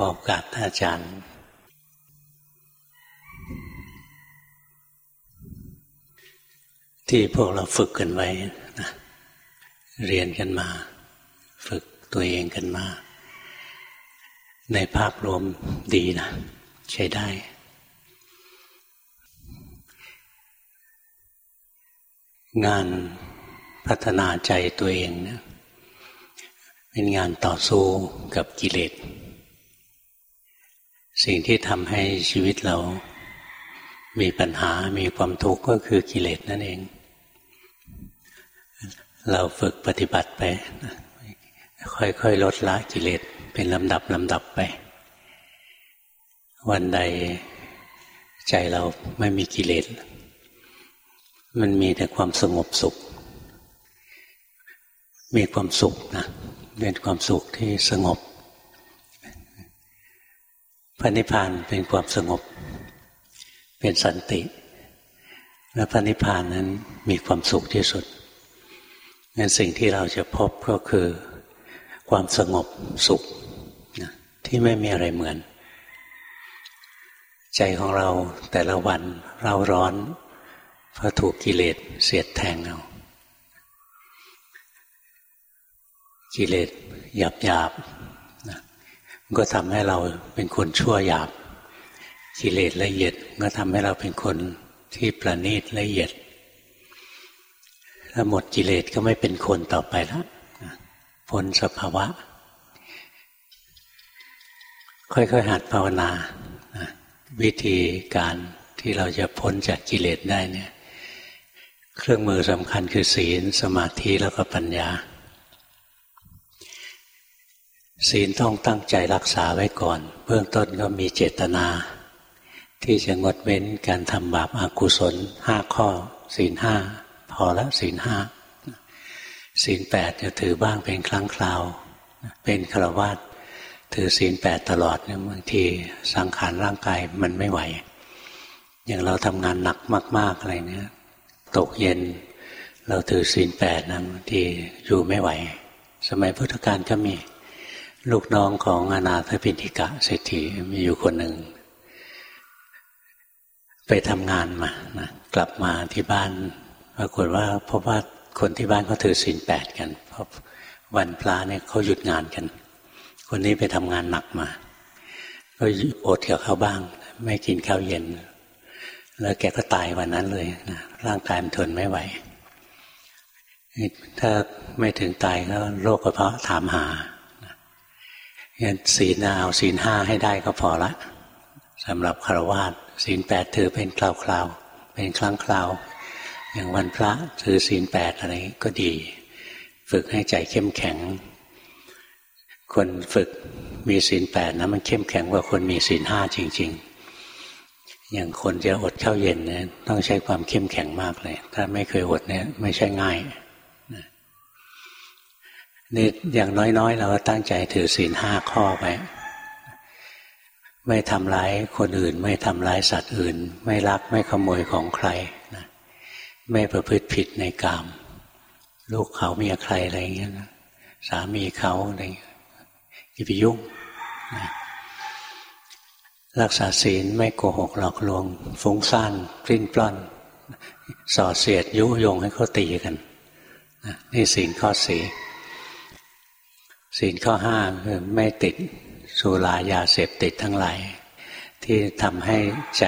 อโอกาสท่านอาจารย์ ที่พวกเราฝึกกันไว้นะเรียนกันมา ฝึกตัวเองกันมา ในภาพรวมดีนะ ใช้ได้ งานพัฒนาใจตัวเองเนะเป็นงานต่อสู้กับกิเลส สิ่งที่ทำให้ชีวิตเรา มีปัญหา มีความทุกข์ก็คือกิเลสนั่นเอง เราฝึกปฏิบัติไป ค่อยๆลดละกิเลสเป็นลำดับลำดับไป วันใดใจเราไม่มีกิเลส มันมีแต่ความสงบสุข มีความสุขนะ เป็นความสุขที่สงบ พระนิพพานเป็นความสงบ เป็นสันติ และพระนิพพานนั้นมีความสุขที่สุดงั้นสิ่งที่เราจะพบก็คือความสงบสุขนะที่ไม่มีอะไรเหมือน ใจของเราแต่ละวันเราร้อนเพราะถูกกิเลสเสียดแทงเอากิเลสหยาบหยาบ ก็ทำให้เราเป็นคนชั่วหยาบกิเลสละเอียดก็ทำให้เราเป็นคนที่ประณีตละเอียดถ้าหมดกิเลสก็ไม่เป็นคนต่อไปแล้วพ้นสภาวะ ค่อยๆหัดภาวนา วิธีการที่เราจะพ้นจากกิเลสได้เนี่ย เครื่องมือสำคัญคือศีล สมาธิแล้วก็ปัญญา ศีลต้องตั้งใจรักษาไว้ก่อน เบื้องต้นก็มีเจตนา ที่จะงดเว้นการทำบาปอากุศลห้าข้อ ศีลห้าพอละศีลห้าศีลแปดจะถือบ้างเป็นครั้งคราว เป็นฆราวาสถือศีลแปดตลอดเนี่ยบางทีสังขารร่างกายมันไม่ไหว อย่างเราทำงานหนักมาก ๆอะไรเนี่ยตกเย็น เราถือศีลแปดนะบางทีอยู่ไม่ไหว สมัยพุทธกาลก็มี ลูกน้องของอนาถปิฎกะเศรษฐีมีอยู่คนหนึ่ง ไปทำงานมานะกลับมาที่บ้านปรากฏว่าเพบว่าคนที่บ้านเขาถือศีลแปดกัน เพราะวันพระเนี่ยเขาหยุดงานกัน คนนี้ไปทำงานหนักมา ก็อดกับเขาบ้าง ไม่กินข้าวเย็น แล้วแกก็ตายวันนั้นเลยนะร่างกายมันทนไม่ไหวถ้าไม่ถึงตายก็โรคกระเพาะถามหา งั้นศีลเอาศีลห้าให้ได้ก็พอละสำหรับคารวะศีลแปดถือเป็นคราวๆเป็นครั้งคราว อย่างวันพระถือศีลแปดอะไรก็ดี ฝึกให้ใจเข้มแข็ง คนฝึกมีศีลแปดนะมันเข้มแข็งกว่าคนมีศีลห้าจริง ๆ อย่างคนจะอดข้าวเย็นเนี่ยต้องใช้ความเข้มแข็งมากเลย ถ้าไม่เคยอดเนี่ยไม่ใช่ง่าย นี่อย่างน้อยๆ เราก็ตั้งใจถือศีลห้าข้อไปไม่ทำร้ายคนอื่น ไม่ทำร้ายสัตว์อื่น ไม่ลักไม่ขโมยของใครนะไม่ประพฤติผิดในกาม ลูกเขาเมียใครอะไรเงี้ยนะสามีเขาอะไรอย่าไปยุ่งนะรักษาศีลไม่โกหกหลอกลวงฟุ้งซ่านปลิ้นปล้อนส่อเสียดยุยงให้เขาตีกันนี่ศีลข้อสี่ ศีลข้อห้าคือไม่ติดสุรายาเสพติดทั้งหลาย ที่ทำให้ใจ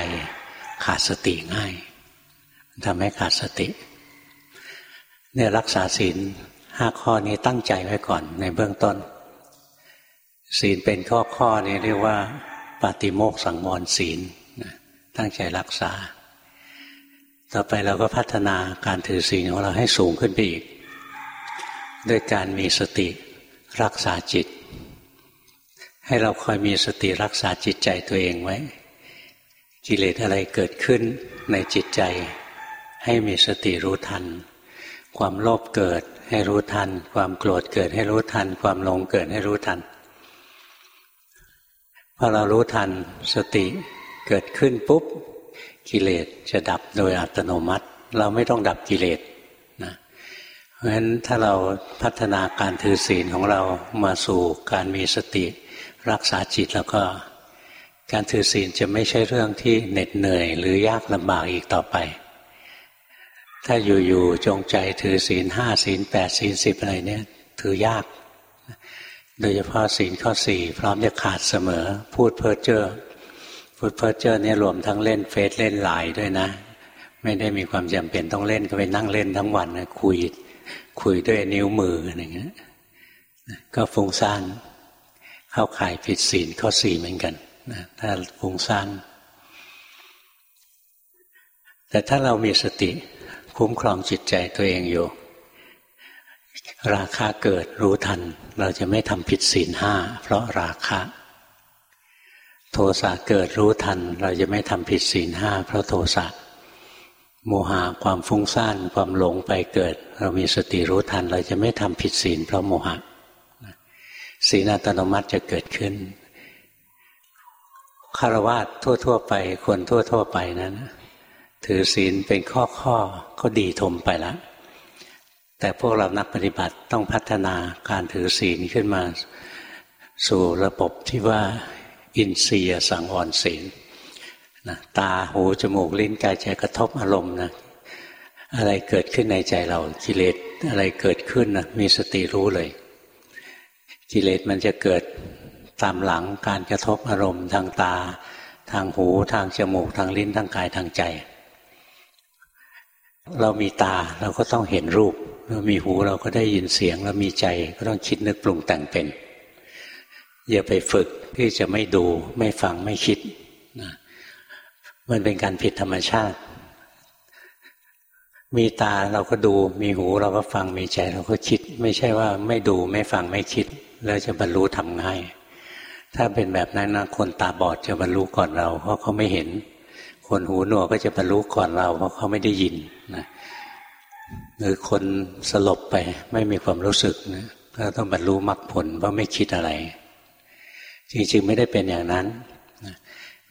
ขาดสติง่ายทำให้ขาดสติ เนี่ยรักษาศีลห้าข้อนี้ตั้งใจไว้ก่อนในเบื้องต้น ศีลเป็นข้อข้อนี้เรียกว่าปฏิโมกสังวรศีลตั้งใจรักษา ต่อไปเราก็พัฒนาการถือศีลของเราให้สูงขึ้นไปอีก ด้วยการมีสติ รักษาจิต ให้เราคอยมีสติรักษาจิตใจตัวเองไว้ กิเลสอะไรเกิดขึ้นในจิตใจ ให้มีสติรู้ทัน ความโลภเกิดให้รู้ทัน ความโกรธเกิดให้รู้ทัน ความหลงเกิดให้รู้ทันพอเรารู้ทันสติเกิดขึ้นปุ๊บ กิเลสจะดับโดยอัตโนมัติ เราไม่ต้องดับกิเลส ราะฉะนั้นถ้าเราพัฒนาการถือศีลของเรามาสู่การมีสติรักษาจิตแล้วก็ การถือศีลจะไม่ใช่เรื่องที่เหน็ดเหนื่อย หรือยากลำบากอีกต่อไป ถ้าอยู่ๆจงใจถือศีลห้าศีลแปดศีลสิบอะไรเนี่ยถือยาก โดยเฉพาะศีลข้อสี่พร้อมจะขาดเสมอ พูดเพ้อเจ้อพูดเพ้อเจ้อเนี่ยรวมทั้งเล่นเฟซเล่นไลน์ด้วยนะ ไม่ได้มีความจำเป็นต้องเล่นก็ไปนั่งเล่นทั้งวันนะคุย คุยด้วยนิ้วมืออะไรเงี้ยก็ฟุ้งซ่านเข้าข่ายผิดศีลข้อสี่เหมือนกันนะถ้าฟุ้งซ่านแต่ถ้าเรามีสติคุ้มครองจิตใจตัวเองอยู่ ราคาเกิดรู้ทัน เราจะไม่ทำผิดศีลห้าเพราะราคะ โทสะเกิดรู้ทัน เราจะไม่ทำผิดศีลห้าเพราะโทสะ โมหะความฟุ้งซ่านความหลงไปเกิด เรามีสติรู้ทัน เราจะไม่ทำผิดศีลเพราะโมหะศีลอัตโนมัติจะเกิดขึ้นคารวะทั่ว ๆ ไป คนทั่ว ๆ ไปนั้นถือศีลเป็นข้อข้อก็ดีทมไปแล้วแต่พวกเรานักปฏิบัติต้องพัฒนาการถือศีลขึ้นมา สู่ระบบที่ว่า อินทรียสังวรศีล นะตาหูจมูกลิ้นกายใจกระทบอารมณ์นะอะไรเกิดขึ้นในใจเรากิเลสอะไรเกิดขึ้นนะมีสติรู้เลย กิเลสมันจะเกิดตามหลังการกระทบอารมณ์ทางตา ทางหูทางจมูกทางลิ้นทางกายทางใจ เรามีตาเราก็ต้องเห็นรูปเรามีหูเราก็ได้ยินเสียงเรามีใจก็ต้องคิดนึกปรุงแต่งเป็นอย่าไปฝึกที่จะไม่ดูไม่ฟังไม่คิดนะ มันเป็นการผิดธรรมชาติ มีตาเราก็ดู มีหูเราก็ฟัง มีใจเราก็คิด ไม่ใช่ว่าไม่ดูไม่ฟังไม่คิด แล้วจะบรรลุทำง่าย ถ้าเป็นแบบนั้นนะคนตาบอดจะบรรลุก่อนเรา เพราะเขาไม่เห็น คนหูหนวกก็จะบรรลุก่อนเรา เพราะเขาไม่ได้ยินนะหรือคนสลบไปไม่มีความรู้สึกนะก็ต้องบรรลุมรรคผลเพราะไม่คิดอะไร จริงๆไม่ได้เป็นอย่างนั้น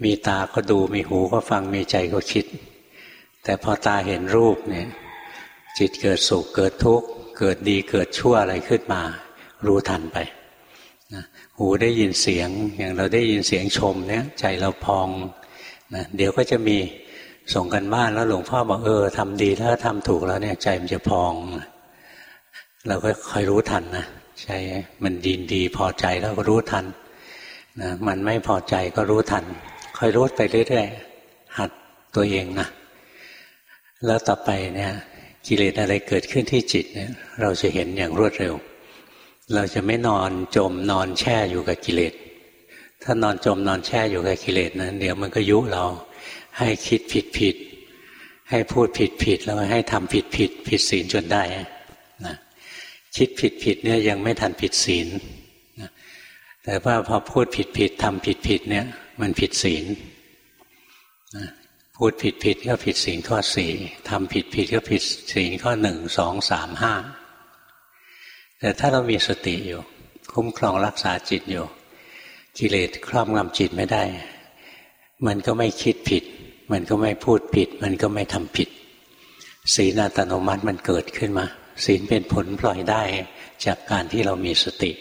มีตาก็ดูมีหูก็ฟังมีใจก็คิด แต่พอตาเห็นรูปเนี่ย จิตเกิดสุขเกิดทุกข์เกิดดีเกิดชั่วอะไรขึ้นมา รู้ทันไปหูได้ยินเสียงอย่างเราได้ยินเสียงชมเนี่ยใจเราพองนะเดี๋ยวก็จะมีส่งกันบ้านแล้วหลวงพ่อบอกเออทำดีถ้าทำถูกแล้วเนี่ย ใจมันจะพอง เราก็คอยรู้ทันนะใจมันดีดีพอใจแล้วก็รู้ทันนะมันไม่พอใจก็รู้ทัน อยรู้ไปเรื่อยๆหัดตัวเองนะแล้วต่อไปเนี่ยกิเลสอะไรเกิดขึ้นที่จิตเนี่ย เราจะเห็นอย่างรวดเร็ว เราจะไม่นอนจมนอนแช่อยู่กับกิเลสถ้านอนจมนอนแช่อยู่กับกิเลสนั้นเดี๋ยวมันก็ยุเราให้คิดผิดผิดให้พูดผิดผิดแล้วให้ทำผิดผิดผิดศีลจนได้นะคิดผิดผิดเนี่ยยังไม่ทันผิดศีลนะแต่ว่าพอพูดผิดผิดทำผิดผิดเนี่ย มันผิดศีลพูดผิดผิดก็ผิดศีลข้อสี่ทำผิดผิดก็ผิดศีลข้อหนึ่งสองสามห้าแต่ถ้าเรามีสติอยู่ คุ้มครองรักษาจิตอยู่กิเลสครอบงำจิตไม่ได้ มันก็ไม่คิดผิด มันก็ไม่พูดผิด มันก็ไม่ทำผิดศีลอัตโนมัติมันเกิดขึ้นมาศีลเป็นผลปล่อยได้จากการที่เรามีสติ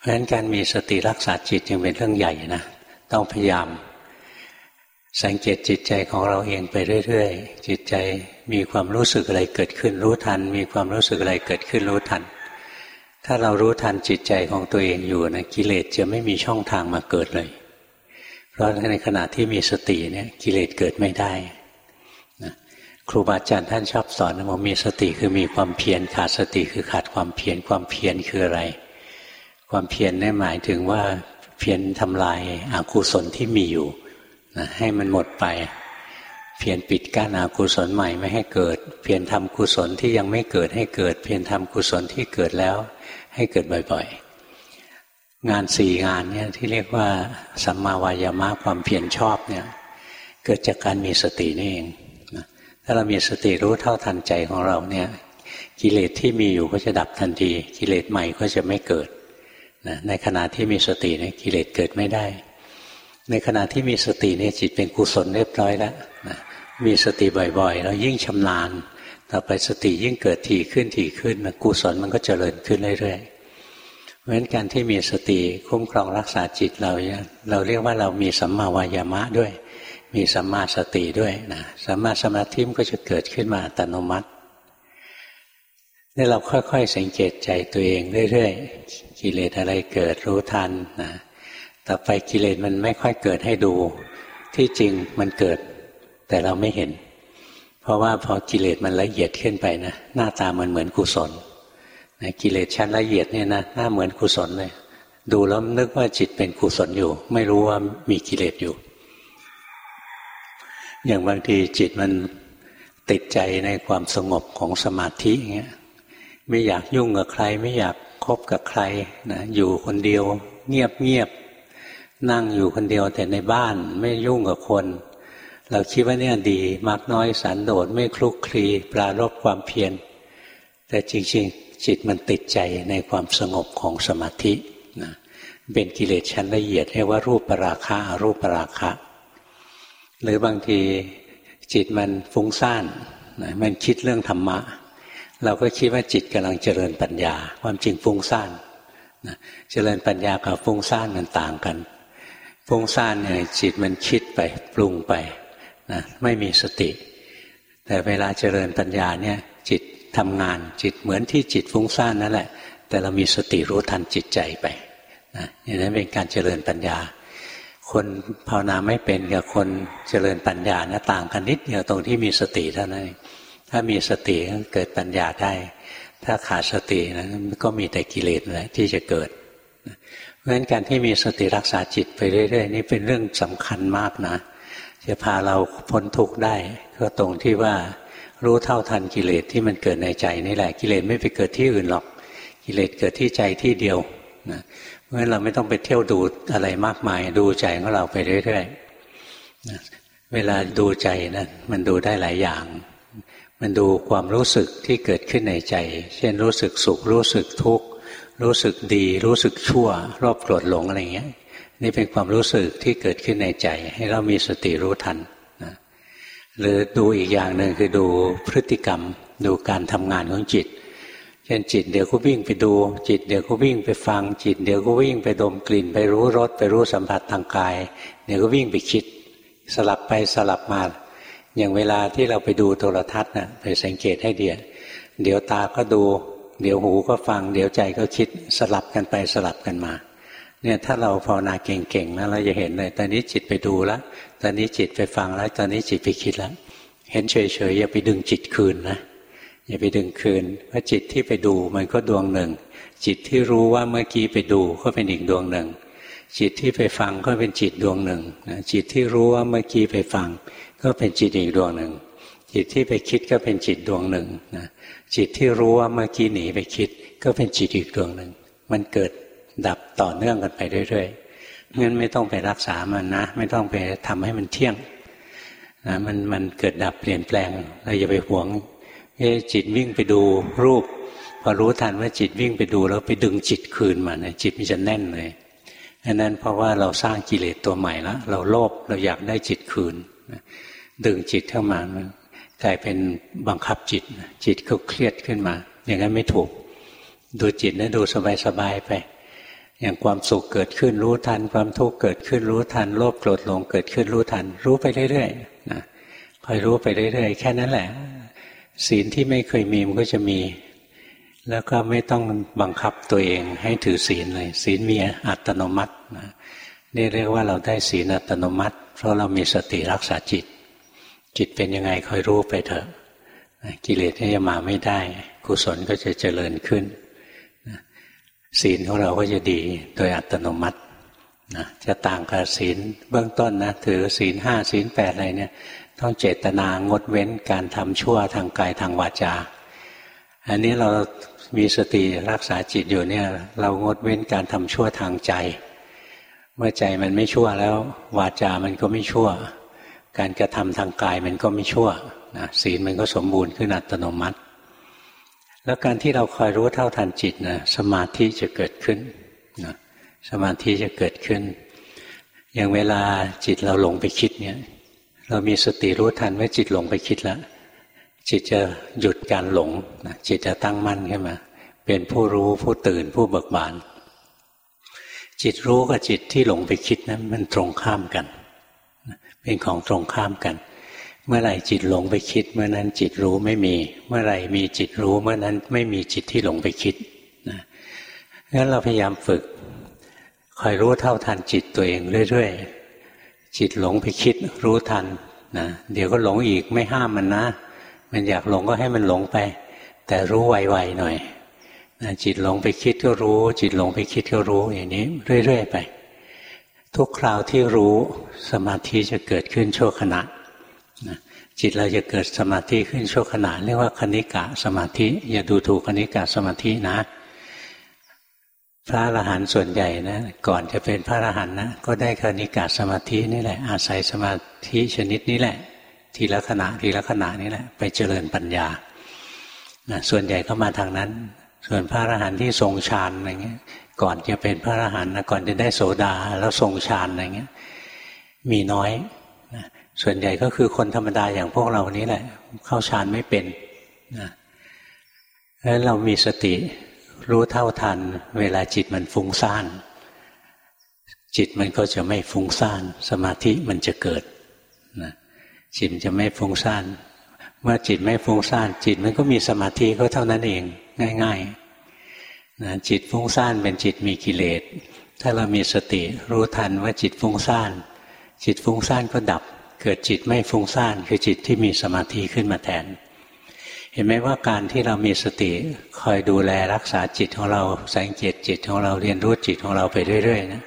เพราะฉะนั้นการมีสติรักษาจิตยังเป็นเรื่องใหญ่นะ ต้องพยายาม สังเกตจิตใจของเราเองไปเรื่อยๆ จิตใจมีความรู้สึกอะไรเกิดขึ้นรู้ทัน มีความรู้สึกอะไรเกิดขึ้นรู้ทัน ถ้าเรารู้ทันจิตใจของตัวเองอยู่นะกิเลสจะไม่มีช่องทางมาเกิดเลย เพราะในขณะที่มีสติเนี่ยกิเลสเกิดไม่ได้ครูบาอาจารย์ท่านชอบสอนว่ามีสติคือมีความเพียรขาดสติคือขาดความเพียรความเพียรคืออะไร ความเพียรเนี่ยหมายถึงว่าเพียรทำลายอากุศลที่มีอยู่นะให้มันหมดไป เพียรปิดกั้นอกุศลใหม่ไม่ให้เกิด เพียรทำกุศลที่ยังไม่เกิดให้เกิด เพียรทำกุศลที่เกิดแล้ว ให้เกิดบ่อย ๆ งานสี่งานเนี่ยที่เรียกว่าสัมมาวายามะความเพียรชอบเนี่ยเกิดจากการมีสตินี่เองถ้าเรามีสติรู้เท่าทันใจของเราเนี่ยกิเลสที่มีอยู่ก็จะดับทันที กิเลสใหม่ก็จะไม่เกิด นะในขณะที่มีสติเนี่ยกิเลสเกิดไม่ได้ ในขณะที่มีสติเนี่ยจิตเป็นกุศลเรียบร้อยแล้วนะมีสติบ่อยๆ แล้วยิ่งชำนาญ ต่อไปสติยิ่งเกิดถี่ขึ้นถี่ขึ้นนะกุศลมันก็เจริญขึ้นเรื่อยๆเพราะฉะนั้นการที่มีสติคุ้มครองรักษาจิตเราเนี่ยเราเรียกว่าเรามีสัมมาวายามะด้วย มีสัมมาสติด้วยนะสัมมาสมาธิมก็จะเกิดขึ้นมาอัตโนมัตินี่เราค่อยๆ สังเกตใจตัวเองเรื่อยๆ กิเลสอะไรเกิดรู้ทันนะต่อไปกิเลสมันไม่ค่อยเกิดให้ดู ที่จริงมันเกิด แต่เราไม่เห็น เพราะว่าพอกิเลสมันละเอียดขึ้นไปนะหน้าตามันเหมือนกุศลนะกิเลสชั้นละเอียดเนี่ยนะหน้าเหมือนกุศลเลย ดูแล้วนึกว่าจิตเป็นกุศลอยู่ ไม่รู้ว่ามีกิเลสอยู่ อย่างบางทีจิตมันติดใจในความสงบของสมาธิอย่างเงี้ยไม่อยากยุ่งกับใครไม่อยาก บกับใครนะอยู่คนเดียว เงียบเงียบนั่งอยู่คนเดียวแต่ในบ้านไม่ยุ่งกับคน เราคิดว่าเนี่ยดีมากน้อยสันโดษไม่คลุกคลีปลารบความเพียรแต่จริงจิตมันติดใจในความสงบของสมาธินะเป็นกิเลสชั้นละเอียดเรียกว่ารูปปราคะรูปปราคะ หรือบางทีจิตมันฟุ้งซ่านนะมันคิดเรื่องธรรมะ เราก็คิดว่าจิตกำลังเจริญปัญญา ความจริงฟุ้งซ่านนะเจริญปัญญากับฟุ้งซ่านมันต่างกันฟุ้งซ่านเนี่ยจิตมันคิดไปปรุงไปนะไม่มีสติ แต่เวลาเจริญปัญญาเนี่ยจิตทำงานจิตเหมือนที่จิตฟุ้งซ่านนั่นแหละ แต่เรามีสติรู้ทันจิตใจไปนะอย่างนั้นเป็นการเจริญปัญญา คนภาวนาไม่เป็นกับคนเจริญปัญญานะต่างกันนิดเดียวตรงที่มีสติเท่านั้น ถ้ามีสติก็เกิดปัญญาได้ ถ้าขาดสตินะก็มีแต่กิเลสแหละที่จะเกิดเพราะฉะนั้นการที่มีสติรักษาจิตไปเรื่อยๆนี่เป็นเรื่องสำคัญมากนะ จะพาเราพ้นทุกข์ได้ก็ตรงที่ว่ารู้เท่าทันกิเลสที่มันเกิดในใจนี่แหละกิเลสไม่ไปเกิดที่อื่นหรอก กิเลสเกิดที่ใจที่เดียวนะเพราะฉะนั้นเราไม่ต้องไปเที่ยวดูอะไรมากมาย ดูใจของเราไปเรื่อยๆนะเวลาดูใจนะมันดูได้หลายอย่าง มันดูความรู้สึกที่เกิดขึ้นในใจ เช่นรู้สึกสุข รู้สึกทุกข์ รู้สึกดี รู้สึกชั่ว รอบโกรธหลงอะไรเงี้ย นี่เป็นความรู้สึกที่เกิดขึ้นในใจ ให้เรามีสติรู้ทันหรือดูอีกอย่างหนึ่งคือดูพฤติกรรม ดูการทำงานของจิต เช่นจิตเดี๋ยวก็วิ่งไปดู จิตเดี๋ยวก็วิ่งไปฟัง จิตเดี๋ยวก็วิ่งไปดมกลิ่น ไปรู้รสไปรู้สัมผัสทางกาย เดี๋ยวก็วิ่งไปคิด สลับไปสลับมา อย่างเวลาที่เราไปดูโทรทัศน์นะ่ะไปสังเกตให้เดียเดี๋ยวตาก็ดู เดี๋ยวหูก็ฟัง เดี๋ยวใจก็คิดสลับกันไปสลับกันมาเนี่ยถ้าเราภาวนาเก่งๆนะเราจะเห็นเลยตอนนี้จิตไปดูแล้วตอนนี้จิตไปฟังแล้ว ตอนนี้จิตไปคิดแล้ว เห็นเฉยๆอย่าไปดึงจิตคืนนะอย่าไปดึงคืนเพราะจิตที่ไปดูมันก็ดวงหนึ่ง จิตที่รู้ว่าเมื่อกี้ไปดูก็เป็นอีกดวงหนึ่ง จิตที่ไปฟังก็เป็นจิตดวงหนึ่งจิตที่รู้ว่าเมื่อกี้ไปฟัง ก็เป็นจิตอีกดวงหนึ่ง จิตที่ไปคิดก็เป็นจิตดวงหนึ่งนะจิตที่รู้ว่าเมื่อกี้หนีไปคิด ก็เป็นจิตอีกดวงหนึ่ง มันเกิดดับต่อเนื่องกันไปเรื่อยๆงั้นไม่ต้องไปรักษามันนะ ไม่ต้องไปทำให้มันเที่ยงนะมันมันเกิดดับเปลี่ยนแปลงเราอย่าไปหวงเอ้จิตวิ่งไปดูรูปพอรู้ทันว่าจิตวิ่งไปดูแล้วไปดึงจิตคืนมาเนี่ยจิตมันจะแน่นเลยอันนั้นเพราะว่าเราสร้างกิเลสตัวใหม่แล้วเราโลภเราอยากได้จิตคืน ดึงจิตเข้ามากลายเป็นบังคับจิต จิตเขาเครียดขึ้นมา อย่างนั้นไม่ถูก ดูจิตนะดูสบายๆไป อย่างความสุขเกิดขึ้นรู้ทัน ความทุกข์เกิดขึ้นรู้ทันโลภโกรธหลงเกิดขึ้นรู้ทัน รู้ไปเรื่อยๆนะคอยรู้ไปเรื่อยๆ แค่นั้นแหละ ศีลที่ไม่เคยมีมันก็จะมี แล้วก็ไม่ต้องบังคับตัวเองให้ถือศีลเลย ศีลมีอัตโนมัตินะนี่เรียกว่าเราได้ศีลอัตโนมัติ เพราะเรามีสติรักษาจิต จิตเป็นยังไงคอยรู้ไปเถอะกิเลสที่จะมาไม่ได้ กุศลก็จะเจริญขึ้นศีลของเราก็จะดีโดยอัตโนมัตินะจะต่างกับศีลเบื้องต้นนะถือศีลห้าศีลแปดอะไรเนี่ย ต้องเจตนางดเว้นการทำชั่วทางกายทางวาจา อันนี้เรามีสติรักษาจิตอยู่เนี่ย เรางดเว้นการทำชั่วทางใจ เมื่อใจมันไม่ชั่วแล้ว วาจามันก็ไม่ชั่ว การกระทำทางกายมันก็ไม่ชั่วนะศีลมันก็สมบูรณ์ขึ้นอัตโนมัติ แล้วการที่เราคอยรู้เท่าทันจิตนะสมาธิจะเกิดขึ้นนะสมาธิจะเกิดขึ้น อย่างเวลาจิตเราหลงไปคิดเนี่ย เรามีสติรู้ทันว่าจิตหลงไปคิดแล้วจิตจะหยุดการหลงนะจิตจะตั้งมั่นขึ้นมา เป็นผู้รู้ผู้ตื่นผู้เบิกบาน จิตรู้กับจิตที่หลงไปคิดนะั้นมันตรงข้ามกัน เป็นของตรงข้ามกัน เมื่อไหร่จิตหลงไปคิด เมื่อนั้นจิตรู้ไม่มี เมื่อไหร่มีจิตรู้ เมื่อนั้นไม่มีจิตที่หลงไปคิดนะงั้นเราพยายามฝึกคอยรู้เท่าทันจิตตัวเองเรื่อยๆ จิตหลงไปคิดรู้ทันนะเดี๋ยวก็หลงอีกไม่ห้ามมันนะ มันอยากหลงก็ให้มันหลงไป แต่รู้ไวๆหน่อยนะจิตหลงไปคิดก็รู้ จิตหลงไปคิดก็รู้อย่างนี้ เรื่อยๆไป ทุกคราวที่รู้สมาธิจะเกิดขึ้นชั่วขณะจิตเราจะเกิดสมาธิขึ้นชั่วขณะเรียกว่าคณิกะสมาธิ อย่าดูถูกคณิกะสมาธินะ พระอรหันต์ส่วนใหญ่นะ ก่อนจะเป็นพระอรหันต์นะก็ได้คณิกาสมาธินี่แหละ อาศัยสมาธิชนิดนี้แหละ ทีละขณะทีละขณะนี่แหละ ไปเจริญปัญญานะส่วนใหญ่ก็มาทางนั้น ส่วนพระอรหันต์ที่ทรงฌานอะไรเงี้ย ก่อนจะเป็นพระอรหันต์ก่อนจะได้โสดาแล้วทรงฌานอะไรเงี้ย มีน้อยนะส่วนใหญ่ก็คือคนธรรมดาอย่างพวกเรานี้แหละ เข้าฌานไม่เป็นนะแล้วเรามีสติรู้เท่าทัน เวลาจิตมันฟุ้งซ่าน จิตมันก็จะไม่ฟุ้งซ่าน สมาธิมันจะเกิดนะจิตจะไม่ฟุ้งซ่าน เมื่อจิตไม่ฟุ้งซ่าน จิตมันก็มีสมาธิก็เท่านั้นเอง ง่าย ๆ นะจิตฟุ้งซ่านเป็นจิตมีกิเลส ถ้าเรามีสติรู้ทันว่าจิตฟุ้งซ่าน จิตฟุ้งซ่านก็ดับ เกิดจิตไม่ฟุ้งซ่านคือจิตที่มีสมาธิขึ้นมาแทน เห็นไหมว่าการที่เรามีสติคอยดูแลรักษาจิตของเราสังเกตจิตของเราเรียนรู้จิตของเราไปเรื่อยๆนะ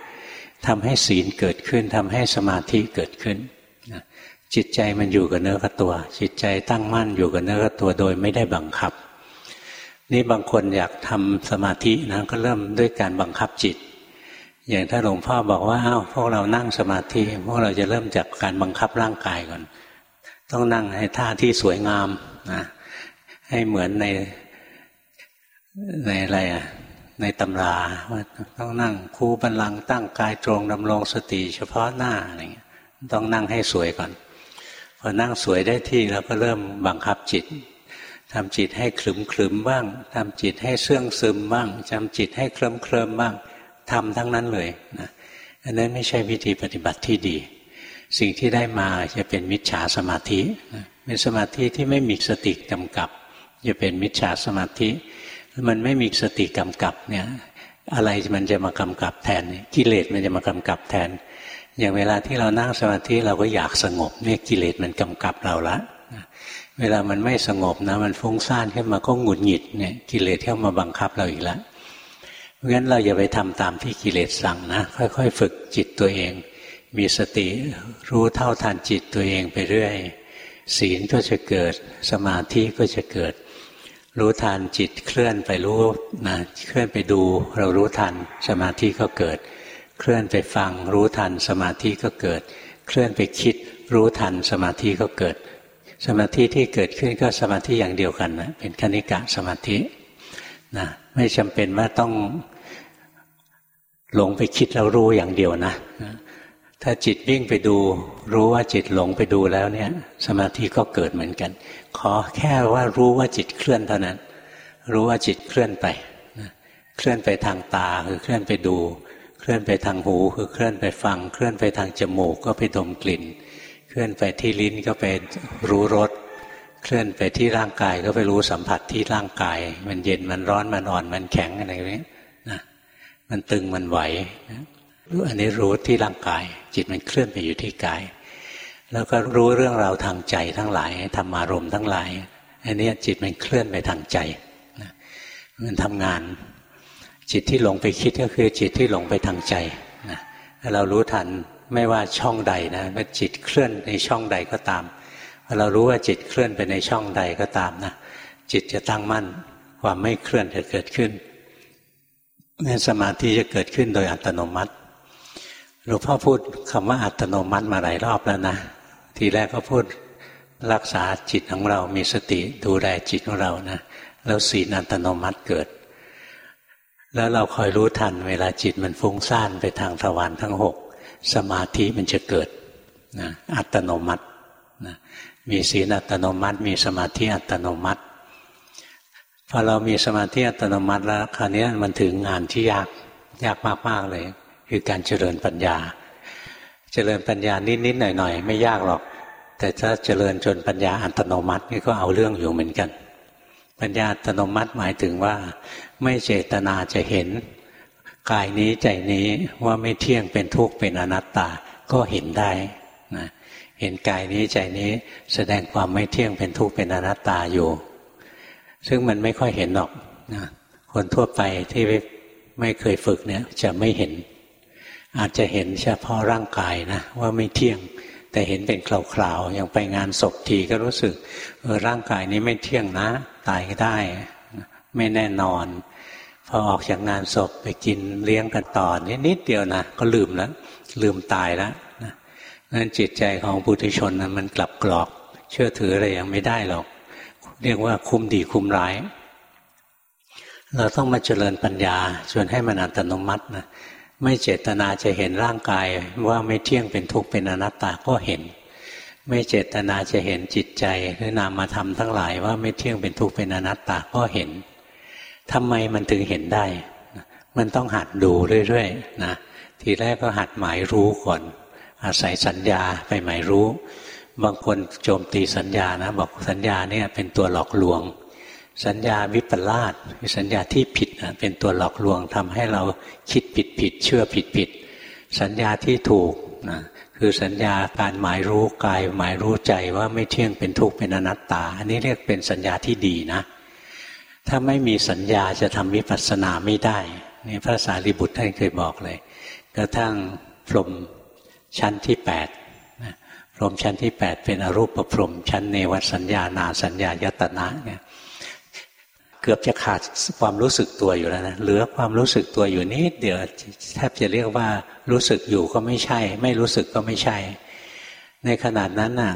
ทำให้ศีลเกิดขึ้นทำให้สมาธิเกิดขึ้นจิตใจมันอยู่กับเนื้อกับตัว จิตใจตั้งมั่นอยู่กับเนื้อกับตัวโดยไม่ได้บังคับ นี่บางคนอยากทำสมาธินะก็เริ่มด้วยการบังคับจิต อย่างถ้าหลวงพ่อบอกว่าอ้าวพวกเรานั่งสมาธิพวกเราจะเริ่มจากการบังคับร่างกายก่อน ต้องนั่งให้ท่าที่สวยงามนะให้เหมือนในในอะไรอะในตำราว่าต้องนั่งคูบันลังตั้งกายตรงดำรงสติเฉพาะหน้าอะไรเงี้ยต้องนั่งให้สวยก่อนพอนั่งสวยได้ที่เราก็เริ่มบังคับจิต ทำจิตให้ขลึมขลึมบ้างทำจิตให้เสื่องซึมบ้างจำจิตให้เคลิ้มเคลิมบ้างทำทั้งนั้นเลยนะอันนั้นไม่ใช่วิธีปฏิบัติที่ดี สิ่งที่ได้มาจะเป็นมิจฉาสมาธิเป็นสมาธิที่ไม่มีสติกำกับ จะเป็นมิจฉาสมาธิมันไม่มีสติกำกับเนี่ยอะไรมันจะมากำกับแทนกิเลสมันจะมากำกับแทน อย่างเวลาที่เรานั่งสมาธิเราก็อยากสงบเนี่ยกิเลสมันกำกับเราละ เวลามันไม่สงบนะ มันฟุ้งซ่านขึ้นมาก็หงุดหงิดเนี่ยกิเลสเข้ามาบังคับเราอีกแล้วเพราะฉะนั้นเราอย่าไปทำตามที่กิเลสสั่งนะ ค่อย ๆ ฝึกจิตตัวเอง มีสติรู้เท่าทันจิตตัวเองไปเรื่อยศีลก็จะเกิดสมาธิก็จะเกิด รู้ทันจิตเคลื่อนไปรู้นะเคลื่อนไปดู เรารู้ทันสมาธิก็เกิด เคลื่อนไปฟัง รู้ทันสมาธิก็เกิด เคลื่อนไปคิด รู้ทันสมาธิก็เกิด สมาธิที่เกิดขึ้นก็สมาธิอย่างเดียวกันนะเป็นคณิกะสมาธินะไม่จำเป็นว่าต้องหลงไปคิดแล้วรู้อย่างเดียวนะถ้าจิตวิ่งไปดู รู้ว่าจิตหลงไปดูแล้วเนี่ย สมาธิก็เกิดเหมือนกัน ขอแค่ว่ารู้ว่าจิตเคลื่อนเท่านั้น รู้ว่าจิตเคลื่อนไปเคลื่อนไปทางตาคือเคลื่อนไปดู เคลื่อนไปทางหู คือเคลื่อนไปฟัง เคลื่อนไปทางจมูกก็ไปดมกลิ่น เคลื่อนไปที่ลิ้นก็ไปรู้รสเคลื่อนไปที่ร่างกายก็ไปรู้สัมผัสที่ร่างกาย มันเย็นมันร้อนมันอ่อนมันแข็งอะไรอย่างนี้นะมันตึงมันไหวรู้อันนี้รู้ที่ร่างกาย จิตมันเคลื่อนไปอยู่ที่กาย แล้วก็รู้เรื่องราวทางใจทั้งหลายธรรมารมทั้งหลาย อันนี้จิตมันเคลื่อนไปทางใจมันทำงาน จิตที่หลงไปคิดก็คือจิตที่หลงไปทางใจนะเรารู้ทัน ไม่ว่าช่องใดนะว่าจิตเคลื่อนในช่องใดก็ตามพอเรารู้ว่าจิตเคลื่อนไปในช่องใดก็ตามนะจิตจะตั้งมั่นความไม่เคลื่อนจะเกิดขึ้นนี่สมาธิจะเกิดขึ้นโดยอัตโนมัติหลวงพ่อพูดคำว่าอัตโนมัติมาหลายรอบแล้วนะ ทีแรกก็พูดรักษาจิตของเรา มีสติดูแลจิตของเรานะแล้วศีลอัตโนมัติเกิด แล้วเราคอยรู้ทันเวลาจิตมันฟุ้งซ่านไปทางทวารทั้งหก สมาธิมันจะเกิดนะอัตโนมัตินะมีศีลอัตโนมัติ มีสมาธิอัตโนมัติพอเรามีสมาธิอัตโนมัติแล้วคราวนี้มันถึงงานที่ยากยากมากๆเลย คือการเจริญปัญญา เจริญปัญญานิดๆหน่อยๆไม่ยากหรอก แต่ถ้าเจริญจนปัญญาอัตโนมัตินี่ก็เอาเรื่องอยู่เหมือนกัน ปัญญาอัตโนมัติหมายถึงว่า ไม่เจตนาจะเห็น กายนี้ใจนี้ว่าไม่เที่ยงเป็นทุกข์เป็นอนัตตาก็เห็นได้นะเห็นกายนี้ใจนี้แสดงความไม่เที่ยงเป็นทุกข์เป็นอนัตตาอยู่ ซึ่งมันไม่ค่อยเห็นหรอกนะคนทั่วไปที่ไม่เคยฝึกเนี่ยจะไม่เห็น อาจจะเห็นเฉพาะร่างกายนะว่าไม่เที่ยงแต่เห็นเป็นคราวๆอย่างไปงานศพทีก็รู้สึกเออร่างกายนี้ไม่เที่ยงนะ ตายก็ได้ ไม่แน่นอน พอออกจากงานศพไปกินเลี้ยงกันต่อนิดนิดเดียวนะก็ลืมแล้วลืมตายแล้วนั้นจิตใจของปุถุชนนะมันกลับกรอก เชื่อถืออะไรยังไม่ได้หรอก เรียกว่าคุมดีคุมร้าย เราต้องมาเจริญปัญญาจนให้มันอัตโนมัตินะไม่เจตนาจะเห็นร่างกายว่าไม่เที่ยงเป็นทุกข์เป็นอนัตตาก็เห็น ไม่เจตนาจะเห็นจิตใจหรือนามมาทำทั้งหลายว่าไม่เที่ยงเป็นทุกข์เป็นอนัตตาก็เห็น ทำไมมันถึงเห็นได้ มันต้องหัดดูเรื่อยๆนะทีแรกก็หัดหมายรู้ก่อน อาศัยสัญญาไปหมายรู้ บางคนโจมตีสัญญานะ บอกสัญญาเนี่ยเป็นตัวหลอกลวง สัญญาวิปลาสสัญญาที่ผิดนะเป็นตัวหลอกลวงทำให้เราคิดผิดผิดเชื่อผิดผิดสัญญาที่ถูกนะคือสัญญาการหมายรู้กายหมายรู้ใจว่าไม่เที่ยงเป็นทุกข์เป็นอนัตตา อันนี้เรียกเป็นสัญญาที่ดีนะ ถ้าไม่มีสัญญาจะทำวิปัสสนาไม่ได้นี่พระสารีบุตรท่านเคยบอกเลย กระทั่งพรหมชั้นที่แปดพรหมชั้นที่แปดเป็นอรูปประพรหมชั้นเนวสัญญานาสัญญายตนะเนี่ยเกือบจะขาดความรู้สึกตัวอยู่แล้วนะเหลือความรู้สึกตัวอยู่นิดเดียวแทบจะเรียกว่ารู้สึกอยู่ก็ไม่ใช่ ไม่รู้สึกก็ไม่ใช่ ในขนาดนั้นน่ะ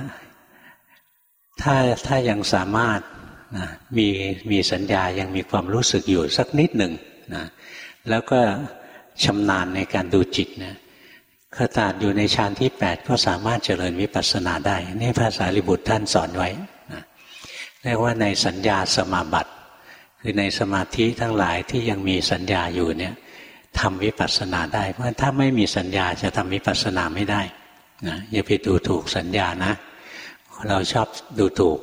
ถ้าถ้ายังสามารถ นะมีมีสัญญายังมีความรู้สึกอยู่สักนิดหนึ่งนะแล้วก็ชำนาญในการดูจิตนะขตาดอยู่ในฌานที่แปดก็สามารถเจริญวิปัสสนาได้ นี่ภาษาลิบุตรท่านสอนไว้นะเรียกว่าในสัญญาสมาบัติ คือในสมาธิทั้งหลายที่ยังมีสัญญาอยู่เนี่ยทำวิปัสสนาได้ เพราะถ้าไม่มีสัญญาจะทำวิปัสสนาไม่ได้นะอย่าไปดูถูกสัญญานะ เราชอบดูถูก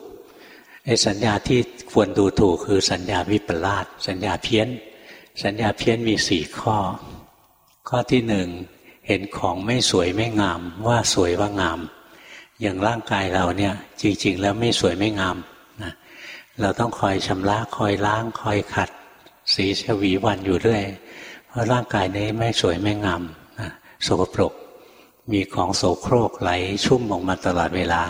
ไอ้สัญญาที่ควรดูถูกคือสัญญาวิปลาสสัญญาเพี้ยน สัญญาเพี้ยนมีสี่ข้อ ข้อที่หนึ่งเห็นของไม่สวยไม่งาม ว่าสวยว่างาม อย่างร่างกายเราเนี่ย จริง ๆ แล้วไม่สวยไม่งามนะเราต้องคอยชำระคอยล้างคอยขัด สีชวีวันอยู่เรื่อย เพราะร่างกายนี้ไม่สวยไม่งามนะสกปรก มีของโสโครกไหลชุ่มออกมาตลอดเวลา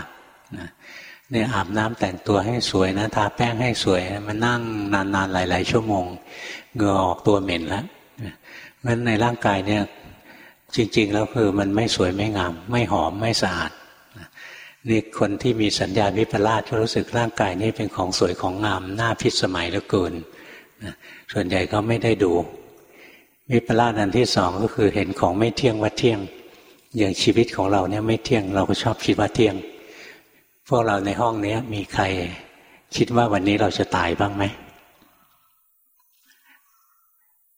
เนี่ยอาบน้ำแต่งตัวให้สวยนะทาแป้งให้สวยมานั่งนานๆหลาย ๆ ชั่วโมงเหงื่อออกตัวเหม็นแล้วนั้นในร่างกายเนี่ยจริง ๆ แล้วคือมันไม่สวยไม่งาม ไม่หอมไม่สะอาดนี่คนที่มีสัญญาวิปลาสก็รู้สึกร่างกายนี้เป็นของสวยของงามน่าพิสมัยเหลือเกินส่วนใหญ่ก็ไม่ได้ดู วิปลาสอันที่สองก็คือเห็นของไม่เที่ยงว่าเที่ยง อย่างชีวิตของเราเนี่ยไม่เที่ยงเราก็ชอบคิดว่าเที่ยง พวกเราในห้องนี้มีใครคิดว่าวันนี้เราจะตายบ้างไหม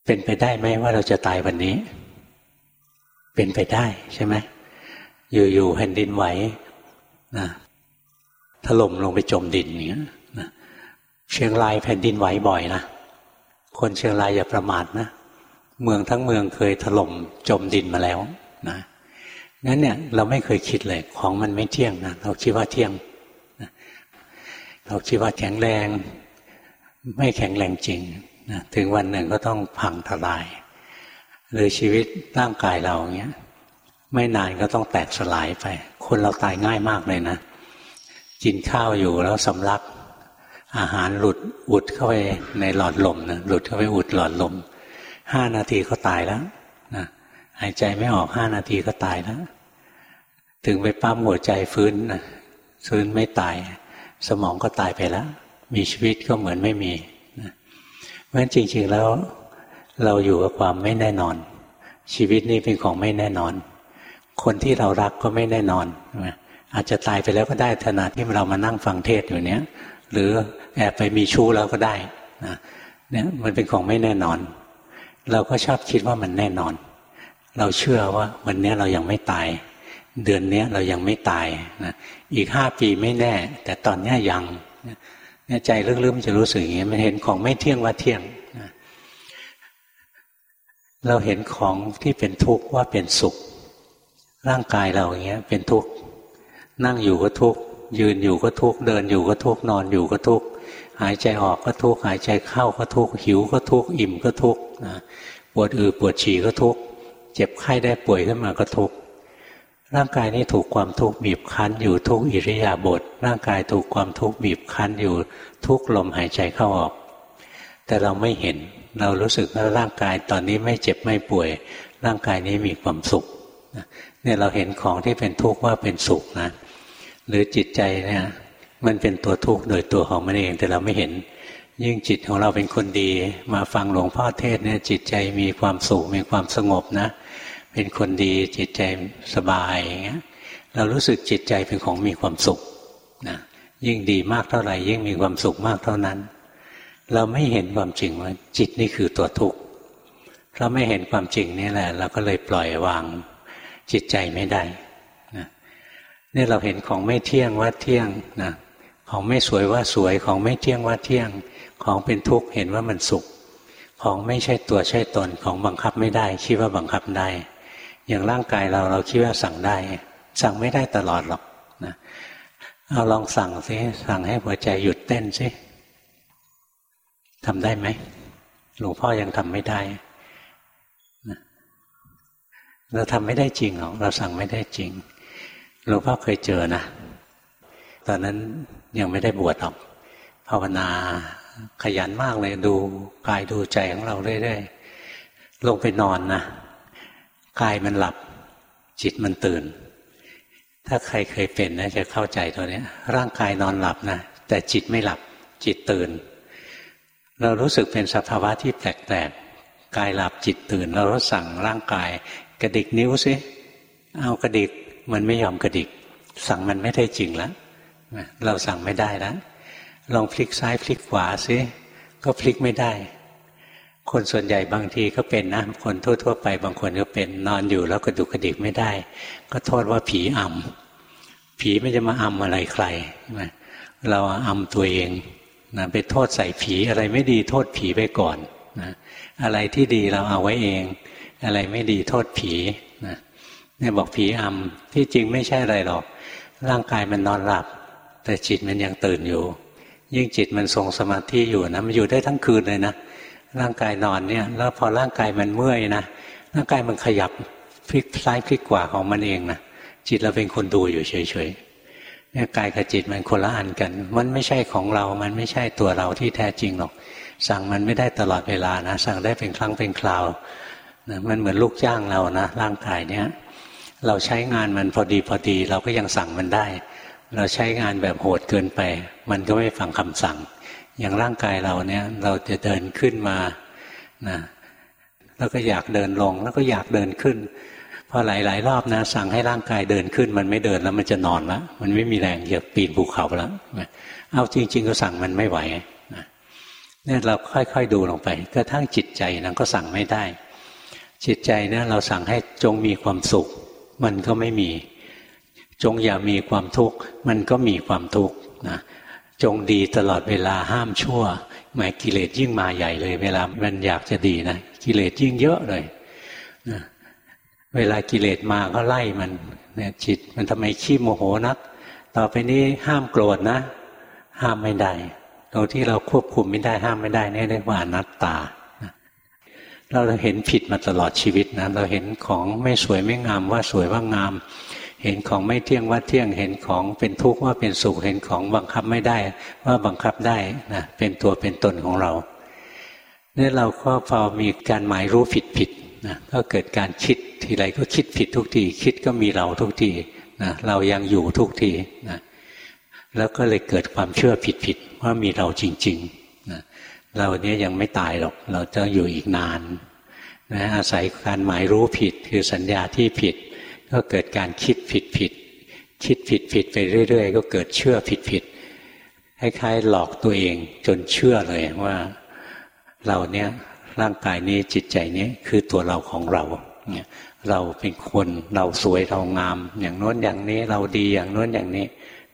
เป็นไปได้ไหมว่าเราจะตายวันนี้ เป็นไปได้ใช่ไหม อยู่ๆแผ่นดินไหวนะถล่มลงไปจมดินอย่างเงี้ยนะเชียงรายแผ่นดินไหวบ่อยนะ คนเชียงรายอย่าประมาทนะ เมืองทั้งเมืองเคยถล่มจมดินมาแล้วนะ งั้นเนี่ยเราไม่เคยคิดเลย ของมันไม่เที่ยงนะเราคิดว่าเที่ยงเราคิดว่าแข็งแรง ไม่แข็งแรงจริงนะถึงวันหนึ่งก็ต้องพังทลาย หรือชีวิตร่างกายเราเงี้ย ไม่นานก็ต้องแตกสลายไป คนเราตายง่ายมากเลยนะ กินข้าวอยู่แล้วสำลัก อาหารหลุดอุดเข้าไปในหลอดลมนะหลุดเข้าไปอุดหลอดลมห้านาทีก็ตายแล้วนะหายใจไม่ออกห้านาทีก็ตายแล้ว ถึงไปปั้มหัวใจฟื้นนะฟื้นไม่ตาย สมองก็ตายไปแล้ว มีชีวิตก็เหมือนไม่มีนะเพราะฉะนั้นจริง ๆแล้ว เราอยู่กับความไม่แน่นอน ชีวิตนี้เป็นของไม่แน่นอน คนที่เรารักก็ไม่แน่นอนอาจจะตายไปแล้วก็ได้ขณะที่เรามานั่งฟังเทศอยู่เนี้ยหรือแอบไปมีชู้แล้วก็ได้นะเนี่ยมันเป็นของไม่แน่นอน เราก็ชอบคิดว่ามันแน่นอน เราเชื่อว่าวันนี้เรายังไม่ตาย เดือนนี้เรายังไม่ตายนะอีกห้าปีไม่แน่ แต่ตอนนี้ยังเนี่ยใจลึกๆมันจะรู้สึกอย่างนี้มันเห็นของไม่เที่ยงว่าเที่ยงนะเราเห็นของที่เป็นทุกข์ว่าเป็นสุข ร่างกายเราอย่างเงี้ย เป็นทุกข์นั่งอยู่ก็ทุกข์ยืนอยู่ก็ทุกข์เดินอยู่ก็ทุกข์นอนอยู่ก็ทุกข์หายใจออกก็ทุกข์หายใจเข้าก็ทุกข์หิวก็ทุกข์อิ่มก็ทุกข์ปวดอือปวดฉี่ก็ทุกข์เจ็บไข้ได้ป่วยขึ้นมาก็ทุกข์ ร่างกายนี้ถูกความทุกข์บีบคั้นอยู่ทุกอิริยาบถร่างกายถูกความทุกข์บีบคั้นอยู่ทุกลมหายใจเข้าออก แต่เราไม่เห็นเรารู้สึกว่าร่างกายตอนนี้ไม่เจ็บไม่ป่วย ร่างกายนี้มีความสุขเนี่ยเราเห็นของที่เป็นทุกข์ว่าเป็นสุขนะหรือจิตใจเนี่ยมันเป็นตัวทุกข์โดยตัวของมันเองแต่เราไม่เห็น ยิ่งจิตของเราเป็นคนดี มาฟังหลวงพ่อเทศเนี่ยจิตใจมีความสุขมีความสงบนะ เป็นคนดีจิตใจสบายอย่างเงี้ยเรารู้สึกจิตใจเป็นของมีความสุขนะยิ่งดีมากเท่าไหร่ ยิ่งมีความสุขมากเท่านั้น เราไม่เห็นความจริงว่าจิตนี่คือตัวทุกข์เราไม่เห็นความจริงนี่แหละ เราก็เลยปล่อยวางจิตใจไม่ได้นะนี่เราเห็นของไม่เที่ยงว่าเที่ยงนะของไม่สวยว่าสวยของไม่เที่ยงว่าเที่ยง ของเป็นทุกข์เห็นว่ามันสุข ของไม่ใช่ตัวใช่ตนของบังคับไม่ได้คิดว่าบังคับได้ อย่างร่างกายเราเราคิดว่าสั่งได้ สั่งไม่ได้ตลอดหรอกนะเอาลองสั่งสิสั่งให้หัวใจหยุดเต้นสิทำได้ไหมหลวงพ่อยังทำไม่ได้นะเราทำไม่ได้จริงหรอกเราสั่งไม่ได้จริงหลวงพ่อเคยเจอนะตอนนั้นยังไม่ได้บวชหรอกภาวนาขยันมากเลยดูกายดูใจของเราเรื่อยๆลงไปนอนนะ กายมันหลับ จิตมันตื่น ถ้าใครเคยเป็นนะจะเข้าใจตัวนี้ร่างกายนอนหลับนะแต่จิตไม่หลับ จิตตื่น เรารู้สึกเป็นสภาวะที่แปลกๆกายหลับจิตตื่น เราก็สั่งร่างกาย กระดิกนิ้วซิเอากระดิกมันไม่ยอมกระดิก สั่งมันไม่ได้จริงแล้วเราสั่งไม่ได้แล้วลองพลิกซ้ายพลิกขวาซิก็พลิกไม่ได้ คนส่วนใหญ่บางทีก็เป็นนะ คนทั่ว ๆ ไปบางคนก็เป็นนอนอยู่แล้วกระดุกกระดิกไม่ได้ ก็โทษว่าผีอำผีไม่จะมาอำอะไรใครเราอำตัวเองนะไปโทษใส่ผีอะไรไม่ดีโทษผีไปก่อนนะอะไรที่ดีเราเอาไว้เอง อะไรไม่ดีโทษผีนะเนี่ยบอกผีอำที่จริงไม่ใช่อะไรหรอก ร่างกายมันนอนหลับ แต่จิตมันยังตื่นอยู่ ยิ่งจิตมันทรงสมาธิอยู่นะมันอยู่ได้ทั้งคืนเลยนะ ร่างกายนอนเนี่ย แล้วพอร่างกายมันเมื่อยนะร่างกายมันขยับพลิกซ้ายพลิกขวาของมันเองนะจิตเราเป็นคนดูอยู่เฉยๆเนี่ยกายกับจิตมันคนละอันกัน มันไม่ใช่ของเรา มันไม่ใช่ตัวเราที่แท้จริงหรอก สั่งมันไม่ได้ตลอดเวลานะ สั่งได้เป็นครั้งเป็นคราวนะมันเหมือนลูกจ้างเรานะร่างกายเนี้ยเราใช้งานมันพอดีพอดี เราก็ยังสั่งมันได้ เราใช้งานแบบโหดเกินไป มันก็ไม่ฟังคำสั่ง อย่างร่างกายเราเนี่ย เราจะเดินขึ้นมานะแล้วก็อยากเดินลง แล้วก็อยากเดินขึ้นพอหลาย ๆ รอบนะ สั่งให้ร่างกายเดินขึ้น มันไม่เดินแล้วมันจะนอนล้วมันไม่มีแรงจะปีนภูเขาแล้วเอาจริง ๆ ก็สั่งมันไม่ไหวนะเนี่ยเราค่อย ๆ ดูลงไปกระทั่งจิตใจนั้นก็สั่งไม่ได้ จิตใจเนี่ยเราสั่งให้จงมีความสุข มันก็ไม่มี จงอย่ามีความทุกข์มันก็มีความทุกข์นะ จงดีตลอดเวลาห้ามชั่วหมายกิเลสยิ่งมาใหญ่เลย เวลามันอยากจะดีนะกิเลสยิ่งเยอะเลยนะเวลากิเลสมาก็ไล่มันเนี่ยจิตมันทำไมขี้โมโหนัก ต่อไปนี้ห้ามโกรธนะ ห้ามไม่ได้ตรงที่เราควบคุมไม่ได้ห้ามไม่ได้นี่เรียกว่าอนัตตาเราเห็นผิดมาตลอดชีวิตนะเราเห็นของไม่สวยไม่งามว่าสวยว่างาม เห็นของไม่เที่ยงว่าเที่ยงเห็นของเป็นทุกข์ว่าเป็นสุขเห็นของบังคับไม่ได้ ว่าบังคับได้นะเป็นตัวเป็นตนของเราเนี่ยเราก็พอมีการหมายรู้ผิดผิดนะก็เกิดการคิดทีไรก็คิดผิดทุกที คิดก็มีเราทุกทีนะเรายังอยู่ทุกทีนะแล้วก็เลยเกิดความเชื่อผิดผิดว่ามีเราจริงๆนะเราเนี้ยยังไม่ตายหรอก เราจะอยู่อีกนานนะอาศัยการหมายรู้ผิดคือสัญญาที่ผิด ก็เกิดการคิดผิดผิดคิดผิดผิดไปเรื่อย ๆ ก็เกิดเชื่อผิดผิดคล้ายๆหลอกตัวเองจนเชื่อเลยว่า เราเนี้ยร่างกายนี้จิตใจนี้คือตัวเราของเราเนี่ยเราเป็นคนเราสวยเรางาม อย่างโน้นอย่างนี้เราดีอย่างโน้นอย่างนี้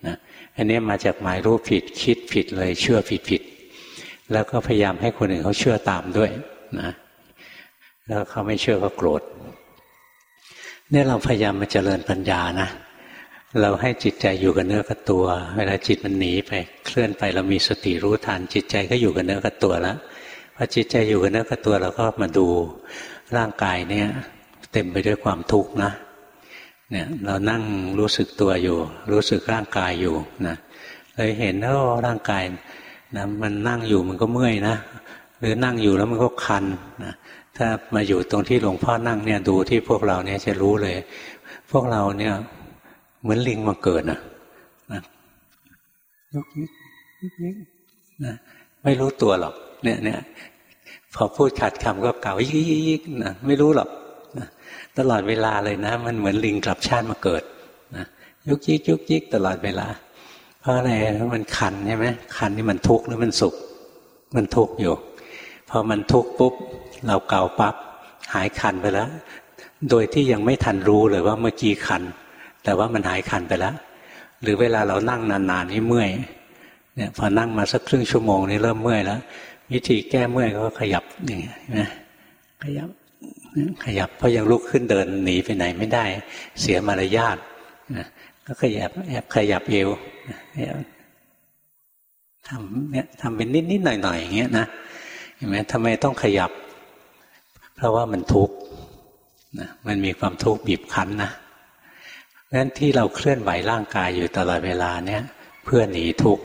นะอันนี้มาจากหมายรู้ผิดคิดผิดเลยเชื่อผิดผิดแล้วก็พยายามให้คนอื่นเขาเชื่อตามด้วยนะแล้วเขาไม่เชื่อก็โกรธ เนี่ยเราพยายามมาเจริญปัญญานะเราให้จิตใจอยู่กับเนื้อกับตัว เวลาจิตมันหนีไปเคลื่อนไปเรามีสติรู้ทัน จิตใจก็อยู่กับเนื้อกับตัวแล้วพอจิตใจอยู่กับเนื้อกับตัวเราก็มาดูร่างกายเนี่ย เต็มไปด้วยความทุกข์นะเนี่ยเรานั่งรู้สึกตัวอยู่ รู้สึกร่างกายอยู่นะเลยเห็นว่าร่างกายนะมันนั่งอยู่มันก็เมื่อยนะหรือนั่งอยู่แล้วมันก็คันนะ ถ้ามาอยู่ตรงที่หลวงพ่อนั่งเนี่ยดูที่พวกเราเนี่ยจะรู้เลย พวกเราเนี่ยเหมือนลิงมาเกิดนะนะยกยิกยกยิกนะไม่รู้ตัวหรอก เนี่ยเนี่ยพอพูดขัดคำก็เก่ายิกยิกนะไม่รู้หรอกนะตลอดเวลาเลยนะ มันเหมือนลิงกลับชาติมาเกิดนะยุกยิกยุกยิกตลอดเวลา เพราะอะไรมันคันใช่ไหมคันนี่มันทุกข์หรือมันสุข มันทุกข์อยู่ พอมันทุกข์ปุ๊บ เราเกาปับ๊บหายคันไปแล้ว โดยที่ยังไม่ทันรู้เลยว่าเมื่อกี้คัน แต่ว่ามันหายคันไปแล้ว หรือเวลาเรานั่งนานๆนี่เมื่อยเนี่ยพอนั่งมาสักครึ่งชั่วโมงนี่เริ่มเมื่อยแล้ว วิธีแก้เมื่อยก็ขยับอย่างเงี้ยนะขยับขยับเพราะยังลุกขึ้นเดินหนีไปไหนไม่ได้ เสียมารยาทก็ขยับแอบขยับเอวทำเนี่ยทำเป็นนิดๆหน่อยๆอย่างเงี้ยนะเห็นไหมทำไมต้องขยับ ราะว่ามันทุกข์นะมันมีความทุกข์บีบคั้นนะงั้นที่เราเคลื่อนไหวร่างกายอยู่ตลอดเวลาเนี่ยเพื่อหนีทุกข์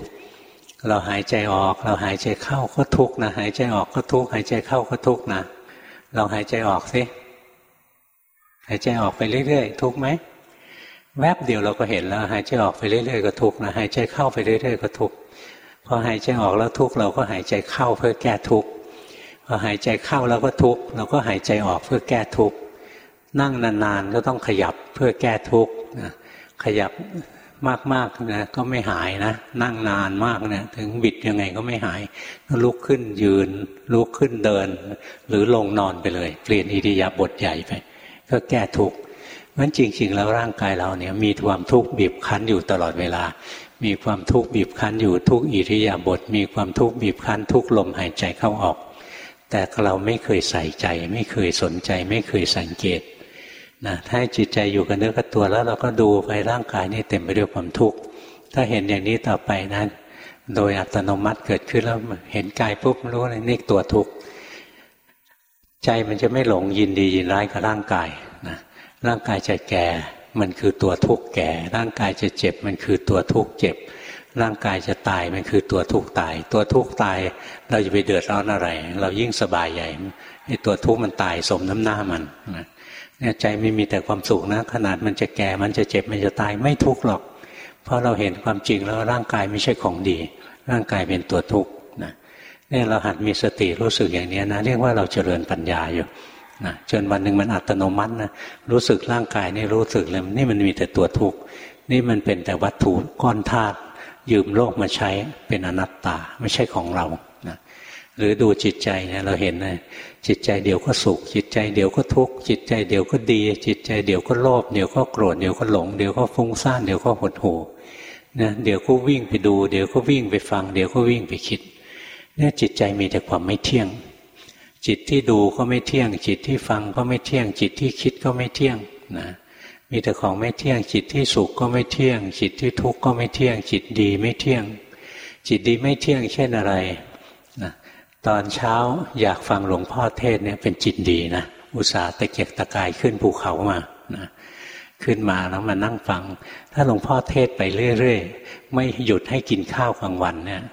เราหายใจออก เราหายใจเข้าก็ทุกข์นะหายใจออกก็ทุกข์หายใจเข้าก็ทุกข์นะเราหายใจออกสิหายใจออกไปเรื่อยๆทุกข์ไหมแวบเดียวเราก็เห็นแล้วหายใจออกไปเรื่อยๆก็ทุกข์นะหายใจเข้าไปเรื่อยๆก็ทุกข์พอหายใจออกแล้วทุกข์เราก็หายใจเข้าเพื่อแก้ทุกข์ พอหายใจเข้าแล้วก็ทุกข์เราก็หายใจออกเพื่อแก้ทุกข์นั่งนานๆก็ต้องขยับเพื่อแก้ทุกข์ขยับมากๆนะก็ไม่หายนะ นั่งนานมากเนะถึงบิดยังไงก็ไม่หายลุกขึ้นยืน ลุกขึ้นเดิน หรือลงนอนไปเลย เปลี่ยนอิริยาบถใหญ่ไปก็แก้ทุกข์มันจริง ๆ แล้วร่างกายเราเนี่ยมีความทุกข์บีบคั้นอยู่ตลอดเวลา มีความทุกข์บีบคั้นอยู่ทุกอิริยาบถมีความทุกข์บีบคั้นทุกลมหายใจเข้าออก แต่เราไม่เคยใส่ใจ ไม่เคยสนใจ ไม่เคยสังเกตนะถ้าจิตใจอยู่กับเนื้อกับตัวแล้วเราก็ดูไปร่างกายนี่เต็มไปด้วยความทุกข์ถ้าเห็นอย่างนี้ต่อไปนะโดยอัตโนมัติเกิดขึ้นแล้วเห็นกายปุ๊บรู้เลยนี่ตัวทุกข์ใจมันจะไม่หลงยินดียินร้ายกับร่างกายนะร่างกายจะแก่ มันคือตัวทุกข์แก่ ร่างกายจะเจ็บ มันคือตัวทุกข์เจ็บ ร่างกายจะตายมันคือตัวทุกข์ตาย ตัวทุกข์ตาย เราจะไปเดือดร้อนอะไร เรายิ่งสบายใหญ่ไอ้ตัวทุกข์มันตายสมน้ำหน้ามันเนี่ยใจไม่มีแต่ความสุขนะ ขนาดมันจะแก่มันจะเจ็บมันจะตายไม่ทุกข์หรอก เพราะเราเห็นความจริงแล้วร่างกายไม่ใช่ของดี ร่างกายเป็นตัวทุกข์นะเนี่ยเราหัดมีสติรู้สึกอย่างนี้นะเรียกว่าเราเจริญปัญญาอยู่นะจนวันหนึ่งมันอัตโนมัตินะรู้สึกร่างกายนี่รู้สึกเลยนี่มันมีแต่ตัวทุกข์นี่มันเป็นแต่วัตถุก้อนธาตุ ยืมโลกมาใช้เป็นอนัตตาไม่ใช่ของเรานะหรือดูจิตใจเนี่ยเราเห็นเลยจิตใจเดี๋ยวก็สุข จิตใจเดี๋ยวก็ทุกข์จิตใจเดี๋ยวก็ดี จิตใจเดี๋ยวก็โลภเดี๋ยวก็โกรธเดี๋ยวก็หลงเดี๋ยวก็ฟุ้งซ่านเดี๋ยวก็หดหู่นะเดี๋ยวก็วิ่งไปดู เดี๋ยวก็วิ่งไปฟัง เดี๋ยวก็วิ่งไปคิดเนี่ยจิตใจมีแต่ความไม่เที่ยง จิตที่ดูก็ไม่เที่ยง จิตที่ฟังก็ไม่เที่ยง จิตที่คิดก็ไม่เที่ยงนะ มีแต่ของไม่เที่ยง จิตที่สุขก็ไม่เที่ยง จิตที่ทุกข์ก็ไม่เที่ยง จิตดีไม่เที่ยง จิตดีไม่เที่ยง เช่นอะไรนะตอนเช้าอยากฟังหลวงพ่อเทศเนี่ยเป็นจิตดีนะอุตส่าห์ตะเกียกตะกายขึ้นภูเขามานะขึ้นมาแล้วมานั่งฟัง ถ้าหลวงพ่อเทศไปเรื่อยๆ ไม่หยุดให้กินข้าวกลางวันเนี่ย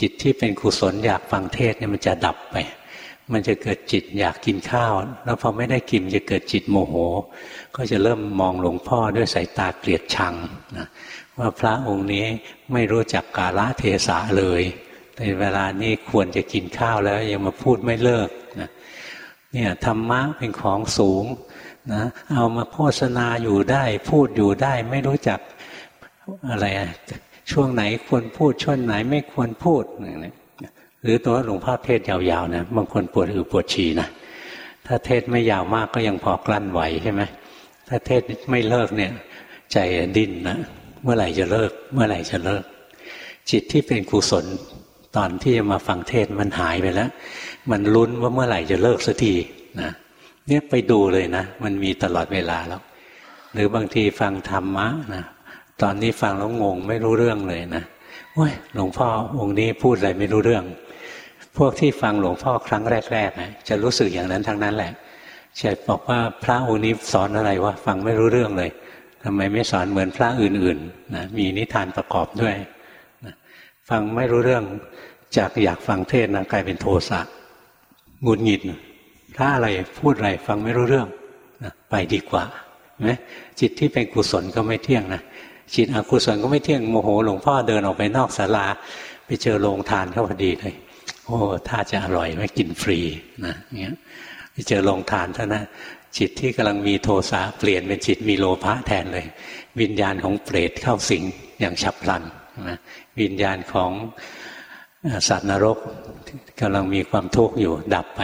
จิตที่เป็นกุศลอยากฟังเทศเนี่ยมันจะดับไป มันจะเกิดจิตอยากกินข้าว แล้วพอไม่ได้กินจะเกิดจิตโมโห ก็จะเริ่มมองหลวงพ่อด้วยสายตาเกลียดชังนะว่าพระองค์นี้ไม่รู้จักกาลเทศะเลยในเวลานี้ควรจะกินข้าวแล้วยังมาพูดไม่เลิกนะเนี่ยธรรมะเป็นของสูงนะเอามาโฆษณาอยู่ได้พูดอยู่ได้ ไม่รู้จักอะไรช่วงไหนควรพูดช่วงไหนไม่ควรพูดอย่างนี้ หรือตัวหลวงพ่อเทศยาวๆนะบางคนปวดอือปวดฉี่นะถ้าเทศไม่ยาวมากก็ยังพอกลั้นไหวใช่ไหมถ้าเทศไม่เลิกเนี่ย ใจดิ้นนะเมื่อไหร่จะเลิก เมื่อไหร่จะเลิก จิตที่เป็นกุศลตอนที่จะมาฟังเทศมันหายไปแล้ว มันลุ้นว่าเมื่อไหร่จะเลิกสักทีนะเนี่ยไปดูเลยนะ มันมีตลอดเวลาแล้ว หรือบางทีฟังธรรมะนะตอนนี้ฟังแล้วงงไม่รู้เรื่องเลยนะโอ้ยหลวงพ่อองค์นี้พูดอะไรไม่รู้เรื่อง พวกที่ฟังหลวงพ่อครั้งแรกๆนะจะรู้สึกอย่างนั้นทั้งนั้นแหละจะบอกว่าพระองค์นี้สอนอะไรวะฟังไม่รู้เรื่องเลยทำไมไม่สอนเหมือนพระอื่นๆนะมีนิทานประกอบด้วยนะฟังไม่รู้เรื่องจากอยากฟังเทศนะกลายเป็นโทสะงุนหงิดพระอะไรพูดอะไรฟังไม่รู้เรื่องนะไปดีกว่าไหมจิตที่เป็นกุศลก็ไม่เที่ยงนะจิตอกุศลก็ไม่เที่ยงโมโหหลวงพ่อเดินออกไปนอกศาลา ไปเจอโรงทานเขาพอดีเลย อ้ถ้าจะอร่อยไม่กินฟรีนะเงี้ยไปเจอโรงทานเท่านั้นจิตที่กำลังมีโทสะเปลี่ยนเป็นจิตมีโลภะแทนเลย วิญญาณของเปรตเข้าสิงอย่างฉับพลันนะวิญญาณของสัตว์นรกกำลังมีความทุกข์อยู่ดับไป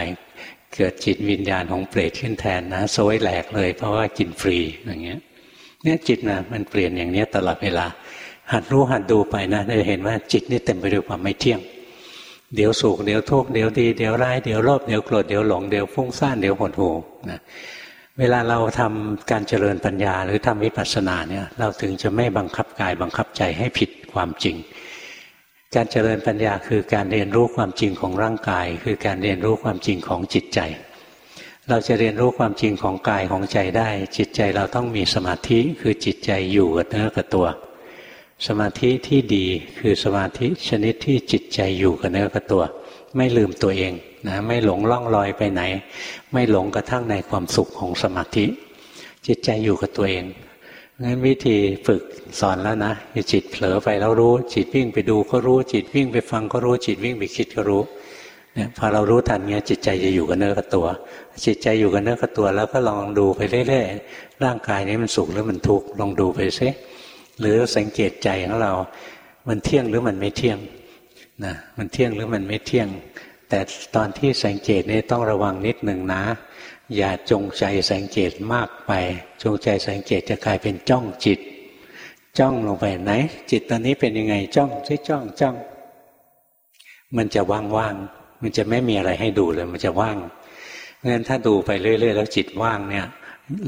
เกิดจิตวิญญาณของเปรตขึ้นแทนนะโซยแหลกเลย เพราะว่ากินฟรีอย่างเงี้ยเนี่ยจิตนะมันเปลี่ยนอย่างเนี้ยตลอดเวลา หัดรู้หัดดูไปนะจะเห็นว่าจิตนี่เต็มไปด้วยความไม่เที่ยง เดี๋ยวสุขเดี๋ยวทุกข์เดี๋ยวดีเดี๋ยวร้ายเดี๋ยวโลภเดี๋ยวโกรธเดี๋ยวหลงเดี๋ยวฟุ้งซ่านเดี๋ยวหดหู่นะเวลาเราทำการเจริญปัญญาหรือทำวิปัสสนาเนี่ยเราถึงจะไม่บังคับกายบังคับใจให้ผิดความจริง การเจริญปัญญาคือการเรียนรู้ความจริงของร่างกาย คือการเรียนรู้ความจริงของจิตใจ เราจะเรียนรู้ความจริงของกายของใจได้ จิตใจเราต้องมีสมาธิคือจิตใจอยู่กับเนื้อกับตัว สมาธิที่ดีคือสมาธิชนิดที่จิตใจอยู่กับเนื้อกับตัว ไม่ลืมตัวเองนะไม่หลงล่องลอยไปไหน ไม่หลงกระทั่งในความสุขของสมาธิ จิตใจอยู่กับตัวเองงั้นวิธีฝึกสอนแล้วนะจิตเผลอไปแล้วรู้ จิตวิ่งไปดูก็รู้ จิตวิ่งไปฟังก็รู้ จิตวิ่งไปคิดก็รู้เนี่ยพอเรารู้ทันเงี้ยจิตใจจะอยู่กับเนื้อกับตัว จิตใจอยู่กับเนื้อกับตัว แล้วก็ลองดูไปเรื่อยๆร่างกายนี้มันสุขหรือมันทุกข์ลองดูไปซิ หรือสังเกตใจของเรา มันเที่ยงหรือมันไม่เที่ยงนะมันเที่ยงหรือมันไม่เที่ยง แต่ตอนที่สังเกตนี่ต้องระวังนิดหนึ่งนะ อย่าจงใจสังเกตมากไป จงใจสังเกตจะกลายเป็นจ้องจิต จ้องลงไปไหน จิตตอนนี้เป็นยังไงจ้องใช่จ้องจ้อง มันจะว่างๆมันจะไม่มีอะไรให้ดูเลย มันจะว่างงั้นถ้าดูไปเรื่อย ๆ แล้วจิตว่างเนี่ย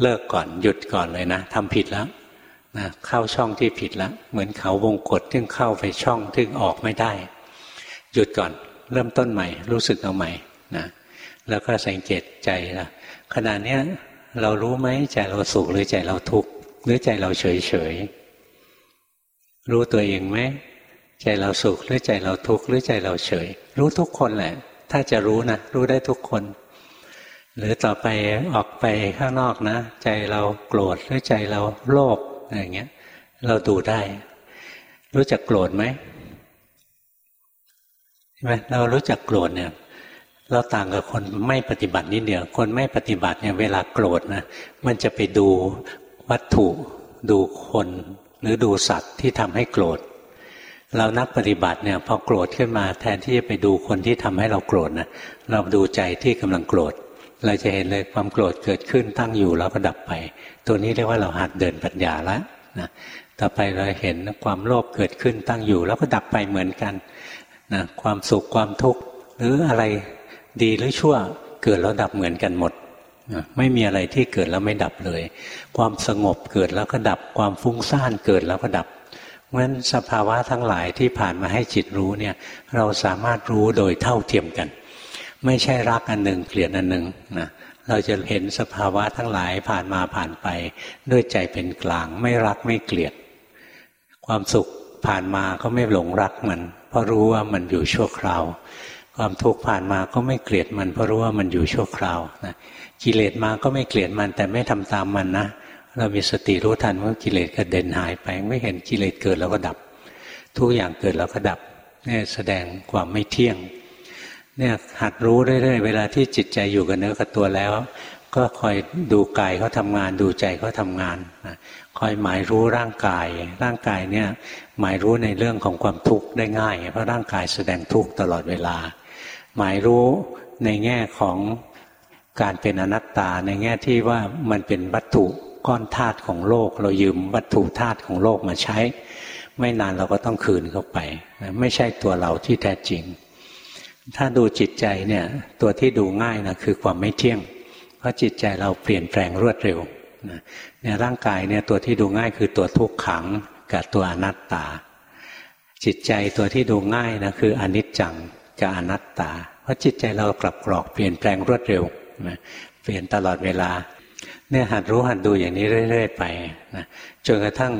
เลิกก่อนหยุดก่อนเลยนะทำผิดแล้ว นะเข้าช่องที่ผิดแล้วเหมือนเขาวงกฏที่เข้าไปช่องที่ออกไม่ได้ หยุดก่อน เริ่มต้นใหม่ รู้สึกเอาใหม่นะแล้วก็สังเกตใจละขณะเนี้ยเรารู้ไหมใจเราสุขหรือใจเราทุกข์หรือใจเราเฉยเฉยรู้ตัวเองไหมใจเราสุขหรือใจเราทุกข์หรือใจเราเฉย รู้ทุกคนแหละ ถ้าจะรู้นะรู้ได้ทุกคน หรือต่อไปออกไปข้างนอกนะ ใจเราโกรธหรือใจเราโลภ อะไรเงี้ย เราดูได้ รู้จักโกรธไหมใช่ไหมเรารู้จักโกรธเนี่ย เราต่างกับคนไม่ปฏิบัตินิดเดียวคนไม่ปฏิบัติเนี่ยเวลาโกรธนะมันจะไปดูวัตถุดูคน หรือดูสัตว์ที่ทำให้โกรธเรานักปฏิบัติเนี่ยพอโกรธขึ้นมาแทนที่จะไปดูคนที่ทำให้เราโกรธนะเราดูใจที่กำลังโกรธ เราจะเห็นเลยความโกรธเกิดขึ้นตั้งอยู่แล้วก็ดับไป ตัวนี้เรียกว่าเราหัดเดินปัญญาแล้วนะต่อไปเราเห็นความโลภเกิดขึ้นตั้งอยู่ แล้วก็ดับไปเหมือนกันนะความสุขความทุกข์หรืออะไรดีหรือชั่วเกิดแล้วดับเหมือนกันหมดไม่มีอะไรที่เกิดแล้วไม่ดับเลย ความสงบเกิดแล้วก็ดับความฟุ้งซ่านเกิดแล้วก็ดับเพราะฉะนั้นสภาวะทั้งหลายที่ผ่านมาให้จิตรู้เนี่ยเราสามารถรู้โดยเท่าเทียมกัน ไม่ใช่รักอันหนึ่งเกลียดอันหนึ่งนะเราจะเห็นสภาวะทั้งหลายผ่านมาผ่านไป ด้วยใจเป็นกลาง ไม่รักไม่เกลียด ความสุขผ่านมาก็ไม่หลงรักมัน เพราะรู้ว่ามันอยู่ชั่วคราว ความทุกข์ผ่านมาก็ไม่เกลียดมัน เพราะรู้ว่ามันอยู่ชั่วคราวนะกิเลสมาก็ไม่เกลียดมัน แต่ไม่ทำตามมันนะเรามีสติรู้ทันว่ากิเลสกระเด็นหายไป ไม่เห็นกิเลสเกิดแล้วก็ดับ ทุกอย่างเกิดแล้วก็ดับนี่แสดงความไม่เที่ยง เนี่ยหัดรู้เรื่อยๆเวลาที่จิตใจอยู่กับเนื้อกับตัวแล้ว ก็คอยดูกายเขาทางานดูใจเขาทางานคอยหมายรู้ร่างกาย ร่างกายเนี่ยหมายรู้ในเรื่องของความทุกข์ได้ง่าย เพราะร่างกายแสดงทุกข์ตลอดเวลา หมายรู้ในแง่ของการเป็นอนัตตาในแง่ที่ว่ามันเป็นวัตถุก้อนธาตุของโลก เรายืมวัตถุธาตุของโลกมาใช้ ไม่นานเราก็ต้องคืนเข้าไป ไม่ใช่ตัวเราที่แท้จริง ถ้าดูจิตใจเนี่ยตัวที่ดูง่ายนะคือความไม่เที่ยง เพราะจิตใจเราเปลี่ยนแปลงรวดเร็วเนี่ยร่างกายเนี่ยตัวที่ดูง่ายคือตัวทุกขังกับตัวอนัตตา จิตใจตัวที่ดูง่ายนะคืออนิจจังกับอนัตตา เพราะจิตใจเรากลับกรอกเปลี่ยนแปลงรวดเร็วนะเปลี่ยนตลอดเวลาเนี่ยหัดรู้หัดดูอย่างนี้เรื่อย ๆ ไปนะจนกระทั่ง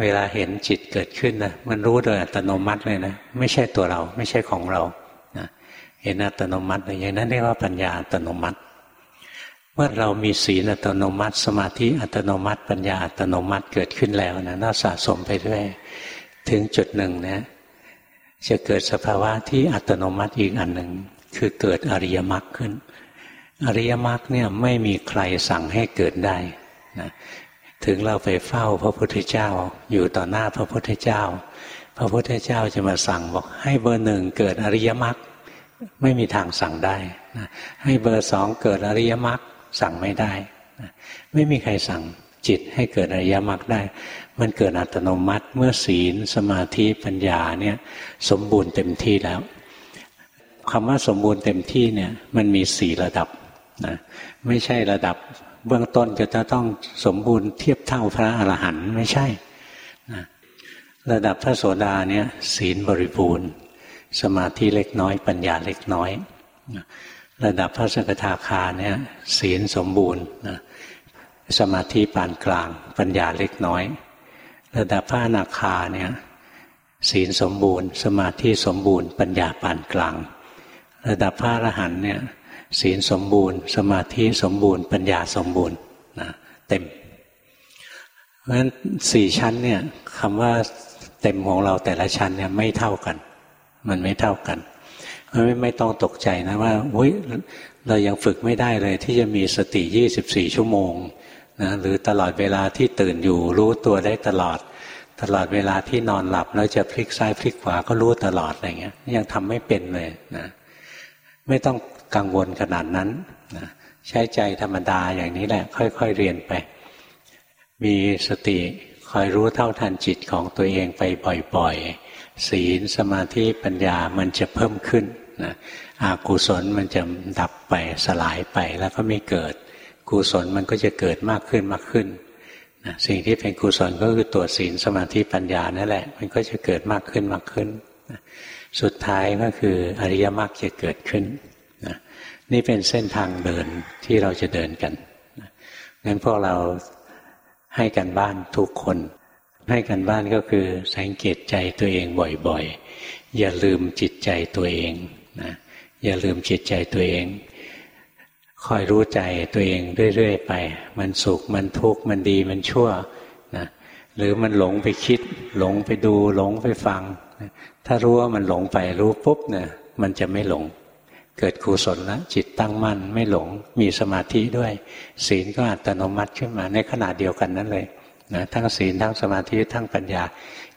เวลาเห็นจิตเกิดขึ้นนะมันรู้โดยอัตโนมัติเลยนะไม่ใช่ตัวเราไม่ใช่ของเรา เห็นอัตโนมัติอย่างนั้นเรียกว่าปัญญาอัตโนมัติ เมื่อเรามีศีลอัตโนมัติ สมาธิอัตโนมัติ ปัญญาอัตโนมัติเกิดขึ้นแล้วนะน่าสะสมไปเรื่อยถึงจุดหนึ่งนะจะเกิดสภาวะที่อัตโนมัติอีกอันหนึ่งคือเกิดอริยมรรคขึ้น อริยมรรคเนี่ยไม่มีใครสั่งให้เกิดได้นะถึงเราไปเฝ้าพระพุทธเจ้า อยู่ต่อหน้าพระพุทธเจ้า พระพุทธเจ้าจะมาสั่งบอกให้เบอร์หนึ่งเกิดอริยมรรค ไม่มีทางสั่งได้นะให้เบอร์สองเกิดอริยมรรคสั่งไม่ได้นะไม่มีใครสั่งจิตให้เกิดอริยมรรคได้ มันเกิดอัตโนมัติเมื่อศีล สมาธิปัญญาเนี่ยสมบูรณ์เต็มที่แล้วคำว่าสมบูรณ์เต็มที่เนี่ยมันมีสี่ระดับนะไม่ใช่ระดับเบื้องต้นจะต้องสมบูรณ์เทียบเท่าพระอรหันต์ไม่ใช่นะระดับพระโสดาเนี่ยศีลบริบูรณ์ สมาธิเล็กน้อย ปัญญาเล็กน้อย ระดับพระสกทาคาเนี่ยศีลสมบูรณ์นะสมาธิปานกลาง ปัญญาเล็กน้อย ระดับพระอนาคาเนี่ยศีลสมบูรณ์ สมาธิสมบูรณ์ ปัญญาปานกลาง ระดับพระอรหันต์เนี่ยศีลสมบูรณ์ สมาธิสมบูรณ์ ปัญญาสมบูรณ์นะเต็มเพราะฉะนั้นสี่ชั้นเนี่ยคำว่าเต็มของเราแต่ละชั้นเนี่ยไม่เท่ากัน มันไม่เท่ากันไม่ไม่ต้องตกใจนะว่าเฮ้ยเรายังฝึกไม่ได้เลย ที่จะมีสติยี่สิบสี่ชั่วโมงนะหรือตลอดเวลาที่ตื่นอยู่ รู้ตัวได้ตลอด ตลอดเวลาที่นอนหลับแล้วจะพลิกซ้ายพลิกขวาก็รู้ตลอดอะไรเงี้ย ยังทำไม่เป็นเลยนะไม่ต้องกังวลขนาดนั้นนะใช้ใจธรรมดาอย่างนี้แหละ ค่อยๆเรียนไป มีสติคอยรู้เท่าทันจิตของตัวเองไปบ่อยๆ ศีลสมาธิปัญญามันจะเพิ่มขึ้นนะอากุศลมันจะดับไปสลายไปแล้วก็ไม่เกิด กุศลมันก็จะเกิดมากขึ้นมากขึ้นนะสิ่งที่เป็นกุศลก็คือตัวศีลสมาธิปัญญานั่นแหละ มันก็จะเกิดมากขึ้นมากขึ้นนะสุดท้ายก็คืออริยมรรคจะเกิดขึ้นนะนี่เป็นเส้นทางเดินที่เราจะเดินกันนะงั้นพวกเราให้กันบ้านทุกคน ให้กันบ้านก็คือสังเกตใจตัวเองบ่อยๆ อย่าลืมจิตใจตัวเองนะอย่าลืมจิตใจตัวเอง คอยรู้ใจตัวเองเรื่อยๆไป มันสุขมันทุกข์มันดีมันชั่วนะหรือมันหลงไปคิด หลงไปดู หลงไปฟัง ถ้ารู้ว่ามันหลงไปรู้ปุ๊บเนี่ยมันจะไม่หลง เกิดกุศลแล้วจิตตั้งมั่นไม่หลงมีสมาธิด้วย ศีลก็อัตโนมัติขึ้นมาในขณะเดียวกันนั้นเลย นะทั้งศีลทั้งสมาธิทั้งปัญญา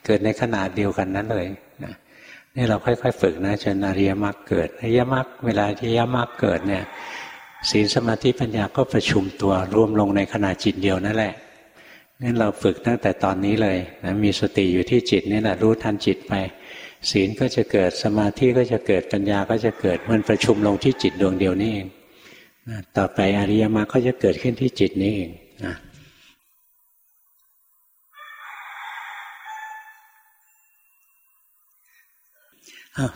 เกิดในขณะเดียวกันนั้นเลยนะนี่เราค่อยๆฝึกนะจนอริยมรรคเกิดอริยมรรคเวลาที่ยมรรคเกิดเนี่ยศีลสมาธิปัญญาก็ประชุมตัวรวมลงในขณะจิตเดียวนั่นแหละนั่นเราฝึกตั้งแต่ตอนนี้เลยนะมีสติอยู่ที่จิตนี่แหละรู้ทันจิตไป ศีลก็จะเกิดสมาธิก็จะเกิดปัญญาก็จะเกิดมันประชุมลงที่จิตดวงเดียวนี่เองต่อไปอริยมรรคก็จะเกิดขึ้นที่จิตนี่เอง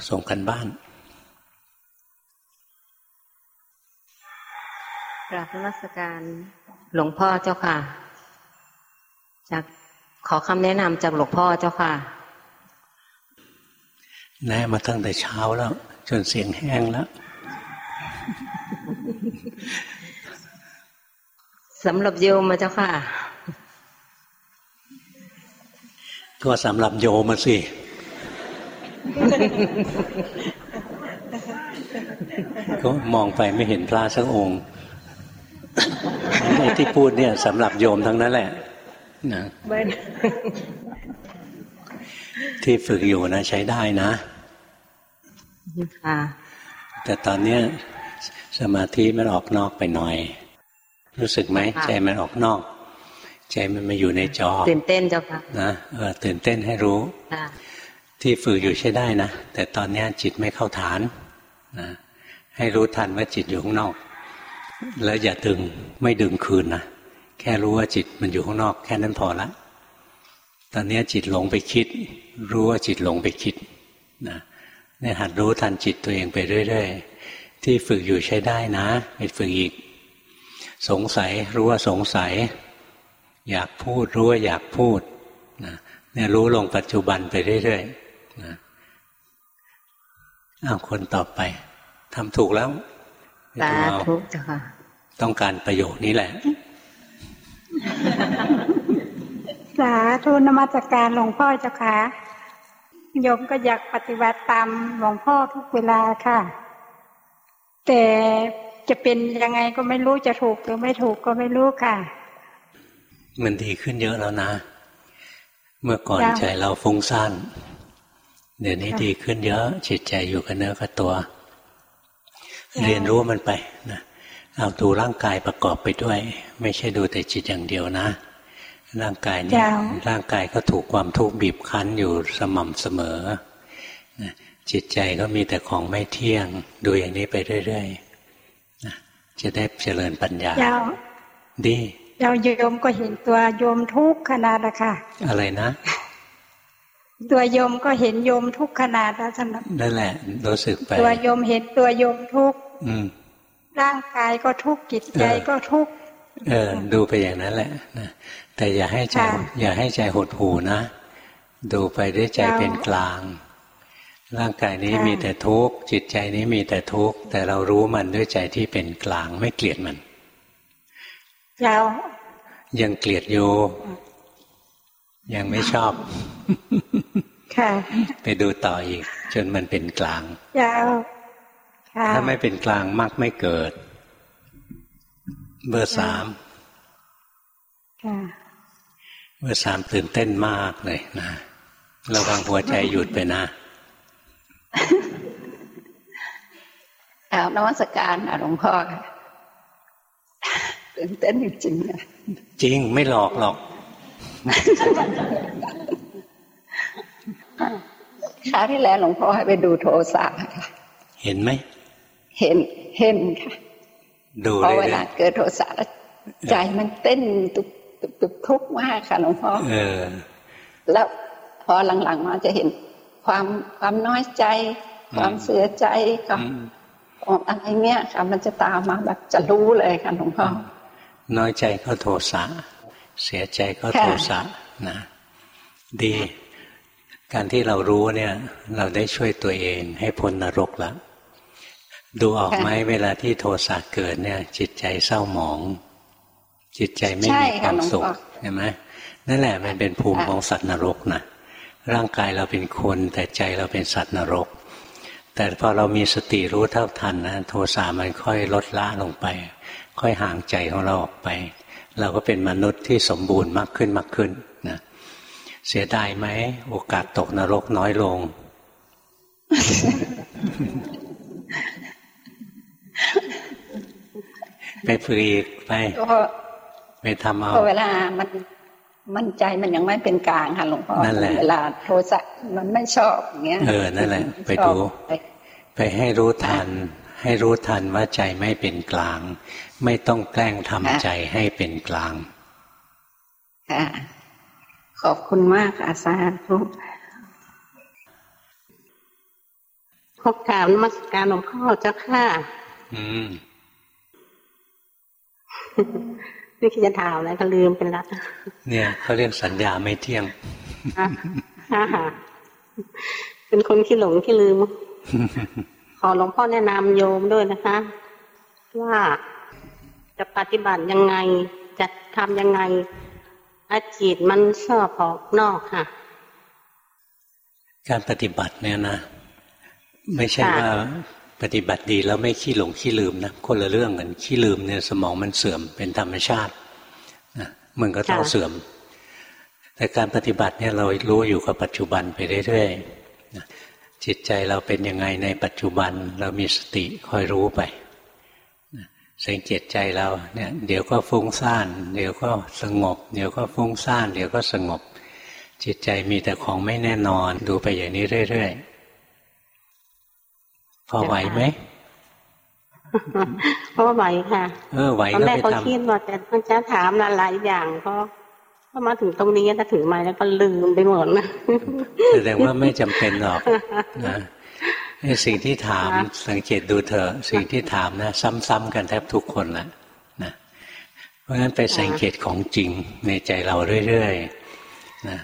ส่งกันบ้านกราบนมัสการหลวงพ่อเจ้าค่ะ จากขอคำแนะนำจากหลวงพ่อเจ้าค่ะแน่มาตั้งแต่เช้าแล้ว จนเสียงแห้งแล้วสำหรับโยมมาเจ้าค่ะ ก็สำหรับโยมมาสิ ก็มองไปไม่เห็นพระสักองค์ไอ้ที่พูดเนี่ยสำหรับโยมทั้งนั้นแหละนะที่ฝึกอยู่นะใช้ได้นะแต่ตอนนี้สมาธิมันออกนอกไปหน่อย รู้สึกไหมใจมันออกนอก ใจมันมาอยู่ในจอตื่นเต้นเจ้าค่ะนะเออตื่นเต้นให้รู้ ที่ฝึกอยู่ใช้ได้นะ แต่ตอนนี้จิตไม่เข้าฐานนะให้รู้ทันว่าจิตอยู่ข้างนอก แล้วอย่าดึงไม่ดึงคืนนะแค่รู้ว่าจิตมันอยู่ข้างนอก แค่นั้นพอละ ตอนนี้จิตหลงไปคิด รู้ว่าจิตหลงไปคิดนะเนี่ยหัดรู้ทันจิตตัวเองไปเรื่อยๆที่ฝึกอยู่ใช้ได้นะไปฝึกอีก สงสัยรู้ว่าสงสัย อยากพูดรู้ว่าอยากพูดนะเนี่ยรู้ลงปัจจุบันไปเรื่อยๆ อ้าวคนต่อไปทำถูกแล้วสาธุจ้ะค่ะ ต้องการประโยชน์นี้แหละ สาธุนมัสการหลวงพ่อเจ้าค่ะโยมก็อยากปฏิบัติตามหลวงพ่อทุกเวลาค่ะ แต่จะเป็นยังไงก็ไม่รู้จะถูกหรือไม่ถูกก็ไม่รู้ค่ะ มันดีขึ้นเยอะแล้วนะ เมื่อก่อนใจเราฟุ้งซ่าน เดี๋ยวนี้ดีขึ้นเยอะจิตใจอยู่กับเนื้อกับตัว เรียนรู้มันไปนะเอาดูร่างกายประกอบไปด้วย ไม่ใช่ดูแต่จิตอย่างเดียวนะ ร่างกายเนี่ยร่างกายก็ถูกความทุกข์บีบคั้นอยู่สม่ำเสมอจิตใจก็มีแต่ของไม่เที่ยง ดูอย่างนี้ไปเรื่อยๆจะได้เจริญปัญญาดีเราโยมก็เห็นตัวโยมทุกขนาดละค่ะอะไรนะ ตัวโยมก็เห็นโยมทุกขนาดแล้วสำหรับนั่นแหละรู้สึกไป ตัวโยมเห็นตัวโยมทุกร่างกายก็ทุกจิตใจก็ทุกเออ ดูไปอย่างนั้นแหละนะแต่อย่าให้ใจอย่าให้ใจหดหูนะ ดูไปด้วยใจเป็นกลาง ร่างกายนี้มีแต่ทุกข์จิตใจนี้มีแต่ทุกข์แต่เรารู้มันด้วยใจที่เป็นกลางไม่เกลียดมันเรายังเกลียดอยู่ยังไม่ชอบ ค่ะ ไปดูต่ออีก จนมันเป็นกลางยาวถ้าไม่เป็นกลางมักไม่เกิด เบอร์สามเบอร์สามตื่นเต้นมากเลยนะระวังหัวใจหยุดไปนะเอานวัตการหลวงพ่อตื่นเต้นจริงๆนะจริงไม่หลอกหรอก คราวที่แล้วหลวงพ่อให้ไปดูโทรศัพท์เห็นไหม เห็นเห็นค่ะดูเพราะเวลาเกิดโทสะใจมันเต้นตุบตุบตุบทุกข์มากค่ะหลวงพ่อเออ แล้วพอหลังๆมาจะเห็นความความน้อยใจ ความเสียใจกับอะไรเนี้ยค่ะมันจะตามมาแบบจะรู้เลยค่ะหลวงพ่อน้อยใจก็โทสะเสียใจก็โทสะนะ ดี การที่เรารู้เนี่ยเราได้ช่วยตัวเองให้พ้นนรกแล้วดูออกไหมเวลาที่โทสะเกิดเนี่ย จิตใจเศร้าหมอง จิตใจไม่มีความสุขเห็นไหมนั่นแหละมันเป็นภูมิของสัตว์นรกนะร่างกายเราเป็นคน แต่ใจเราเป็นสัตว์นรก แต่พอเรามีสติรู้เท่าทันนะโทสะมันค่อยลดละลงไป ค่อยห่างใจของเราออกไป เราก็เป็นมนุษย์ที่สมบูรณ์มากขึ้นมากขึ้นนะ เสียดายไหม โอกาสตกนรกน้อยลง ไปฝึกอีกไปไปทำเอาเวลามันมันใจมันยังไม่เป็นกลางค่ะหลวงพ่อนั่นแหละเวลาโทสะมันไม่ชอบอย่างเงี้ยเออนั่นแหละ ไปดูไปให้รู้ทัน ให้รู้ทันว่าใจไม่เป็นกลาง ไม่ต้องแกล้งทำใจให้เป็นกลางค่ะ ขอบคุณมากอาสาธุพบกราบนมัสการหลวงพ่อเจ้าค่ะ อืมนี่คิดจะถามแล้วก็ลืมเป็นละเนี่ยเขาเรียกสัญญาไม่เที่ยงเป็นคนขี้หลงขี้ลืม ขอหลวงพ่อแนะนำโยมด้วยนะคะ ว่าจะปฏิบัติยังไง จะทำยังไง อาจิตมันชอบออกนอกค่ะ การปฏิบัติเนี่ยนะ ไม่ใช่ว่าปฏิบัติดีแล้วไม่ขี้หลงขี้ลืมนะคนละเรื่องกันขี้ลืมเนี่ยสมองมันเสื่อมเป็นธรรมชาตินะมันก็ต้องเสื่อม แต่การปฏิบัติเนี่ยเรารู้อยู่กับปัจจุบันไปเรื่อยๆจิตใจเราเป็นยังไงในปัจจุบันเรามีสติคอยรู้ไป สังเกตใจเราเนี่ย เดี๋ยวก็ฟุ้งซ่าน เดี๋ยวก็สงบ เดี๋ยวก็ฟุ้งซ่าน เดี๋ยวก็สงบ จิตใจมีแต่ของไม่แน่นอน ดูไปอย่างนี้เรื่อยๆพอไหวไหมพอไหวค่ะ เออไหวก็ไปทำตอนแรกเขาคิดว่าจะจะถามหลายอย่างเพราะพอมาถึงตรงนี้ถ้าถือไม้แล้วก็ลืมไปหมดนะแสดงว่าไม่จำเป็นหรอกนะ สิ่งที่ถามสังเกตดูเถอะสิ่งที่ถามนะ ซ้ำๆกันแทบทุกคนแหละนะเพราะฉะนั้นไปสังเกตของจริงในใจเราเรื่อยๆนะ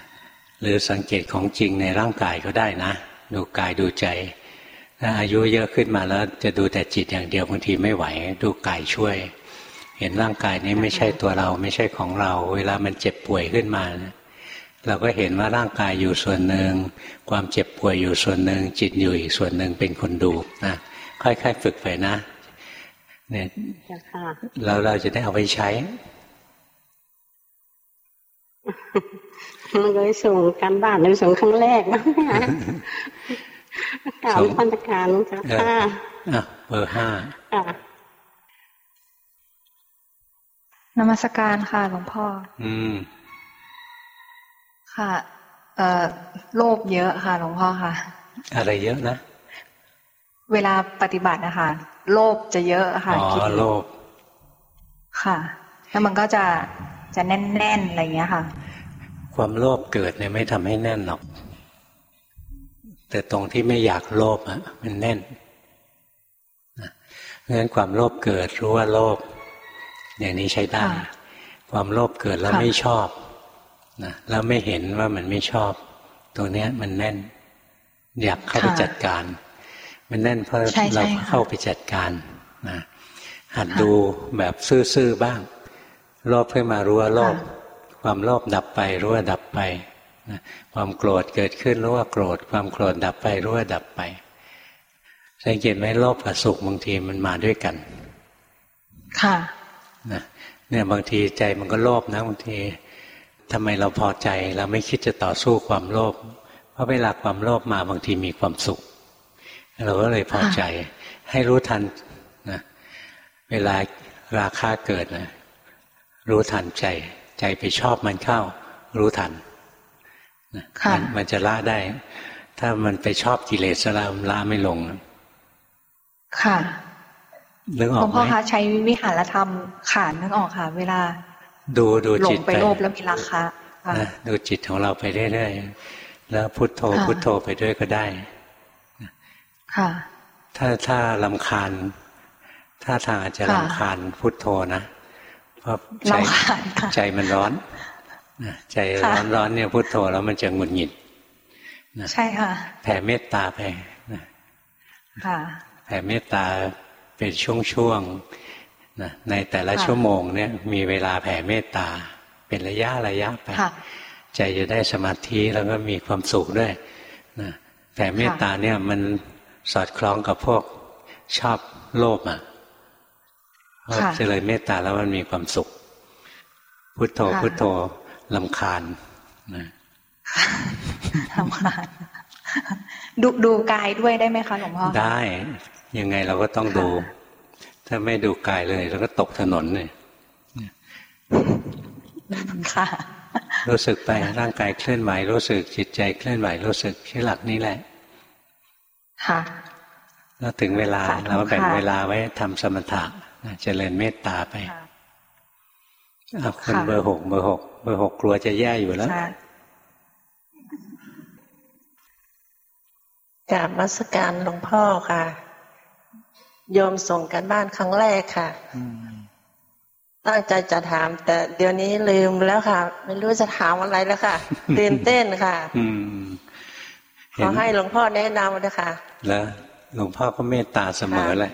หรือสังเกตของจริงในร่างกายก็ได้นะดูกายดูใจถ้าอายุเยอะขึ้นมาแล้วจะดูแต่จิตอย่างเดียวบางทีไม่ไหว ดูกายช่วย เห็นร่างกายนี้ไม่ใช่ตัวเราไม่ใช่ของเรา เวลามันเจ็บป่วยขึ้นมานะ เราก็เห็นว่าร่างกายอยู่ส่วนหนึ่ง ความเจ็บป่วยอยู่ส่วนหนึ่ง จิตอยู่อีกส่วนหนึ่งเป็นคนดูนะค่อยๆฝึกไปนะเนี่ยแล้วเราจะได้เอาไปใช้มันเลยส่งการบ้านเลยส่งครั้งแรกนะกล่าวพันธการจ้ะค่ะเบอร์ห้านมัสการค่ะหลวงพ่อ อืม ค่ะ เอ่อโลภเยอะค่ะหลวงพ่อค่ะ อะไรเยอะนะ เวลาปฏิบัตินะคะโลภจะเยอะค่ะอ๋อโลภค่ะ แล้วมันก็จะจะแน่นๆอะไรเงี้ยค่ะ ความโลภเกิดเนี่ยไม่ทำให้แน่นหรอก แต่ตรงที่ไม่อยากโลภอะมันแน่นเพราะฉะนั้นความโลภเกิดรู้ว่าโลภอย่างนี้ใช้ได้ ความโลภเกิดแล้วไม่ชอบ นะแล้วไม่เห็นว่ามันไม่ชอบตัวเนี้ยมันแน่น อยากเข้าไปจัดการ มันแน่นเพราะเราเข้าไปจัดการนะหัดดูแบบซื่อๆบ้างโลภขึ้นมารู้ว่าโลภความโลภดับไปรู้ว่าดับไปนะความโกรธเกิดขึ้นรู้ว่าโกรธ ความโกรธดับไปรู้ว่าดับไป สังเกตไหมโลภกับสุขบางทีมันมาด้วยกัน ค่ะนะเนี่ยบางทีใจมันก็โลภนะบางที ทำไมเราพอใจเราไม่คิดจะต่อสู้ความโลภเพราะเวลาความโลภมาบางทีมีความสุข เราก็เลยพอใจ ให้รู้ทันนะเวลาราคาเกิดนะรู้ทันใจ ใจไปชอบมันเข้า รู้ทันมันมันจะละได้ ถ้ามันไปชอบกิเลสละมละไม่ลง ค่ะนึกออกไหมพ่อคะใช้วิหารธรรมขานนึกออกค่ะ เวลา ดูดูจิตไปโลภแล้วมีราคาดูจิตของเราไปเรื่อยๆแล้วพุทโธพุทโธไปด้วยก็ได้ค่ะถ้าถ้าลำคาญ ถ้าทางอาจจะลำคาญพุทโธนะเพราะใจใจมันร้อนใจร้อนร้อนเนี่ยพุทโธแล้วมันจะหงุดหงิดใช่ค่ะแผ่เมตตาไปค่ะแผ่เมตตาเป็นช่วง นะในแต่ละชั่วโมงเนี่ยมีเวลาแผ่เมตตา เป็นระยะระยะไปใจจะได้สมาธิแล้วก็มีความสุขด้วยนะแผ่เมตตาเนี่ยมันสอดคล้องกับพวกชอบโลภอะเพราะเจริญเมตตาแล้วมันมีความสุข พุทโธพุทโธลำคาญนะลำคาญดูดูกายด้วยได้ไหมคะหลวงพ่อได้ ยังไงเราก็ต้องดู ถ้าไม่ดูกายเลยแล้วก็ตกถนนเลยค่ะ รู้สึกไปร่างกายเคลื่อนไหวรู้สึกจิตใจเคลื่อนไหวรู้สึกใช้หลักนี้แหละ ค่ะแล้วถึงเวลาเราแบ่งเวลาไว้ทำสมถะเจริญเมตตาไปอาคนเบอร์หกเบอร์หกเบอร์หกกลัวจะแย่อยู่แล้วกราบมัสการหลวงพ่อค่ะ โยมส่งกันบ้านครั้งแรกค่ะตั้งใจจะถาม แต่เดี๋ยวนี้ลืมแล้วค่ะ ไม่รู้จะถามอะไรแล้วค่ะตื่นเต้นค่ะขอให้หลวงพ่อแนะนำเลยค่ะแล้วหลวงพ่อก็เมตตาเสมอแหละ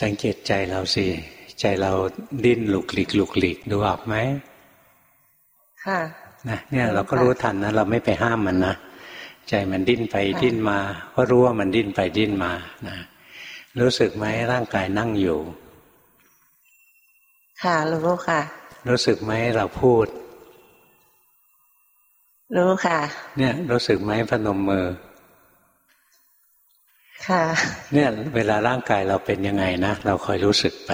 สังเกตใจเราสิ ใจเราดิ้นหลุกหลีกหลุกหลีกดูออกไหมค่ะนะเนี่ยเราก็รู้ทันนะ เราไม่ไปห้ามมันนะ ใจมันดิ้นไปดิ้นมา ก็รู้ว่ามันดิ้นไปดิ้นมานะรู้สึกไหมร่างกายนั่งอยู่ ค่ะรู้ค่ะ รู้สึกไหมเราพูด รู้ค่ะ เนี่ย รู้สึกไหมพนมมือ ค่ะ เนี่ย เวลาร่างกายเราเป็นยังไงนะเราคอยรู้สึกไป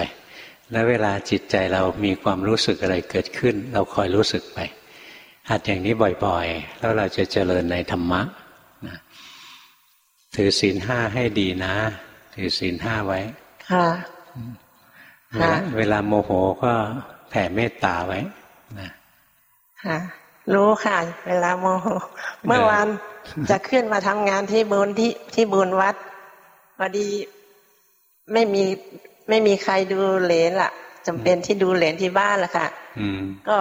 แล้วเวลาจิตใจเรามีความรู้สึกอะไรเกิดขึ้น เราคอยรู้สึกไปหัดอย่างนี้บ่อยๆ แล้วเราจะเจริญในธรรมะนะ ถือศีลห้าให้ดีนะ ถือศีลห้าไว้ ค่ะเวลาเวลาโมโหก็แผ่เมตตาไว้นะค่ะ รู้ค่ะ เวลาโมโห เมื่อวานจะขึ้นมาทำงานที่บุญที่ที่บุญวัดพอดีไม่มีไม่มีใครดูเหรนล่ะจำเป็นที่ดูเหรนที่บ้านแหละค่ะอืมก็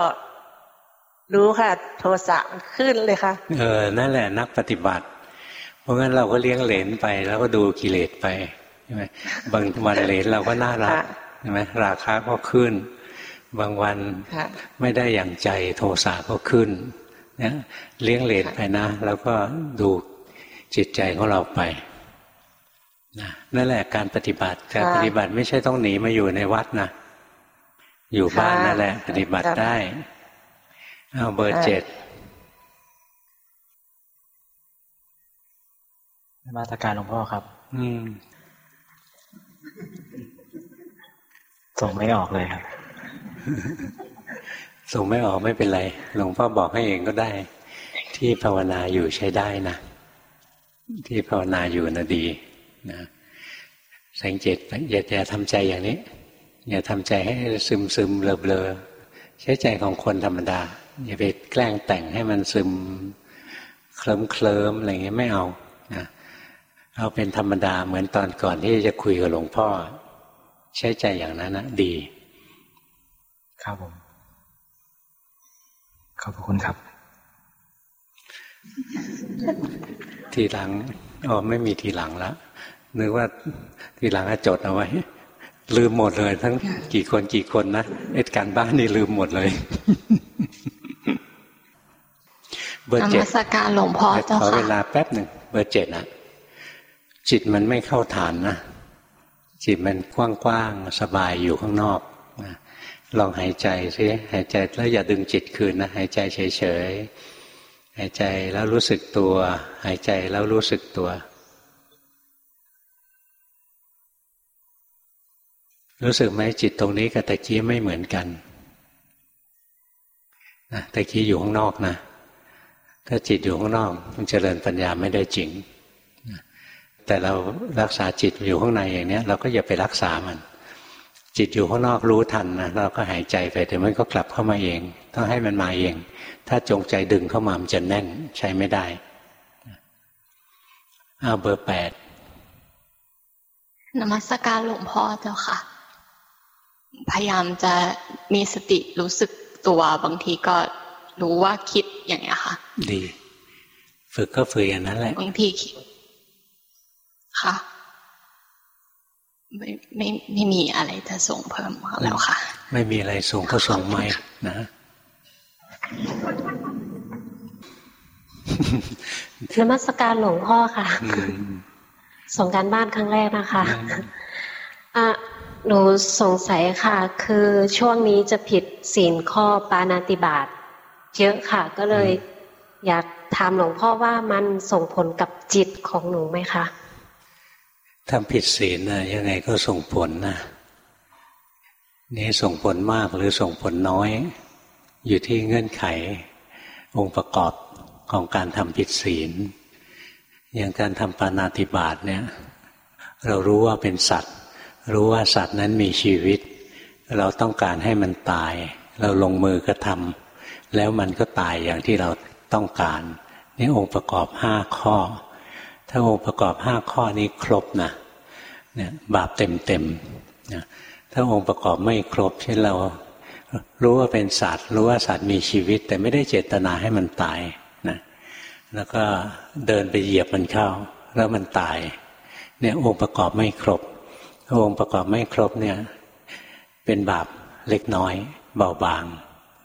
รู้ค่ะ โทสะมันขึ้นเลยค่ะ เออ นั่นแหละนักปฏิบัติเพ ราะงั้นเราก็เลี้ยงเหรนไป แล้วก็ดูกิเลสไปใช่ไหมบางวันเหรนเราก็น่ารักค่ะใช่ไหมราคาก็ขึ้น บางวันค่ะไม่ได้อย่างใจโทสะก็ขึ้นเนี่ยเลี้ยงเหรนไปนะ แล้วก็ดูจิตใจของเราไปนะนั่นแหละการปฏิบัติการปฏิบัติไม่ใช่ต้องหนีมาอยู่ในวัดนะอยู่บ้านนั่นแหละ ปฏิบัติได้เอาเบอร์เจ็ด มาตรการหลวงพ่อครับ อืม ส่งไม่ออกเลยครับ ส่งไม่ออกไม่เป็นไร หลวงพ่อบอกให้เองก็ได้ ที่ภาวนาอยู่ใช้ได้นะ ที่ภาวนาอยู่นะดี นะสังเกตไปอย่าอย่าทำใจอย่างนี้ อย่าทำใจให้ซึมซึมเบลอเบลอใช้ใจของคนธรรมดา อย่าไปแกล้งแต่งให้มันซึมเคลิ้มเคลิมอะไรเงี้ยไม่เอานะ เอาเป็นธรรมดาเหมือนตอนก่อนที่จะคุยกับหลวงพ่อ ใช้ใจอย่างนั้นนะดี ครับผมขอบพระคุณครับ ทีหลังอ๋อไม่มีทีหลังแล้วนึกว่าทีหลังอะจดเอาไว้ ลืมหมดเลย ทั้งกี่คนกี่คนนะเอ็ดการบ้านนี่ลืมหมดเลยเบอร์นเจ็มัดสการหลวงพ่อเจ้าขอเวค่ะลาแป๊บหนึ่งเบอร์เจ็ดนะ จิตมันไม่เข้าฐานนะจิตมันกว้างๆสบายอยู่ข้างนอกนะลองหายใจซิหายใจแล้วอย่าดึงจิตคืนนะหายใจเฉยๆหายใจแล้วรู้สึกตัว หายใจแล้วรู้สึกตัว รู้สึกไหมจิตตรงนี้กับตะกี้ไม่เหมือนกันนะตะกี้อยู่ข้างนอกนะ ถ้าจิตอยู่ข้างนอกมันเจริญปัญญาไม่ได้จริง แต่เรารักษาจิตอยู่ข้างในอย่างเนี้ย เราก็อย่าไปรักษามัน จิตอยู่ข้างนอกรู้ทันนะเราก็หายใจไปเดี๋ยวมันก็กลับเข้ามาเอง ต้องให้มันมาเอง ถ้าจงใจดึงเข้ามามันจะแน่นใช้ไม่ได้เอาเบอร์แปดนมัสการหลวงพ่อเจ้าค่ะ พยายามจะมีสติรู้สึกตัวบางทีก็รู้ว่าคิดอย่างเงี้ยค่ะ ดี ฝึกก็ฝึกอย่างนั้นแหละ บางที คิดค่ะ ไม่ไม่ไม่มีอะไรจะส่งเพิ่มแล้วค่ะ ไม่มีอะไรส่งก็ส่งไม่นะนมัสการหลวงพ่อค่ะอืมส่งการบ้านครั้งแรกนะคะอะหนูสงสัยค่ะ คือช่วงนี้จะผิดศีลข้อปานาติบาตเยอะค่ะ ก็เลยอยากถามหลวงพ่อว่ามันส่งผลกับจิตของหนูไหมคะ ทำผิดศีลนะยังไงก็ส่งผลนะนี่ส่งผลมากหรือส่งผลน้อย อยู่ที่เงื่อนไข องค์ประกอบของการทำผิดศีล อย่างการทำปานาติบาตเนี่ย เรารู้ว่าเป็นสัตว์ รู้ว่าสัตว์นั้นมีชีวิต เราต้องการให้มันตาย เราลงมือกระทำแล้วมันก็ตายอย่างที่เราต้องการ นี่องค์ประกอบห้าข้อ ถ้าองค์ประกอบห้าข้อนี้ครบนะเนี่ยบาปเต็มเต็มนะถ้าองค์ประกอบไม่ครบ เช่นเรารู้ว่าเป็นสัตว์ รู้ว่าสัตว์มีชีวิต แต่ไม่ได้เจตนาให้มันตายนะแล้วก็เดินไปเหยียบมันเข้า แล้วมันตายเนี่ยองค์ประกอบไม่ครบ องค์ประกอบไม่ครบเนี่ยเป็นบาปเล็กน้อย เบาบาง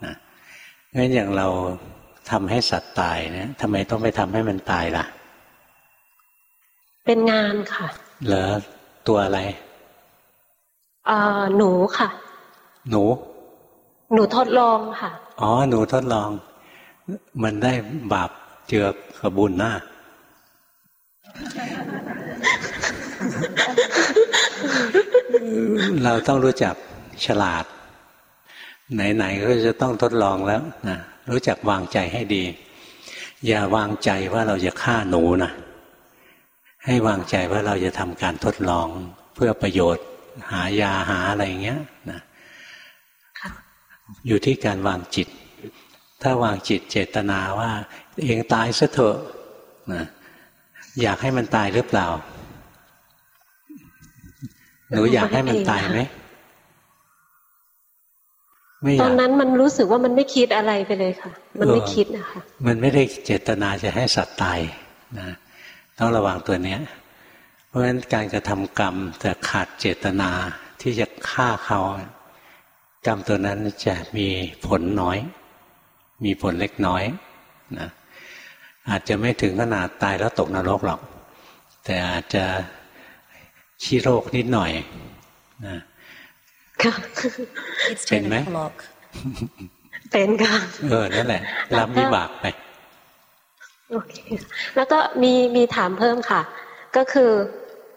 นะงั้นอย่างเราทำให้สัตว์ตายเนี่ยทำไมต้องไปทำให้มันตายล่ะ เป็นงานค่ะ เหรอตัวอะไรเอ่อหนูค่ะ หนู หนูทดลองค่ะ อ๋อ หนูทดลอง มันได้บาปเจือกขบุญหน้าเราต้องรู้จักฉลาด ไหนๆก็จะต้องทดลองแล้วนะรู้จักวางใจให้ดี อย่าวางใจว่าเราจะฆ่าหนูนะ ให้วางใจว่าเราจะทำการทดลองเพื่อประโยชน์ หายาหาอะไรอย่างเงี้ยนะอยู่ที่การวางจิต ถ้าวางจิตเจตนาว่า เองตายซะเถอะนะอยากให้มันตายหรือเปล่า หนูอยากให้มันตายไหมไม่ตอนนั้นมันรู้สึกว่ามันไม่คิดอะไรไปเลยค่ะ มันไม่คิดนะคะ มันไม่ได้เจตนาจะให้สัตว์ตายนะ ต้องระวังตัวเนี้ย เพราะฉะนั้นการกระทำกรรมแต่ขาดเจตนาที่จะฆ่าเขากรรมตัวนั้นจะมีผลน้อย มีผลเล็กน้อยนะอาจจะไม่ถึงขนาดตายแล้วตกนรกหรอก แต่อาจจะชี้โรคนิดหน่อยนะเป็นไหมเป็นค่ะเออนั่นแหละรับวิบากไป โอเคแล้วก็มีมีถามเพิ่มค่ะ ก็คือ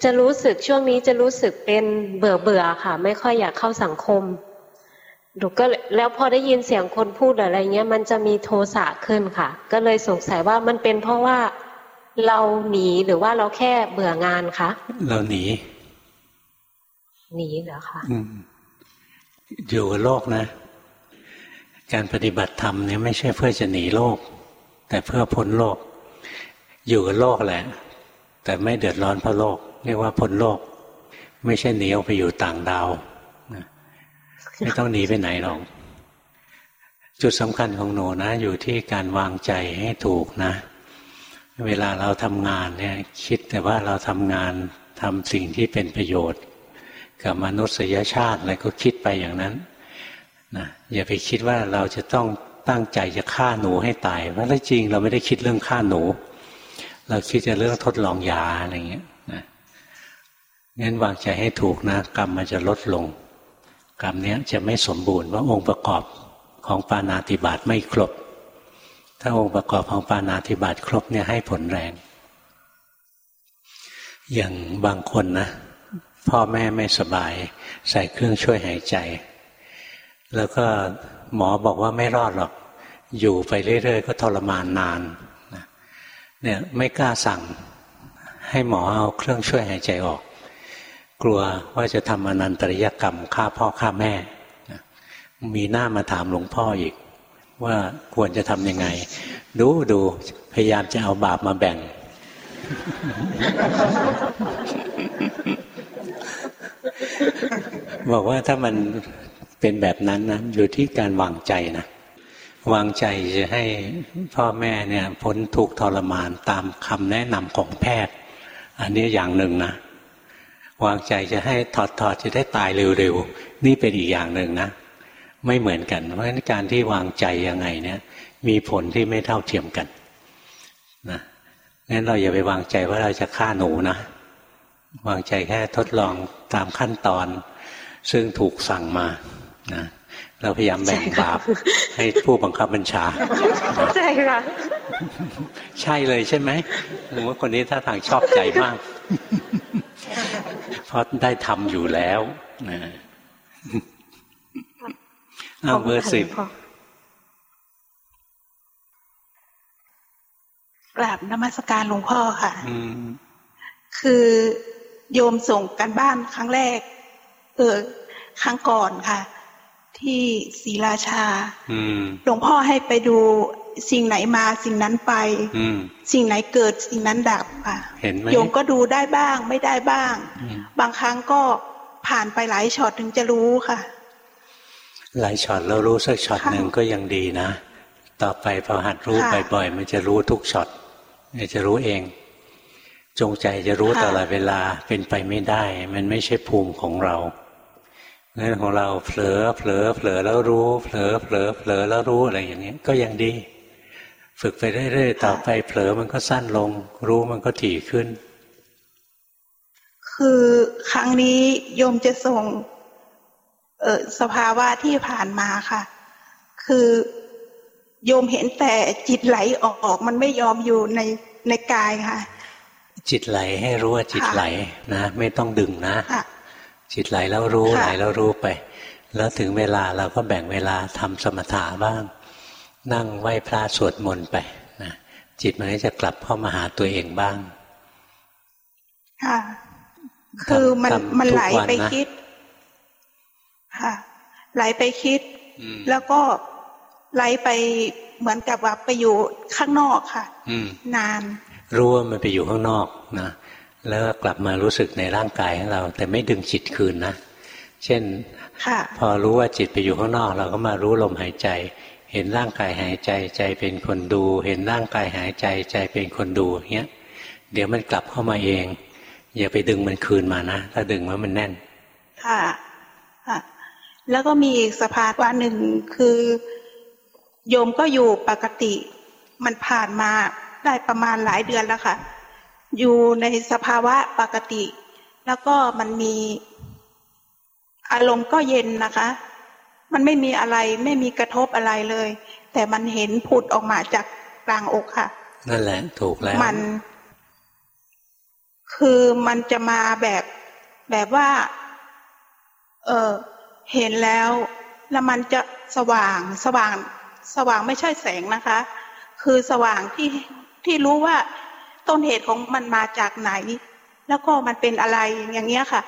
จะรู้สึกช่วงนี้จะรู้สึกเป็นเบื่อเบื่อค่ะ ไม่ค่อยอยากเข้าสังคมดูก็แล้วพอได้ยินเสียงคนพูดอะไรเงี้ยมันจะมีโทสะขึ้นค่ะ ก็เลยสงสัยว่ามันเป็นเพราะว่าเราหนีหรือว่าเราแค่เบื่องานคะเราหนีหนีเหรอคะอยู่กับโลกนะ การปฏิบัติธรรมเนี่ยไม่ใช่เพื่อจะหนีโลก แต่เพื่อพ้นโลก อยู่กับโลกแหละ แต่ไม่เดือดร้อนเพราะโลก เรียกว่าพ้นโลก ไม่ใช่หนีออกไปอยู่ต่างดาวไม่ต้องหนีไปไหนหรอกจุดสำคัญของหนูนะ อยู่ที่การวางใจให้ถูกนะ เวลาเราทำงานเนี่ยคิดแต่ว่าเราทำงานทำสิ่งที่เป็นประโยชน์ กับมนุษยชาติอะไรก็คิดไปอย่างนั้นนะอย่าไปคิดว่าเราจะต้องตั้งใจจะฆ่าหนูให้ตายเพราะจริงเราไม่ได้คิดเรื่องฆ่าหนู เราคิดจะเรื่องทดลองยาอะไรเงี้ยนะงั้นวางใจให้ถูกนะ กรรมมันจะลดลง กรรมเนี้ยจะไม่สมบูรณ์ว่าองค์ประกอบของปานาติบาตไม่ครบ ถ้าองค์ประกอบของปานาติบาตครบเนี่ยให้ผลแรง อย่างบางคนนะ พ่อแม่ไม่สบาย ใส่เครื่องช่วยหายใจ แล้วก็หมอบอกว่าไม่รอดหรอก อยู่ไปเรื่อยๆ ก็ทรมานนาน เนี่ยไม่กล้าสั่ง ให้หมอเอาเครื่องช่วยหายใจออก กลัวว่าจะทำอนันตริยกรรมฆ่าพ่อฆ่าแม่มีหน้ามาถามหลวงพ่ออีก ว่าควรจะทำยังไง ดูดูพยายามจะเอาบาปมาแบ่ง บอกว่าถ้ามันเป็นแบบนั้นนะอยู่ที่การวางใจนะ วางใจจะให้พ่อแม่เนี่ยพ้นทุกทรมานตามคำแนะนำของแพทย์ อันนี้อย่างหนึ่งนะ วางใจจะให้ถอดถอดจะได้ตายเร็วๆ นี่เป็นอีกอย่างหนึ่งนะ ไม่เหมือนกัน เพราะฉะนั้นการที่วางใจยังไงเนี่ย มีผลที่ไม่เท่าเทียมกันนะงั้นเราอย่าไปวางใจว่าเราจะฆ่าหนูนะ วางใจแค่ทดลองตามขั้นตอน ซึ่งถูกสั่งมานะ เราพยายามแบ่งบาปให้ผู้บังคับบัญชา ใช่ค่ะ ใช่เลยใช่ไหมผมว่าคนนี้ถ้าทางชอบใจมาก เพราะได้ทำอยู่แล้วนะเอาเบอร์สิบกราบนมัสการหลวงพ่อค่ะ คือโยมส่งกันบ้านครั้งแรก เออครั้งก่อนค่ะ ที่ศรีราชาหลวงพ่อให้ไปดูสิ่งไหนมาสิ่งนั้นไปสิ่งไหนเกิดสิ่งนั้นดับค่ะเห็นไหมโยมก็ดูได้บ้างไม่ได้บ้าง บางครั้งก็ผ่านไปหลายช็อตถึงจะรู้ค่ะ หลายช็อตแล้วรู้สักช็อตหนึ่งก็ยังดีนะ ต่อไปพอหัดรู้บ่อยๆมันจะรู้ทุกช็อตมันจะรู้เอง จงใจจะรู้ตลอดเวลาเป็นไปไม่ได้ มันไม่ใช่ภูมิของเรา เรื่องของเราเผลอเผลอเผลอแล้วรู้เผลอเผลอเผลอแล้วรู้อะไรอย่างนี้ก็ยังดี ฝึกไปเรื่อยๆต่อไปเผลอมันก็สั้นลง รู้มันก็ถี่ขึ้น คือครั้งนี้โยมจะส่ง เออสภาวะที่ผ่านมาค่ะ คือโยมเห็นแต่จิตไหลออกมันไม่ยอมอยู่ในในกายค่ะ จิตไหลให้รู้ว่าจิตไหลนะ ไม่ต้องดึงนะ จิตไหลแล้วรู้ไหลแล้วรู้ไป แล้วถึงเวลาเราก็แบ่งเวลาทำสมถะบ้าง นั่งไหว้พระสวดมนต์ไปนะจิตมันก็จะกลับเข้ามาหาตัวเองบ้าง ค่ะ คือมันมันไหลไปคิด ค่ะ ไหลไปคิด แล้วก็ไหลไปเหมือนกับว่าไปอยู่ข้างนอกค่ะนาน รู้ว่ามันไปอยู่ข้างนอกนะ แล้วกลับมารู้สึกในร่างกายของเรา แต่ไม่ดึงจิตคืนนะ เช่นพอรู้ว่าจิตไปอยู่ข้างนอก เราก็มารู้ลมหายใจ เห็นร่างกายหายใจใจเป็นคนดู เห็นร่างกายหายใจใจเป็นคนดูเนี้ยเดี๋ยวมันกลับเข้ามาเอง อย่าไปดึงมันคืนมานะถ้าดึงว่ามันแน่น ค่ะค่ะแล้วก็มีอีกสภาวะหนึ่งคือ โยมก็อยู่ปกติ มันผ่านมาได้ประมาณหลายเดือนแล้วค่ะ อยู่ในสภาวะปกติ แล้วก็มันมีอารมณ์ก็เย็นนะคะ มันไม่มีอะไรไม่มีกระทบอะไรเลย แต่มันเห็นผุดออกมาจากกลางอกค่ะ นั่นแหละถูกแล้วมันคือมันจะมาแบบแบบว่า เออเห็นแล้ว แล้วมันจะสว่างสว่าง สว่างไม่ใช่แสงนะคะ คือสว่างที่ที่รู้ว่า ต้นเหตุของมันมาจากไหน แล้วก็มันเป็นอะไรอย่างเงี้ยค่ะ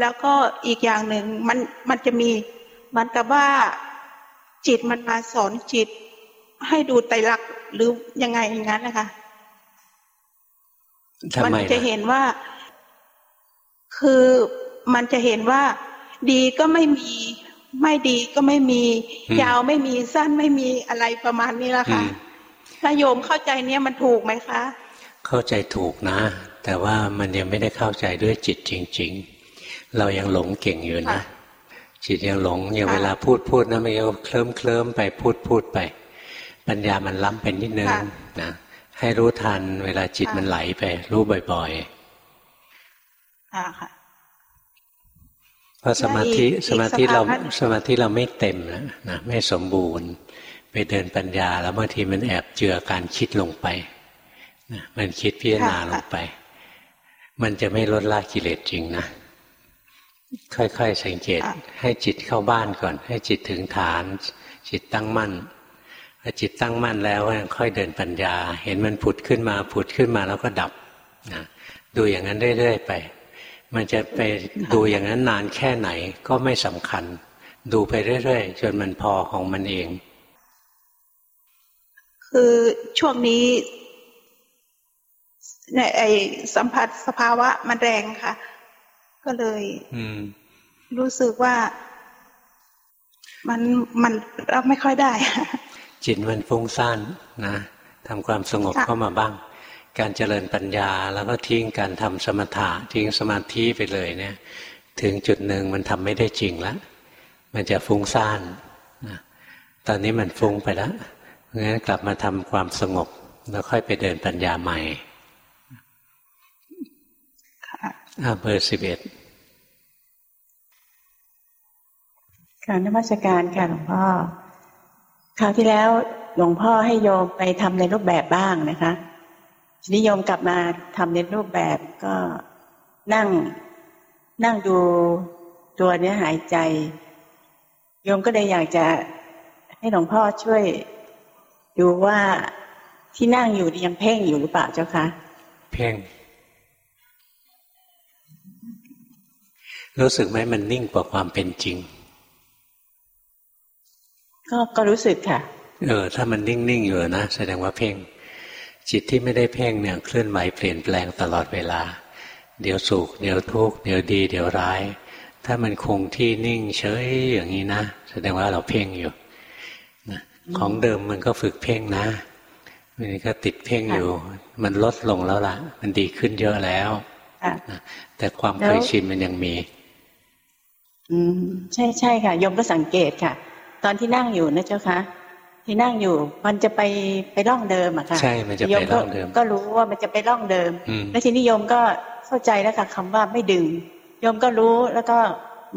แล้วก็อีกอย่างหนึ่งมันมันจะมีมันกับว่าจิตมันมาสอนจิต ให้ดูไตรลักษณ์หรือยังไงอย่างนั้นนะคะมันจะเห็นว่า คือมันจะเห็นว่า ดีก็ไม่มีไม่ดีก็ไม่มี ยาวไม่มีสั้นไม่มีอะไรประมาณนี้ละค่ะ ถ้าโยมเข้าใจเนี้ยมันถูกไหมคะ เข้าใจถูกนะ แต่ว่ามันยังไม่ได้เข้าใจด้วยจิตจริง ๆ เรายังหลงเก่งอยู่นะ จิตยังหลงอย่างเวลาพูดพูดนะมันก็เคลิ้มเคลิ้มไปพูดพูดไป ปัญญามันล้ำไปนิดนึงนะให้รู้ทันเวลาจิตมันไหลไป รู้บ่อยๆค่ะเพราะสมาธิสมาธิเราสมาธิเราไม่เต็มนะนะไม่สมบูรณ์ ไปเดินปัญญาแล้วบางทีมันแอบเจือการคิดลงไปนะมันคิดพิจารณาลงไป มันจะไม่ลดละกิเลสจริงนะค่อยๆสังเกต ให้จิตเข้าบ้านก่อน ให้จิตถึงฐาน จิตตั้งมั่นพอจิตตั้งมั่นแล้วค่อยเดินปัญญา เห็นมันผุดขึ้นมาผุดขึ้นมาแล้วก็ดับนะดูอย่างนั้นเรื่อยๆไป มันจะไปดูอย่างนั้นนานแค่ไหนก็ไม่สำคัญ ดูไปเรื่อยๆจนมันพอของมันเอง คือช่วงนี้ในไอสัมผัสสภาวะมันแรงค่ะ ก็เลยอืมรู้สึกว่า มันมันรับไม่ค่อยได้ จิตมันฟุ้งซ่านนะทำความสงบเข้ามาบ้าง การเจริญปัญญาแล้วก็ทิ้งการทำสมถะทิ้งสมาธิไปเลยเนี่ย ถึงจุดหนึ่งมันทำไม่ได้จริงแล้ว มันจะฟุ้งซ่านนะตอนนี้มันฟุ้งไปแล้ว งั้นกลับมาทำความสงบ แล้วค่อยไปเดินปัญญาใหม่ค่ะเบอร์สิบเอ็ดการนมัสการค่ะหลวงพ่อคราวที่แล้วหลวงพ่อให้โยมไปทำในรูปแบบบ้างนะคะนิยมกลับมาทำในรูปแบบก็นั่งนั่งดูตัวเนี้ยหายใจ โยมก็เลยอยากจะให้หลวงพ่อช่วย ดูว่าที่นั่งอยู่ยังเพ่งอยู่หรือเปล่าเจ้าคะเพ่ง รู้สึกไหมมันนิ่งกว่าความเป็นจริง ก็ก็รู้สึกค่ะ เออ ถ้ามันนิ่งๆอยู่นะแสดงว่าเพ่ง จิตที่ไม่ได้เพ่งเนี่ยเคลื่อนไหวเปลี่ยนแปลงตลอดเวลา เดี๋ยวสุขเดี๋ยวทุกข์เดี๋ยวดี เดี๋ยวร้าย ถ้ามันคงที่นิ่งเฉยอย่างนี้นะแสดงว่าเราเพ่งอยู่นะ ของเดิมมันก็ฝึกเพ่งนะมันก็ติดเพ่งอยู่ มันลดลงแล้วล่ะ มันดีขึ้นเยอะแล้วแต่ความเคยชินมันยังมี อืมใช่ใช่ค่ะยมก็สังเกตค่ะ ตอนที่นั่งอยู่นะเจ้าคะที่นั่งอยู่ มันจะไปไปร่องเดิมอะค่ะใช่มันจะไปร่องเดิม ก็รู้ว่ามันจะไปร่องเดิม แล้วทีนี้โยมก็เข้าใจแล้วค่ะคำว่าไม่ดึงโยมก็รู้แล้วก็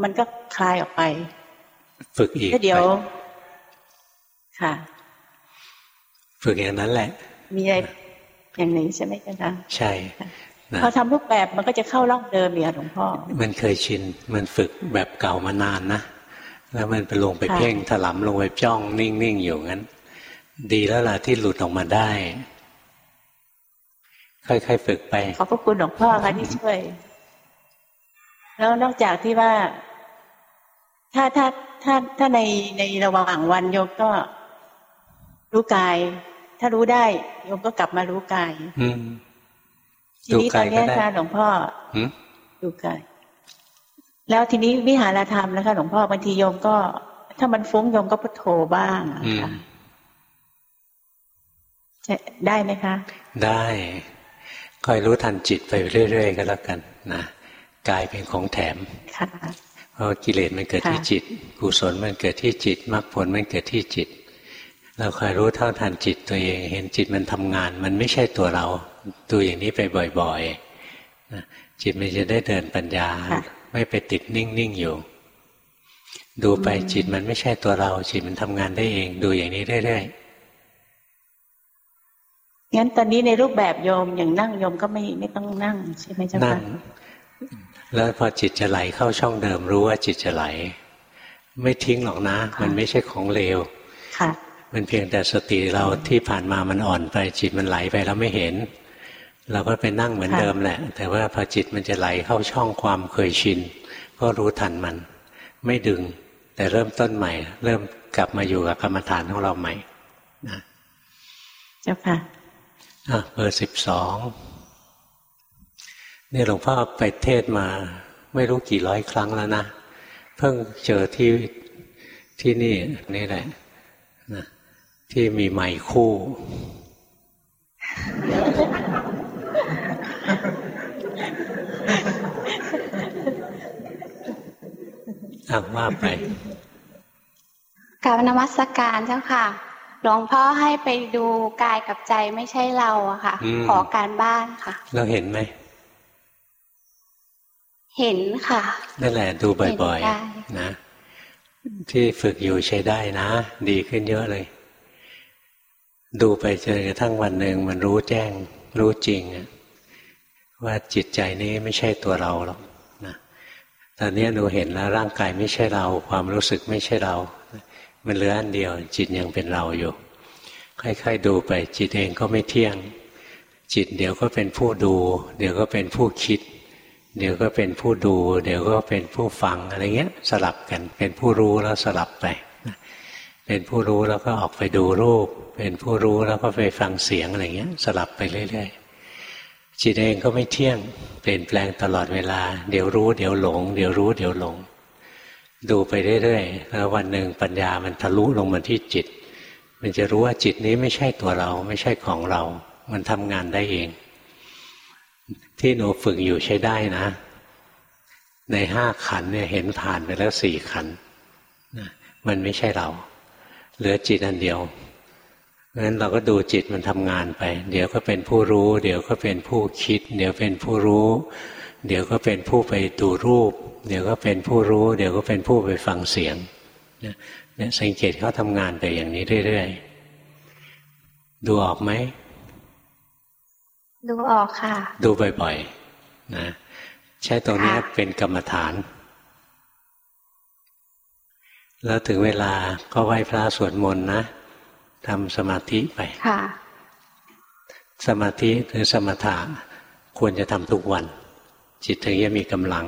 มันก็คลายออกไป ฝึกอีกแล้วเดี๋ยว ค่ะ ฝึกอย่างนั้นแหละ มีอะไรอย่างนี้ใช่ไหมจ๊ะใช่พอทำรูปแบบมันก็จะเข้าร่องเดิมเนี่ยหลวงพ่อ มันเคยชิน มันฝึกแบบเก่ามานานนะ แล้วมันไปลงไปเพ่งถลำลงไปจ้องนิ่งๆอยู่งั้น ดีแล้วล่ะที่หลุดออกมาได้ ค่อยๆฝึกไป ขอบพระคุณหลวงพ่อค่ะที่ช่วย แล้วนอกจากที่ว่า ถ้าถ้าถ้าถ้าในในระหว่างวันโยมก็ รู้กาย ถ้ารู้ได้โยมก็กลับมารู้กาย อืมทีนี้ตอนนี้ค่ะหลวงพ่อดูกาย แล้วทีนี้วิหารธรรมนะคะ หลวงพ่อบางทีโยมก็ ถ้ามันฟุ้งโยมก็พุทโธบ้างค่ะได้ไหมคะ ได้คอยรู้ทันจิตไปเรื่อยๆก็แล้วกันนะกายเป็นของแถมเพราะกิเลสมันเกิดที่จิต กุศลมันเกิดที่จิตมรรคผลมันเกิดที่จิต เราคอยรู้เท่าทันจิตตัวเอง เห็นจิตมันทำงาน มันไม่ใช่ตัวเราดูอย่างนี้ไปบ่อยๆจิตมันจะได้เดินปัญญา ไม่ไปติดนิ่งๆอยู่ ดูไปจิตมันไม่ใช่ตัวเรา จิตมันทำงานได้เอง ดูอย่างนี้เรื่อยๆงั้นตอนนี้ในรูปแบบโยมอย่างนั่งโยมก็ไม่ไม่ต้องนั่งใช่ไหมเจ้าค่ะแล้วพอจิตจะไหลเข้าช่องเดิมรู้ว่าจิตจะไหล ไม่ทิ้งหรอกนะ มันไม่ใช่ของเลวค่ะ มันเพียงแต่สติเราที่ผ่านมามันอ่อนไปจิตมันไหลไปแล้วไม่เห็น เราก็ไปนั่งเหมือนเดิมแหละ แต่ว่าพอจิตมันจะไหลเข้าช่องความเคยชิน ก็รู้ทันมัน ไม่ดึง แต่เริ่มต้นใหม่ เริ่มกลับมาอยู่กับกรรมฐานของเราใหม่นะเจ้าค่ะอะเบอร์สิบสองนี่หลวงพ่อไปเทศมา ไม่รู้กี่ร้อยครั้งแล้วนะ เพิ่งเจอที่ที่นี่นี่แหละนะ ที่มีใหม่คู่อาว่าไปกาบนมัสการเจ้าค่ะ หลวงพ่อให้ไปดูกายกับใจไม่ใช่เราอะค่ะ ขอการบ้านค่ะ เราเห็นไหม เห็นค่ะ นั่นแหละดูบ่อยๆ นะ ที่ฝึกอยู่ใช้ได้นะ ดีขึ้นเยอะเลย ดูไปจนกระทั่งวันหนึ่งมันรู้แจ้ง รู้จริงว่าจิตใจนี้ไม่ใช่ตัวเราหรอกตอนนี้หนูเห็นแล้วร่างกายไม่ใช่เรา ความรู้สึกไม่ใช่เรา มันเหลืออันเดียว จิตยังเป็นเราอยู่ ค่อยๆดูไป จิตเองก็ไม่เที่ยง จิตเดี๋ยวก็เป็นผู้ดู เดี๋ยวก็เป็นผู้คิด เดี๋ยวก็เป็นผู้ดู เดี๋ยวก็เป็นผู้ฟังอะไรเงี้ย สลับกันเป็นผู้รู้แล้วสลับไป เป็นผู้รู้แล้วก็ออกไปดูรูป เป็นผู้รู้แล้วก็ไปฟังเสียงอะไรเงี้ย สลับไปเรื่อยๆจิตเองก็ไม่เที่ยง เปลี่ยนแปลงตลอดเวลา เดี๋ยวรู้ เดี๋ยวหลง เดี๋ยวรู้ เดี๋ยวหลง ดูไปเรื่อยๆแล้ววันหนึ่งปัญญามันทะลุลงมาที่จิต มันจะรู้ว่าจิตนี้ไม่ใช่ตัวเรา ไม่ใช่ของเรา มันทำงานได้เอง ที่หนูฝึกอยู่ใช้ได้นะ ในห้าขันเนี่ยเห็นผ่านไปแล้วสี่ขันมันไม่ใช่เรา เหลือจิตอันเดียวงั้นเราก็ดูจิตมันทำงานไป เดี๋ยวก็เป็นผู้รู้ เดี๋ยวก็เป็นผู้คิด เดี๋ยวเป็นผู้รู้ เดี๋ยวก็เป็นผู้ไปดูรูป เดี๋ยวก็เป็นผู้รู้ เดี๋ยวก็เป็นผู้ไปฟังเสียงเนี่ยสังเกตเขาทำงานไปอย่างนี้เรื่อยๆดูออกไหมดูออกค่ะ ดูบ่อยๆนะใช้ตรงนี้เป็นกรรมฐาน แล้วถึงเวลาก็ไหว้พระสวดมนต์นะทำสมาธิไปค่ะ สมาธิหรือสมถะควรจะทำทุกวัน จิตถึงจะมีกำลัง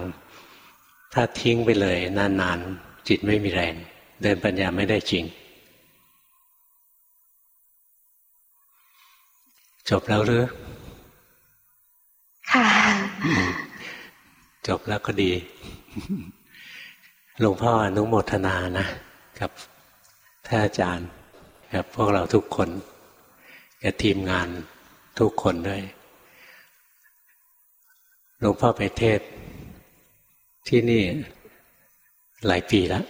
ถ้าทิ้งไปเลยนานๆ จิตไม่มีแรง เดินปัญญาไม่ได้จริง จบแล้วหรือค่ะ จบแล้วก็ดี หลวงพ่ออนุโมทนานะกับท่านอาจารย์กับพวกเราทุกคนกับทีมงานทุกคนด้วยหลวงพ่อไปเทศที่นี่หลายปีแล้ว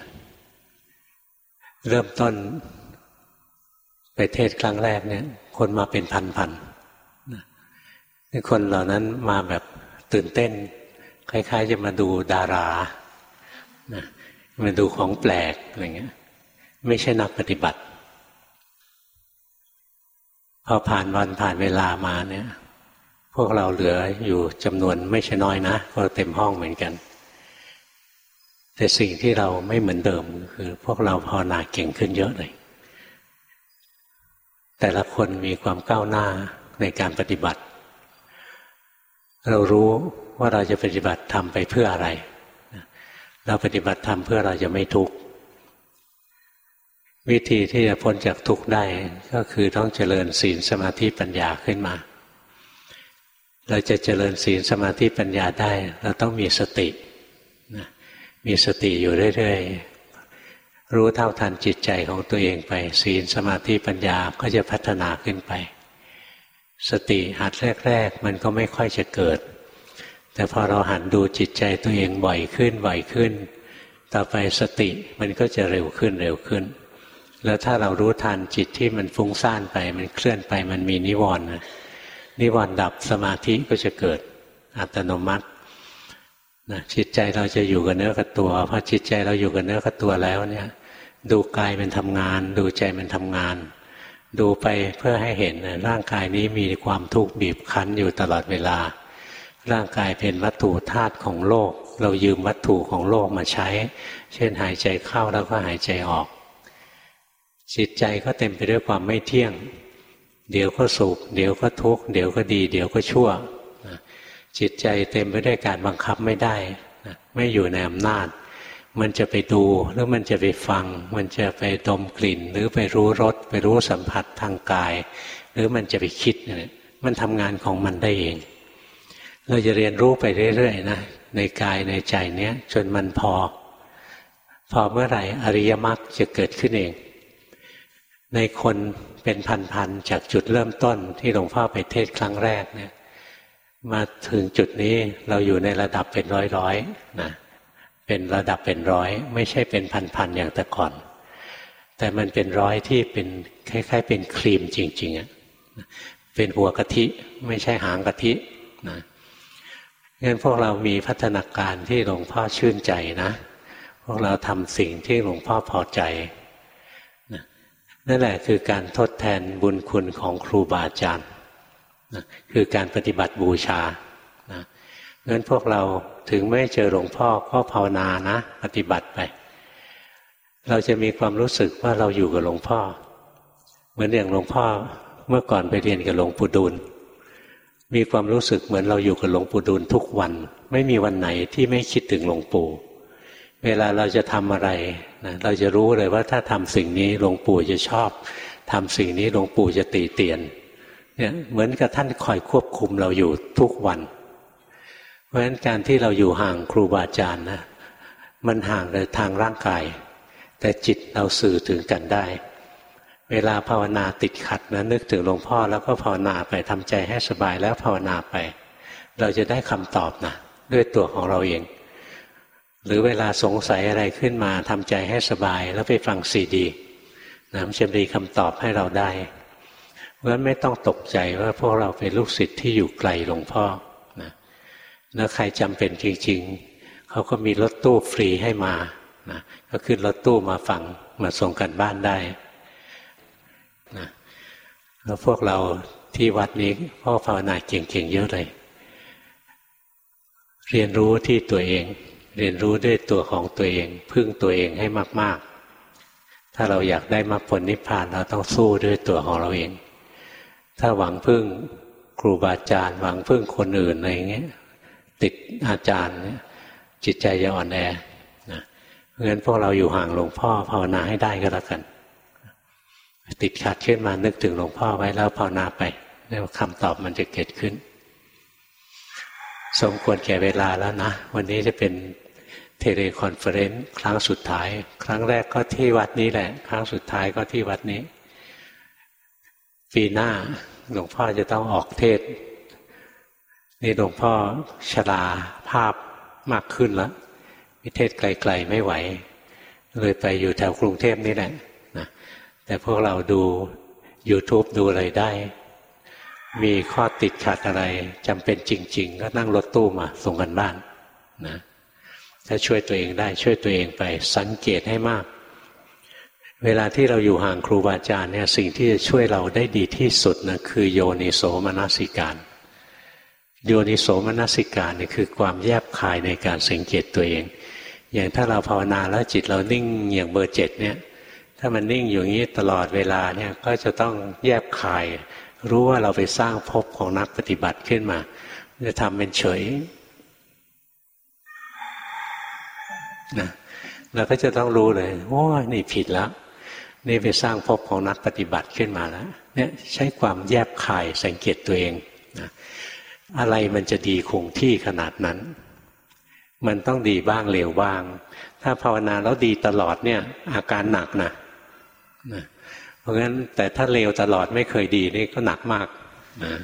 เริ่มต้นไปเทศครั้งแรกเนี่ย คนมาเป็นพันๆคนเหล่านั้นมาแบบตื่นเต้น คล้าย ๆ จะมาดูดารา มาดูของแปลกอะไรเงี้ย ไม่ใช่นักปฏิบัติ พอผ่านวันผ่านเวลามาเนี่ย พวกเราเหลืออยู่จำนวนไม่ใช่น้อยนะก็เต็มห้องเหมือนกัน แต่สิ่งที่เราไม่เหมือนเดิมคือ พวกเราภาวนาเก่งขึ้นเยอะเลย แต่ละคนมีความก้าวหน้าในการปฏิบัติ เรารู้ว่าเราจะปฏิบัติทำไปเพื่ออะไร เราปฏิบัติทำเพื่อเราจะไม่ทุกข์วิธีที่จะพ้นจากทุกข์ได้ก็คือต้องเจริญศีลสมาธิปัญญาขึ้นมา เราจะเจริญศีลสมาธิปัญญาได้ เราต้องมีสติมีสติอยู่เรื่อยๆ รู้เท่าทันจิตใจของตัวเองไป ศีลสมาธิปัญญาก็จะพัฒนาขึ้นไป สติหัดแรก ๆ มันก็ไม่ค่อยจะเกิด แต่พอเราหันดูจิตใจตัวเองบ่อยขึ้นบ่อยขึ้น ต่อไปสติมันก็จะเร็วขึ้นเร็วขึ้น แล้วถ้าเรารู้ทันจิตที่มันฟุ้งซ่านไป มันเคลื่อนไปมันมีนิวรณ์นิวรณ์ดับสมาธิก็จะเกิดอัตโนมัตินะจิตใจเราจะอยู่กับเนื้อกับตัวพอจิตใจเราอยู่กับเนื้อกับตัวแล้วเนี่ย ดูกายมันทำงาน ดูใจมันทำงาน ดูไปเพื่อให้เห็นร่างกายนี้มีความทุกข์บีบคั้นอยู่ตลอดเวลา ร่างกายเป็นวัตถุธาตุของโลก เรายืมวัตถุของโลกมาใช้ เช่นหายใจเข้าแล้วก็หายใจออก จิตใจก็เต็มไปด้วยความไม่เที่ยง เดี๋ยวก็สุข เดี๋ยวก็ทุกข์ เดี๋ยวก็ดี เดี๋ยวก็ชั่ว จิตใจเต็มไปด้วยการบังคับไม่ได้ ไม่อยู่ในอำนาจ มันจะไปดูหรือมันจะไปฟัง มันจะไปดมกลิ่น หรือไปรู้รส ไปรู้สัมผัสทางกาย หรือมันจะไปคิดเนี่ยมันทำงานของมันได้เอง เราจะเรียนรู้ไปเรื่อยๆนะในกายในใจเนี้ยจนมันพอ พอเมื่อไหร่อริยมรรคจะเกิดขึ้นเอง ในคนเป็นพันๆจากจุดเริ่มต้นที่หลวงพ่อไปเทศครั้งแรกเนี่ย มาถึงจุดนี้เราอยู่ในระดับเป็นร้อยๆนะเป็นระดับเป็นร้อย ไม่ใช่เป็นพันๆอย่างแต่ก่อน แต่มันเป็นร้อยที่เป็นคล้ายๆ เป็นครีมจริงๆอะเป็นหัวกะทิไม่ใช่หางกะทินะ งั้นพวกเรามีพัฒนาการที่หลวงพ่อชื่นใจนะ พวกเราทำสิ่งที่หลวงพ่อพอใจนั่นแหละคือการทดแทนบุญคุณของครูบาอาจารย์นะคือการปฏิบัติบูชานะงั้นพวกเราถึงไม่เจอหลวงพ่อก็ภาวนานะ ปฏิบัติไป เราจะมีความรู้สึกว่าเราอยู่กับหลวงพ่อ เหมือนอย่างหลวงพ่อเมื่อก่อนไปเรียนกับหลวงปู่ดูล มีความรู้สึกเหมือนเราอยู่กับหลวงปู่ดูลทุกวัน ไม่มีวันไหนที่ไม่คิดถึงหลวงปู่ เวลาเราจะทำอะไรนะเราจะรู้เลยว่าถ้าทำสิ่งนี้หลวงปู่จะชอบทำสิ่งนี้หลวงปู่จะตีเตียนเนี่ยเหมือนกับท่านคอยควบคุมเราอยู่ทุกวัน เพราะฉะนั้นการที่เราอยู่ห่างครูบาอาจารย์นะมันห่างเลยทางร่างกาย แต่จิตเราสื่อถึงกันได้ เวลาภาวนาติดขัดนะนึกถึงหลวงพ่อแล้วก็ภาวนาไปทำใจให้สบายแล้วภาวนาไป เราจะได้คำตอบนะด้วยตัวของเราเอง หรือเวลาสงสัยอะไรขึ้นมาทำใจให้สบายแล้วไปฟังซีดีนะมันจะมีคำตอบให้เราได้เพราะฉะนั้นไม่ต้องตกใจว่าพวกเราเป็นลูกศิษย์ที่อยู่ไกลหลวงพ่อนะแล้วใครจำเป็นจริงๆเขาก็มีรถตู้ฟรีให้มานะก็ขึ้นรถตู้มาฟังมาส่งกันบ้านได้ แล้วพวกเราที่วัดนี้พ่อภาวนาเก่งๆเยอะเลย เรียนรู้ที่ตัวเอง เรียนรู้ด้วยตัวของตัวเอง พึ่งตัวเองให้มาก ๆ ถ้าเราอยากได้มรรคผลนิพพานเราต้องสู้ด้วยตัวของเราเอง ถ้าหวังพึ่งครูบาอาจารย์ หวังพึ่งคนอื่นอะไรเงี้ยติดอาจารย์เนี่ยจิตใจจะอ่อนแอนะเพราะฉะนั้นพวกเราอยู่ห่างหลวงพ่อภาวนาให้ได้ก็แล้วกัน ติดขัดขึ้นมานึกถึงหลวงพ่อไว้แล้วภาวนาไปแล้วคำตอบมันจะเกิดขึ้น สมควรแก่เวลาแล้วนะ วันนี้จะเป็น teleconference ครั้งสุดท้าย ครั้งแรกก็ที่วัดนี้แหละ ครั้งสุดท้ายก็ที่วัดนี้ ปีหน้าหลวงพ่อจะต้องออกเทศ น์ นี่หลวงพ่อชราภาพมากขึ้นแล้วไม่เทศน์ไกลลๆไม่ไหว เลยไปอยู่แถวกรุงเทพนี่แหละนะ แต่พวกเราดู YouTube ดูอะไรได้ มีข้อติดขัดอะไรจำเป็นจริง ๆ ก็นั่งรถตู้มาส่งกันบ้านนะถ้าช่วยตัวเองได้ช่วยตัวเองไป สังเกตให้มาก เวลาที่เราอยู่ห่างครูบาอาจารย์เนี่ยสิ่งที่จะช่วยเราได้ดีที่สุดนะคือโยนิโสมนสิการโยนิโสมนสิการนี่คือความแยบคายในการสังเกตตัวเอง อย่างถ้าเราภาวนาแล้วจิตเรานิ่งอย่างเบอร์เจ็ดเนี่ย ถ้ามันนิ่งอยู่อย่างนี้ตลอดเวลาเนี่ยก็จะต้องแยบคาย รู้ว่าเราไปสร้างภพของนักปฏิบัติขึ้นมา จะทำเป็นเฉยนะเราก็จะต้องรู้เลยว่านี่ผิดแล้ว นี่ไปสร้างภพของนักปฏิบัติขึ้นมาแล้วเนี่ยใช้ความแยบคายสังเกตตัวเองนะอะไรมันจะดีคงที่ขนาดนั้น มันต้องดีบ้างเลวบ้าง ถ้าภาวนาแล้วดีตลอดเนี่ยอาการหนักนะนะ เพราะงั้นแต่ถ้าเลวตลอดไม่เคยดีนี่ก็หนักมากนะ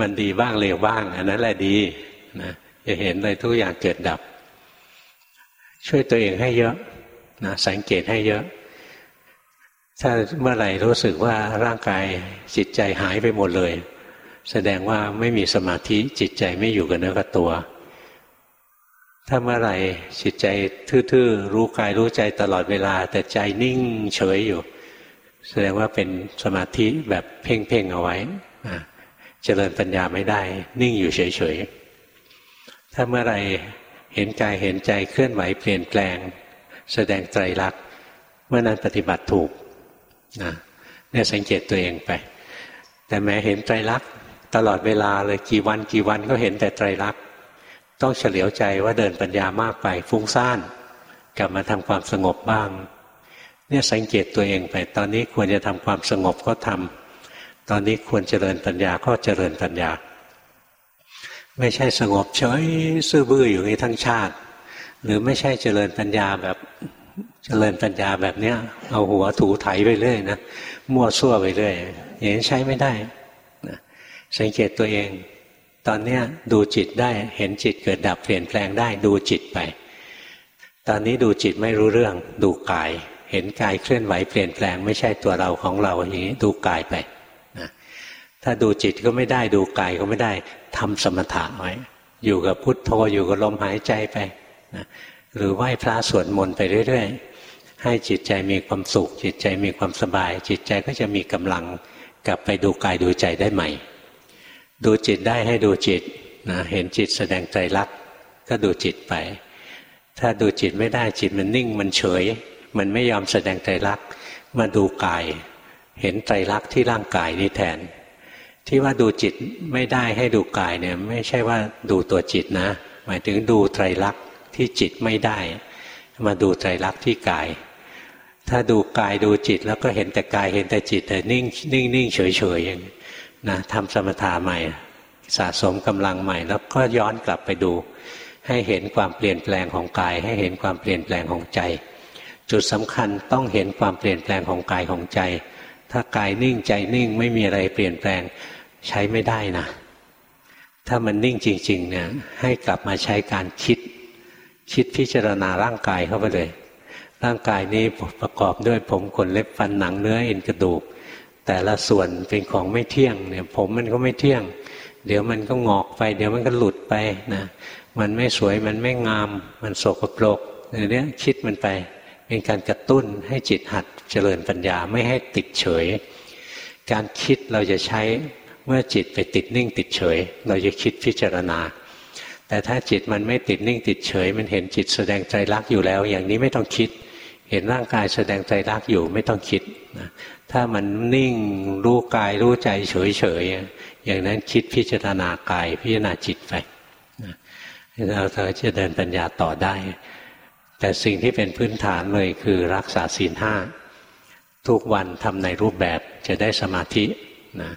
มันดีบ้างเลวบ้าง อันนั้นแหละดีนะจะเห็นเลยทุกอย่างเกิดดับ ช่วยตัวเองให้เยอะนะสังเกตให้เยอะ ถ้าเมื่อไหร่รู้สึกว่าร่างกายจิตใจหายไปหมดเลย แสดงว่าไม่มีสมาธิจิตใจไม่อยู่กับเนื้อกับตัว ถ้าเมื่อไหร่จิตใจทื่อๆ รู้กายรู้ใจตลอดเวลา แต่ใจนิ่งเฉยอยู่ แสดงว่าเป็นสมาธิแบบเพ่งๆเอาไว้เจริญปัญญาไม่ได้ นิ่งอยู่เฉยๆ ถ้าเมื่อไหร่เห็นกายเห็นใจเคลื่อนไหวเปลี่ยนแปลง แสดงไตรลักษณ์เมื่อนั้นปฏิบัติถูกนะเนี่ยสังเกตตัวเองไป แต่แม้เห็นไตรลักษณ์ตลอดเวลาเลยกี่วันกี่วันก็เห็นแต่ไตรลักษณ์ ต้องเฉลียวใจว่าเดินปัญญามากไปฟุ้งซ่าน กลับมาทำความสงบบ้าง เนี่ยสังเกตตัวเองไป ตอนนี้ควรจะทำความสงบก็ทำตอนนี้ควรเจริญปัญญาก็เจริญปัญญา ไม่ใช่สงบเฉยซื่อบื้ออยู่ในทั้งชาติ หรือไม่ใช่เจริญปัญญาแบบเจริญปัญญาแบบเนี้ย เอาหัวถูไถไปเรื่อยนะมั่วซั่วไปเรื่อยอย่างนี้ใช้ไม่ได้สังเกตตัวเอง ตอนเนี้ยดูจิตได้เห็นจิตเกิดดับเปลี่ยนแปลงได้ดูจิตไป ตอนนี้ดูจิตไม่รู้เรื่อง ดูกาย เห็นกายเคลื่อนไหวเปลี่ยนแปลง ไม่ใช่ตัวเราของเราอย่างนี้ดูกายไปนะถ้าดูจิตก็ไม่ได้ดูกายก็ไม่ได้ทำสมถะไว้อยู่กับพุทโธอยู่กับลมหายใจไปหรือไหว้พระสวดมนต์ไปเรื่อยๆ ให้จิตใจมีความสุข จิตใจมีความสบาย จิตใจก็จะมีกำลังกลับไปดูกายดูใจได้ใหม่ ดูจิตได้ให้ดูจิตนะเห็นจิตแสดงใจรักก็ดูจิตไป ถ้าดูจิตไม่ได้จิตมันนิ่งมันเฉย มันไม่ยอมแสดงใจรักมาดูกาย เห็นใจรักที่ร่างกายนี้แทน ที่ว่าดูจิตไม่ได้ให้ดูกายเนี่ยไม่ใช่ว่าดูตัวจิตนะ หมายถึงดูไตรลักษที่จิตไม่ได้ มาดูใจรักที่กาย ถ้าดูกายดูจิตแล้วก็เห็นแต่กายเห็นแต่จิตแต่นิ่งนิ่งนิ่งเฉยเฉยอย่างนะทำสมถะใหม่ สะสมกำลังใหม่ แล้วก็ย้อนกลับไปดู ให้เห็นความเปลี่ยนแปลงของกาย ให้เห็นความเปลี่ยนแปลงของใจ จุดสำคัญต้องเห็นความเปลี่ยนแปลงของกายของใจ ถ้ากายนิ่งใจนิ่งไม่มีอะไรเปลี่ยนแปลงใช้ไม่ได้นะ ถ้ามันนิ่งจริง ๆ เนี่ยให้กลับมาใช้การคิด คิดพิจารณาร่างกายเข้าไปเลย ร่างกายนี้ประกอบด้วยผมขนเล็บฟันหนังเนื้อเอ็นกระดูก แต่ละส่วนเป็นของไม่เที่ยงเนี่ยผมมันก็ไม่เที่ยง เดี๋ยวมันก็งอกไป เดี๋ยวมันก็หลุดไปนะมันไม่สวยมันไม่งาม มันโสกปรกอย่างนี้คิดมันไปเป็นการกระตุ้นให้จิตหัดเจริญปัญญาไม่ให้ติดเฉย การคิดเราจะใช้เมื่อจิตไปติดนิ่งติดเฉย เราจะคิดพิจารณา แต่ถ้าจิตมันไม่ติดนิ่งติดเฉย มันเห็นจิตแสดงใจรักอยู่แล้ว อย่างนี้ไม่ต้องคิด เห็นร่างกายแสดงใจรักอยู่ไม่ต้องคิดนะ ถ้ามันนิ่งรู้กายรู้ใจเฉยเฉยอย่างนั้นคิดพิจารณากายพิจารณาจิตไปเราเธอจะเดินปัญญาต่อได้ แต่สิ่งที่เป็นพื้นฐานเลยคือรักษาศีลห้าทุกวันทำในรูปแบบจะได้สมาธินะ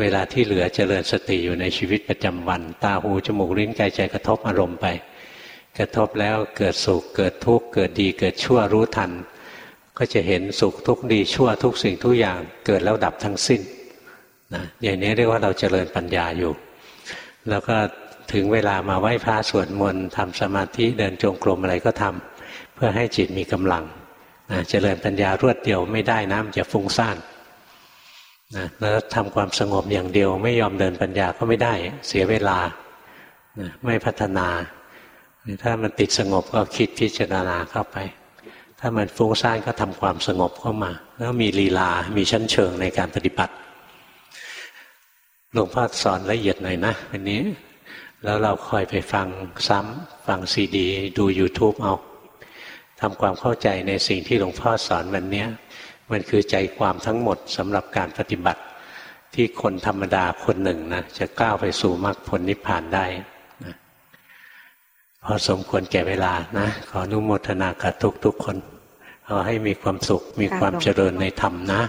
เวลาที่เหลือเจริญสติอยู่ในชีวิตประจำวัน ตาหูจมูกลิ้นกายใจกระทบอารมณ์ไป กระทบแล้วเกิดสุขเกิดทุกข์เกิดดีเกิดชั่วรู้ทัน ก็จะเห็นสุขทุกข์ดีชั่วทุกสิ่งทุกอย่างเกิดแล้วดับทั้งสิ้นนะอย่างนี้เรียกว่าเราเจริญปัญญาอยู่ แล้วก็ถึงเวลามาไหว้พระสวดมนต์ทำสมาธิเดินจงกรมอะไรก็ทำเพื่อให้จิตมีกำลังนะเจริญปัญญารวดเดียวไม่ได้นะมันจะฟุ้งซ่านนะแล้วทำความสงบอย่างเดียว ไม่ยอมเดินปัญญาก็ไม่ได้เสียเวลานะไม่พัฒนา ถ้ามันติดสงบก็คิดพิจารณาเข้าไป ถ้ามันฟุ้งซ่านก็ทำความสงบเข้ามา แล้วมีลีลา มีชั้นเชิงในการปฏิบัติหลวงพ่อสอนละเอียดหน่อยนะวันนี้ แล้วเราคอยไปฟังซ้ำฟังซีดี ดู YouTube เอาทำความเข้าใจในสิ่งที่หลวงพ่อสอนวันนี้มันคือใจความทั้งหมดสำหรับการปฏิบัติที่คนธรรมดาคนหนึ่งนะจะก้าวไปสู่มรรคผลนิพพานได้ พอสมควรแก่เวลานะ ขออนุโมทนากับทุกทุกคนขอให้มีความสุขมีความเจริญในธรรมนะ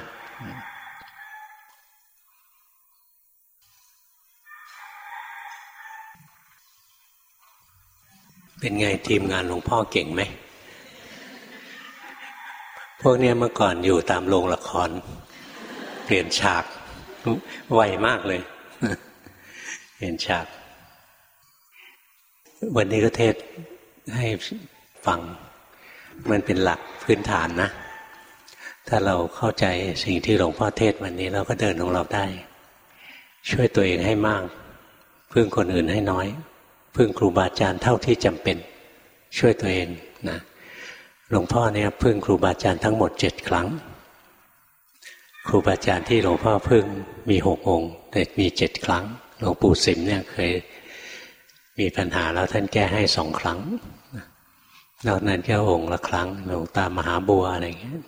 เป็นไงทีมงานหลวงพ่อเก่งไหม พวกนี้เมื่อก่อนอยู่ตามโรงละคร เปลี่ยนฉาก ไวมากเลยเห็นฉาก วันนี้ก็เทศให้ฟัง มันเป็นหลักพื้นฐานนะ ถ้าเราเข้าใจสิ่งที่หลวงพ่อเทศวันนี้เราก็เดินของเราได้ ช่วยตัวเองให้มากพึ่งคนอื่นให้น้อย พึ่งครูบาอาจารย์เท่าที่จำเป็น ช่วยตัวเองนะหลวงพ่อเนี่ยพึ่งครูบาอาจารย์ทั้งหมดเจ็ดครั้ง ครูบาอาจารย์ที่หลวงพ่อพึ่งมีหกองค์แต่มีเจ็ดครั้งหลวงปู่สิมเนี่ยเคย มีปัญหาแล้วท่านแก้ให้สองครั้งนอกนั้นแค่องค์ละครั้งหลวงตามหาบัวอะไรอย่างเงี้ย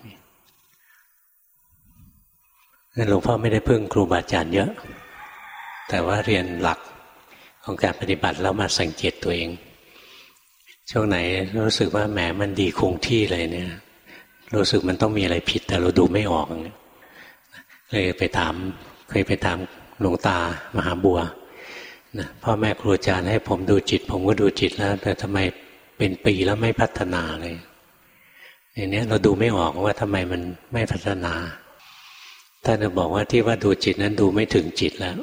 หลวงพ่อไม่ได้พึ่งครูบาอาจารย์เยอะ แต่ว่าเรียนหลักของการปฏิบัติแล้วมาสังเกตตัวเอง ช่วงไหนรู้สึกว่าแหมมันดีคงที่เลยเนี่ย รู้สึกมันต้องมีอะไรผิด แต่เราดูไม่ออกเนี่ยเลยไปถามเคยไปถามหลวงตามหาบัว นะพ่อแม่ครูอาจารย์ให้ผมดูจิต ผมก็ดูจิตแล้ว แต่ทำไมเป็นปีแล้วไม่พัฒนาเลยอย่างนี้เราดูไม่ออกว่าทำไมมันไม่พัฒนาท่านบอกว่าที่ว่าดูจิตนั้นดูไม่ถึงจิตแล้ว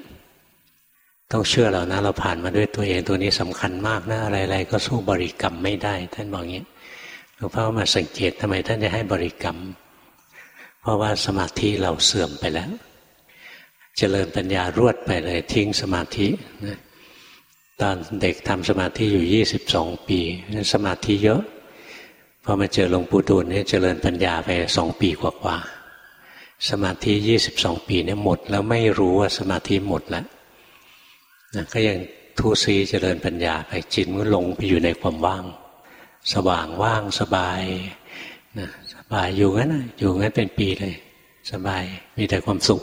ต้องเชื่อเรานะ เราผ่านมาด้วยตัวเองตัวนี้สำคัญมากนะอะไรๆก็สู้บริกรรมไม่ได้ ท่านบอกอย่างนี้หลวงพ่อมาสังเกตทำไมท่านจะให้บริกรรม เพราะว่าสมาธิเราเสื่อมไปแล้ว เจริญปัญญารวดไปเลย ทิ้งสมาธินะตอนเด็กทำสมาธิอยู่ยี่สิบสองปีสมาธิเยอะพอมาเจอหลวงปู่ดูลเนี่ยเจริญปัญญาไปสองปีกว่าๆสมาธิยี่สิบสองปีเนี่ยหมด แล้วไม่รู้ว่าสมาธิหมดแล้วนะก็ยังทูซีเจริญปัญญาไปจิตมันลงไปอยู่ในความว่าง สว่างว่างสบายนะบายอยู่งั้นนะอยู่งั้นเป็นปีเลย สบายมีแต่ความสุข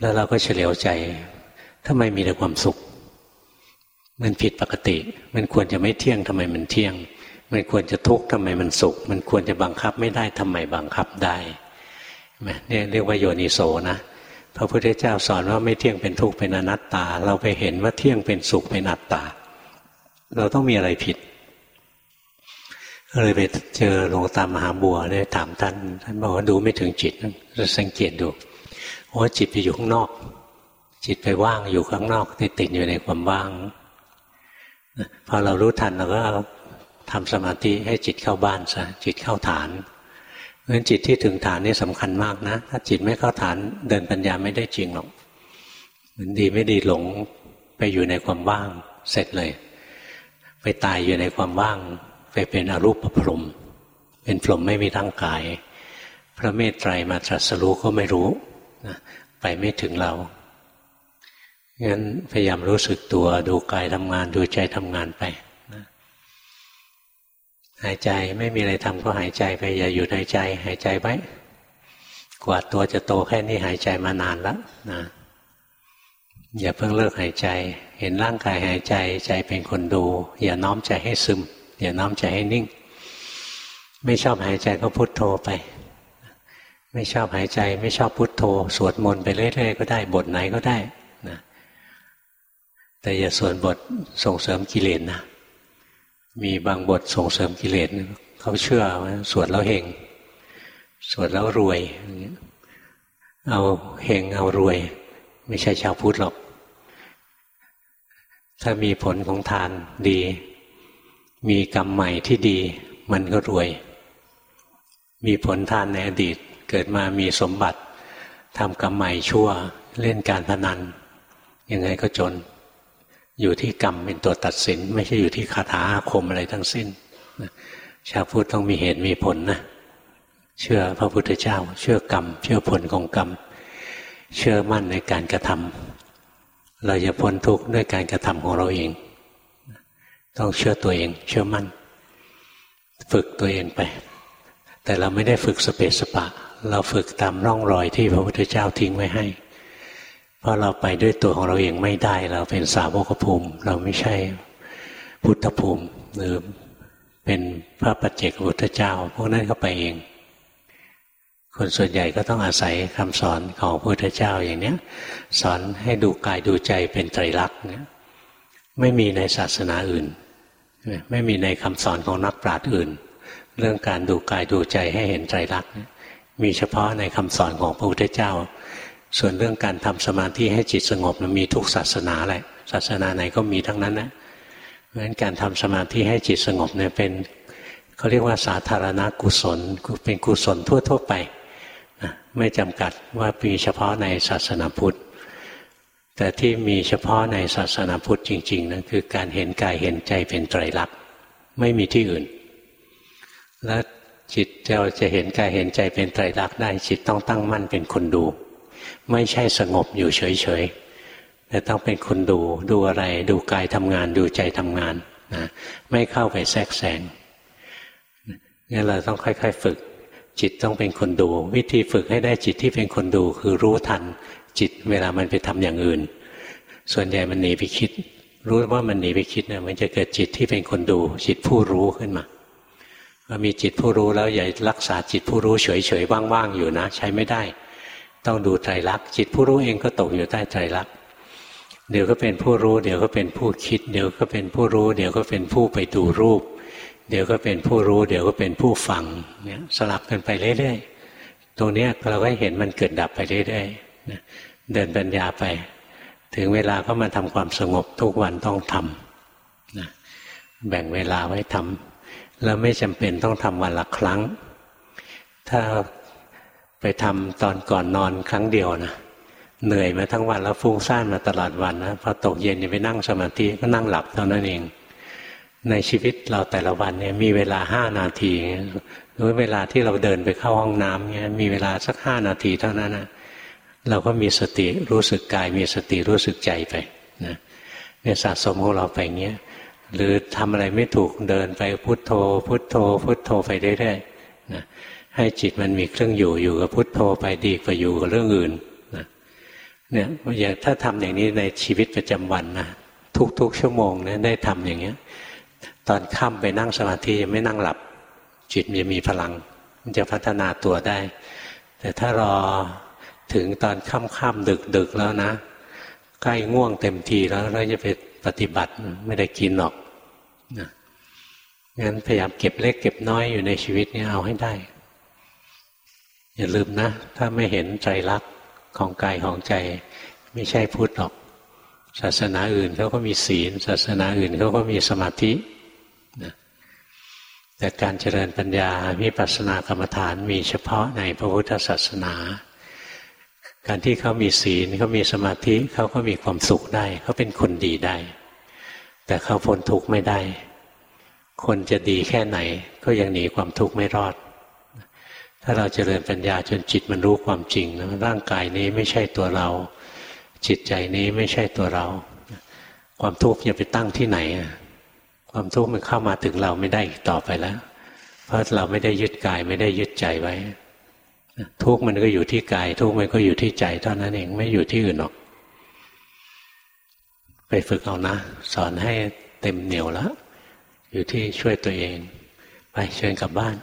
แล้วเราก็เฉลียวใจทำไมมีแต่ความสุข มันผิดปกติ มันควรจะไม่เที่ยงทำไมมันเที่ยง มันควรจะทุกข์ทำไมมันสุข มันควรจะบังคับไม่ได้ทำไมบังคับได้เนี่ยเรียกว่าโยนิโสนะพระพุทธเจ้าสอนว่าไม่เที่ยงเป็นทุกข์เป็นอนัตตา เราไปเห็นว่าเที่ยงเป็นสุขเป็นอนัตตา เราต้องมีอะไรผิดเลยไปเจอหลวงตามหาบัวเลยถามท่านท่านบอกว่าดูไม่ถึงจิตสังเกตดู โอ้จิตไปอยู่ข้างนอก จิตไปว่างอยู่ข้างนอกติดติดอยู่ในความว่างพอเรารู้ทันเราก็ทำสมาธิให้จิตเข้าบ้านซะจิตเข้าฐานเพราะฉะนั้นจิตที่ถึงฐานนี่สำคัญมากนะ ถ้าจิตไม่เข้าฐานเดินปัญญาไม่ได้จริงหรอกเหมือนดีไม่ดีหลงไปอยู่ในความว่างเสร็จเลย ไปตายอยู่ในความว่าง ไปเป็นอรูปพรหมเป็นพรหมไม่มีร่างกาย พระเมตไตรมาตรัสรู้ก็ไม่รู้ นะไปไม่ถึงเรางั้นพยายามรู้สึกตัวดูกายทำงานดูใจทำงานไปนะหายใจไม่มีอะไรทำก็หายใจไป อย่าหยุดหายใจ หายใจไว้กว่าตัวจะโตแค่นี้หายใจมานานแล้วนะอย่าเพิ่งเลิกหายใจ เห็นร่างกายหายใจใจเป็นคนดู อย่าน้อมใจให้ซึม อย่าน้อมใจให้นิ่ง ไม่ชอบหายใจก็พุโทโธไป ไม่ชอบหายใจ ไม่ชอบพุโทโธ สวดมนต์ไปเรื่อยๆก็ได้บทไหนก็ได้นะแต่อย่าสวดบทส่งเสริมกิเลสนะมีบางบทส่งเสริมกิเลสเขาเชื่อว่าสวดแล้วเฮงสวดแล้วรวยเอาเฮงเอารวย ไม่ใช่ชาวพุทธหรอก ถ้ามีผลของทานดี มีกรรมใหม่ที่ดี มันก็รวย มีผลทานในอดีต เกิดมามีสมบัติทำกรรมใหม่ชั่วเล่นการพนัน ยังไงก็จน อยู่ที่กรรมเป็นตัวตัดสิน ไม่ใช่อยู่ที่คาถาอาคมอะไรทั้งสิ้นชาวพุทธต้องมีเหตุมีผลนะเชื่อพระพุทธเจ้า เชื่อกรรม เชื่อผลของกรรม เชื่อมั่นในการกระทำเราจะพ้นทุกข์ด้วยการกระทำของเราเอง ต้องเชื่อตัวเอง เชื่อมั่น ฝึกตัวเองไป แต่เราไม่ได้ฝึกสเปสปะ เราฝึกตามร่องรอยที่พระพุทธเจ้าทิ้งไว้ให้ เพราะเราไปด้วยตัวของเราเองไม่ได้ เราเป็นสาวกภูมิ เราไม่ใช่พุทธภูมิหรือเป็นพระปัจเจกพุทธเจ้า พวกนั้นก็ไปเอง คนส่วนใหญ่ก็ต้องอาศัยคำสอนของพระพุทธเจ้าอย่างเนี้ย สอนให้ดูกายดูใจเป็นไตรลักษณ์เนี่ยไม่มีในศาสนาอื่น ไม่มีในคำสอนของนักปราชญ์อื่น เรื่องการดูกายดูใจให้เห็นไตรลักษณ์ มีเฉพาะในคำสอนของพระพุทธเจ้า ส่วนเรื่องการทำสมาธิให้จิตสงบมันมีทุกศาสนาแหละ ศาสนาไหนก็มีทั้งนั้นนะเพราะฉะนั้นการทำสมาธิให้จิตสงบเนี่ยเป็นเขาเรียกว่าสาธารณกุศลเป็นกุศลทั่ว ๆไปไม่จำกัดว่ามีเฉพาะในศาสนาพุทธแต่ที่มีเฉพาะในศาสนาพุทธจริงๆนั่นคือการเห็นกายเห็นใจเป็นไตรลักษณ์ไม่มีที่อื่น และ จิตเราจะเห็นกายเห็นใจเป็นไตรลักษณ์ได้จิตต้องตั้งมั่นเป็นคนดู ไม่ใช่สงบอยู่เฉยๆแต่ต้องเป็นคนดูดูอะไร ดูกายทำงานดูใจทำงานนะไม่เข้าไปแทรกแซงนี่เราต้องค่อย ๆ ฝึก จิตต้องเป็นคนดู วิธีฝึกให้ได้จิตที่เป็นคนดูคือรู้ทัน จิตเวลามันไปทำอย่างอื่น ส่วนใหญ่มันหนีไปคิด รู้ว่ามันหนีไปคิดเนี่ยมันจะเกิดจิตที่เป็นคนดู จิตผู้รู้ขึ้นมา พอมีจิตผู้รู้แล้วอย่ารักษาจิตผู้รู้เฉยๆว่างๆอยู่นะ ใช้ไม่ได้ ต้องดูไตรลักษณ์จิตผู้รู้เองก็ตกอยู่ใต้ไตรลักษณ์เดี๋ยวก็เป็นผู้รู้ เดี๋ยวก็เป็นผู้คิด เดี๋ยวก็เป็นผู้รู้ เดี๋ยวก็เป็นผู้ไปดูรูป เดี๋ยวก็เป็นผู้รู้ เดี๋ยวก็เป็นผู้ฟังเนี่ยสลับกันไปเรื่อยๆตรงนี้เราก็เห็นมันเกิดดับไปเรื่อยๆเดินปัญญาไป ถึงเวลาก็มาทำความสงบทุกวันต้องทำนะแบ่งเวลาไว้ทำ แล้วไม่จำเป็นต้องทำวันละครั้ง ถ้าไปทำตอนก่อนนอนครั้งเดียวนะเหนื่อยมาทั้งวันแล้วฟุ้งซ่านมาตลอดวันนะพอตกเย็นจะไปนั่งสมาธิก็นั่งหลับเท่านั้นเอง ในชีวิตเราแต่ละวันเนี่ยมีเวลาห้านาทีหรือเวลาที่เราเดินไปเข้าห้องน้ำเนี่ยมีเวลาสักห้านาทีเท่านั้นนะเราก็มีสติรู้สึกกาย มีสติรู้สึกใจไปนะเนี่ยสะสมของเราไปเงี้ย หรือทำอะไรไม่ถูกเดินไปพุทโธ พุทโธ พุทโธไปเรื่อยๆนะให้จิตมันมีเครื่องอยู่อยู่กับพุทโธไปดีกว่าอยู่กับเรื่องอื่นเนี่ยอย่างถ้าทำอย่างนี้ในชีวิตประจำวันนะทุกๆ ชั่วโมงเนี่ยได้ทำอย่างเงี้ยตอนค่ำไปนั่งสมาธิยังไม่นั่งหลับ จิตมันจะมีพลัง มันจะพัฒนาตัวได้ แต่ถ้ารอถึงตอนค่ำๆดึกๆแล้วนะ ใกล้ง่วงเต็มทีแล้วเราจะไป ปฏิบัติไม่ได้กินหรอกนะงั้นพยายามเก็บเล็กเก็บน้อยอยู่ในชีวิตนี้เอาให้ได้ อย่าลืมนะ ถ้าไม่เห็นใจรักของกายของใจ ไม่ใช่พุทธหรอก ศาสนาอื่นเขาก็มีศีล ศาสนาอื่นเขาก็มีสมาธินะแต่การเจริญปัญญาวิปัสสนากรรมฐานมีเฉพาะในพระพุทธศาสนา การที่เขามีศีลเขามีสมาธิเขาก็มีความสุขได้เขาเป็นคนดีได้ แต่เขาพ้นทุกข์ไม่ได้ คนจะดีแค่ไหน ก็ยังหนีความทุกข์ไม่รอด ถ้าเราเจริญปัญญาจนจิตมันรู้ความจริงนะร่างกายนี้ไม่ใช่ตัวเรา จิตใจนี้ไม่ใช่ตัวเรา ความทุกข์จะไปตั้งที่ไหน ความทุกข์มันเข้ามาถึงเราไม่ได้อีกต่อไปแล้ว เพราะเราไม่ได้ยึดกายไม่ได้ยึดใจไว้ ทุกข์มันก็อยู่ที่กาย ทุกข์มันก็อยู่ที่ใจเท่านั้นเองไม่อยู่ที่อื่นหรอก ไปฝึกเอานะ สอนให้เต็มเหนียวแล้ว อยู่ที่ช่วยตัวเอง ไปเชิญกลับบ้าน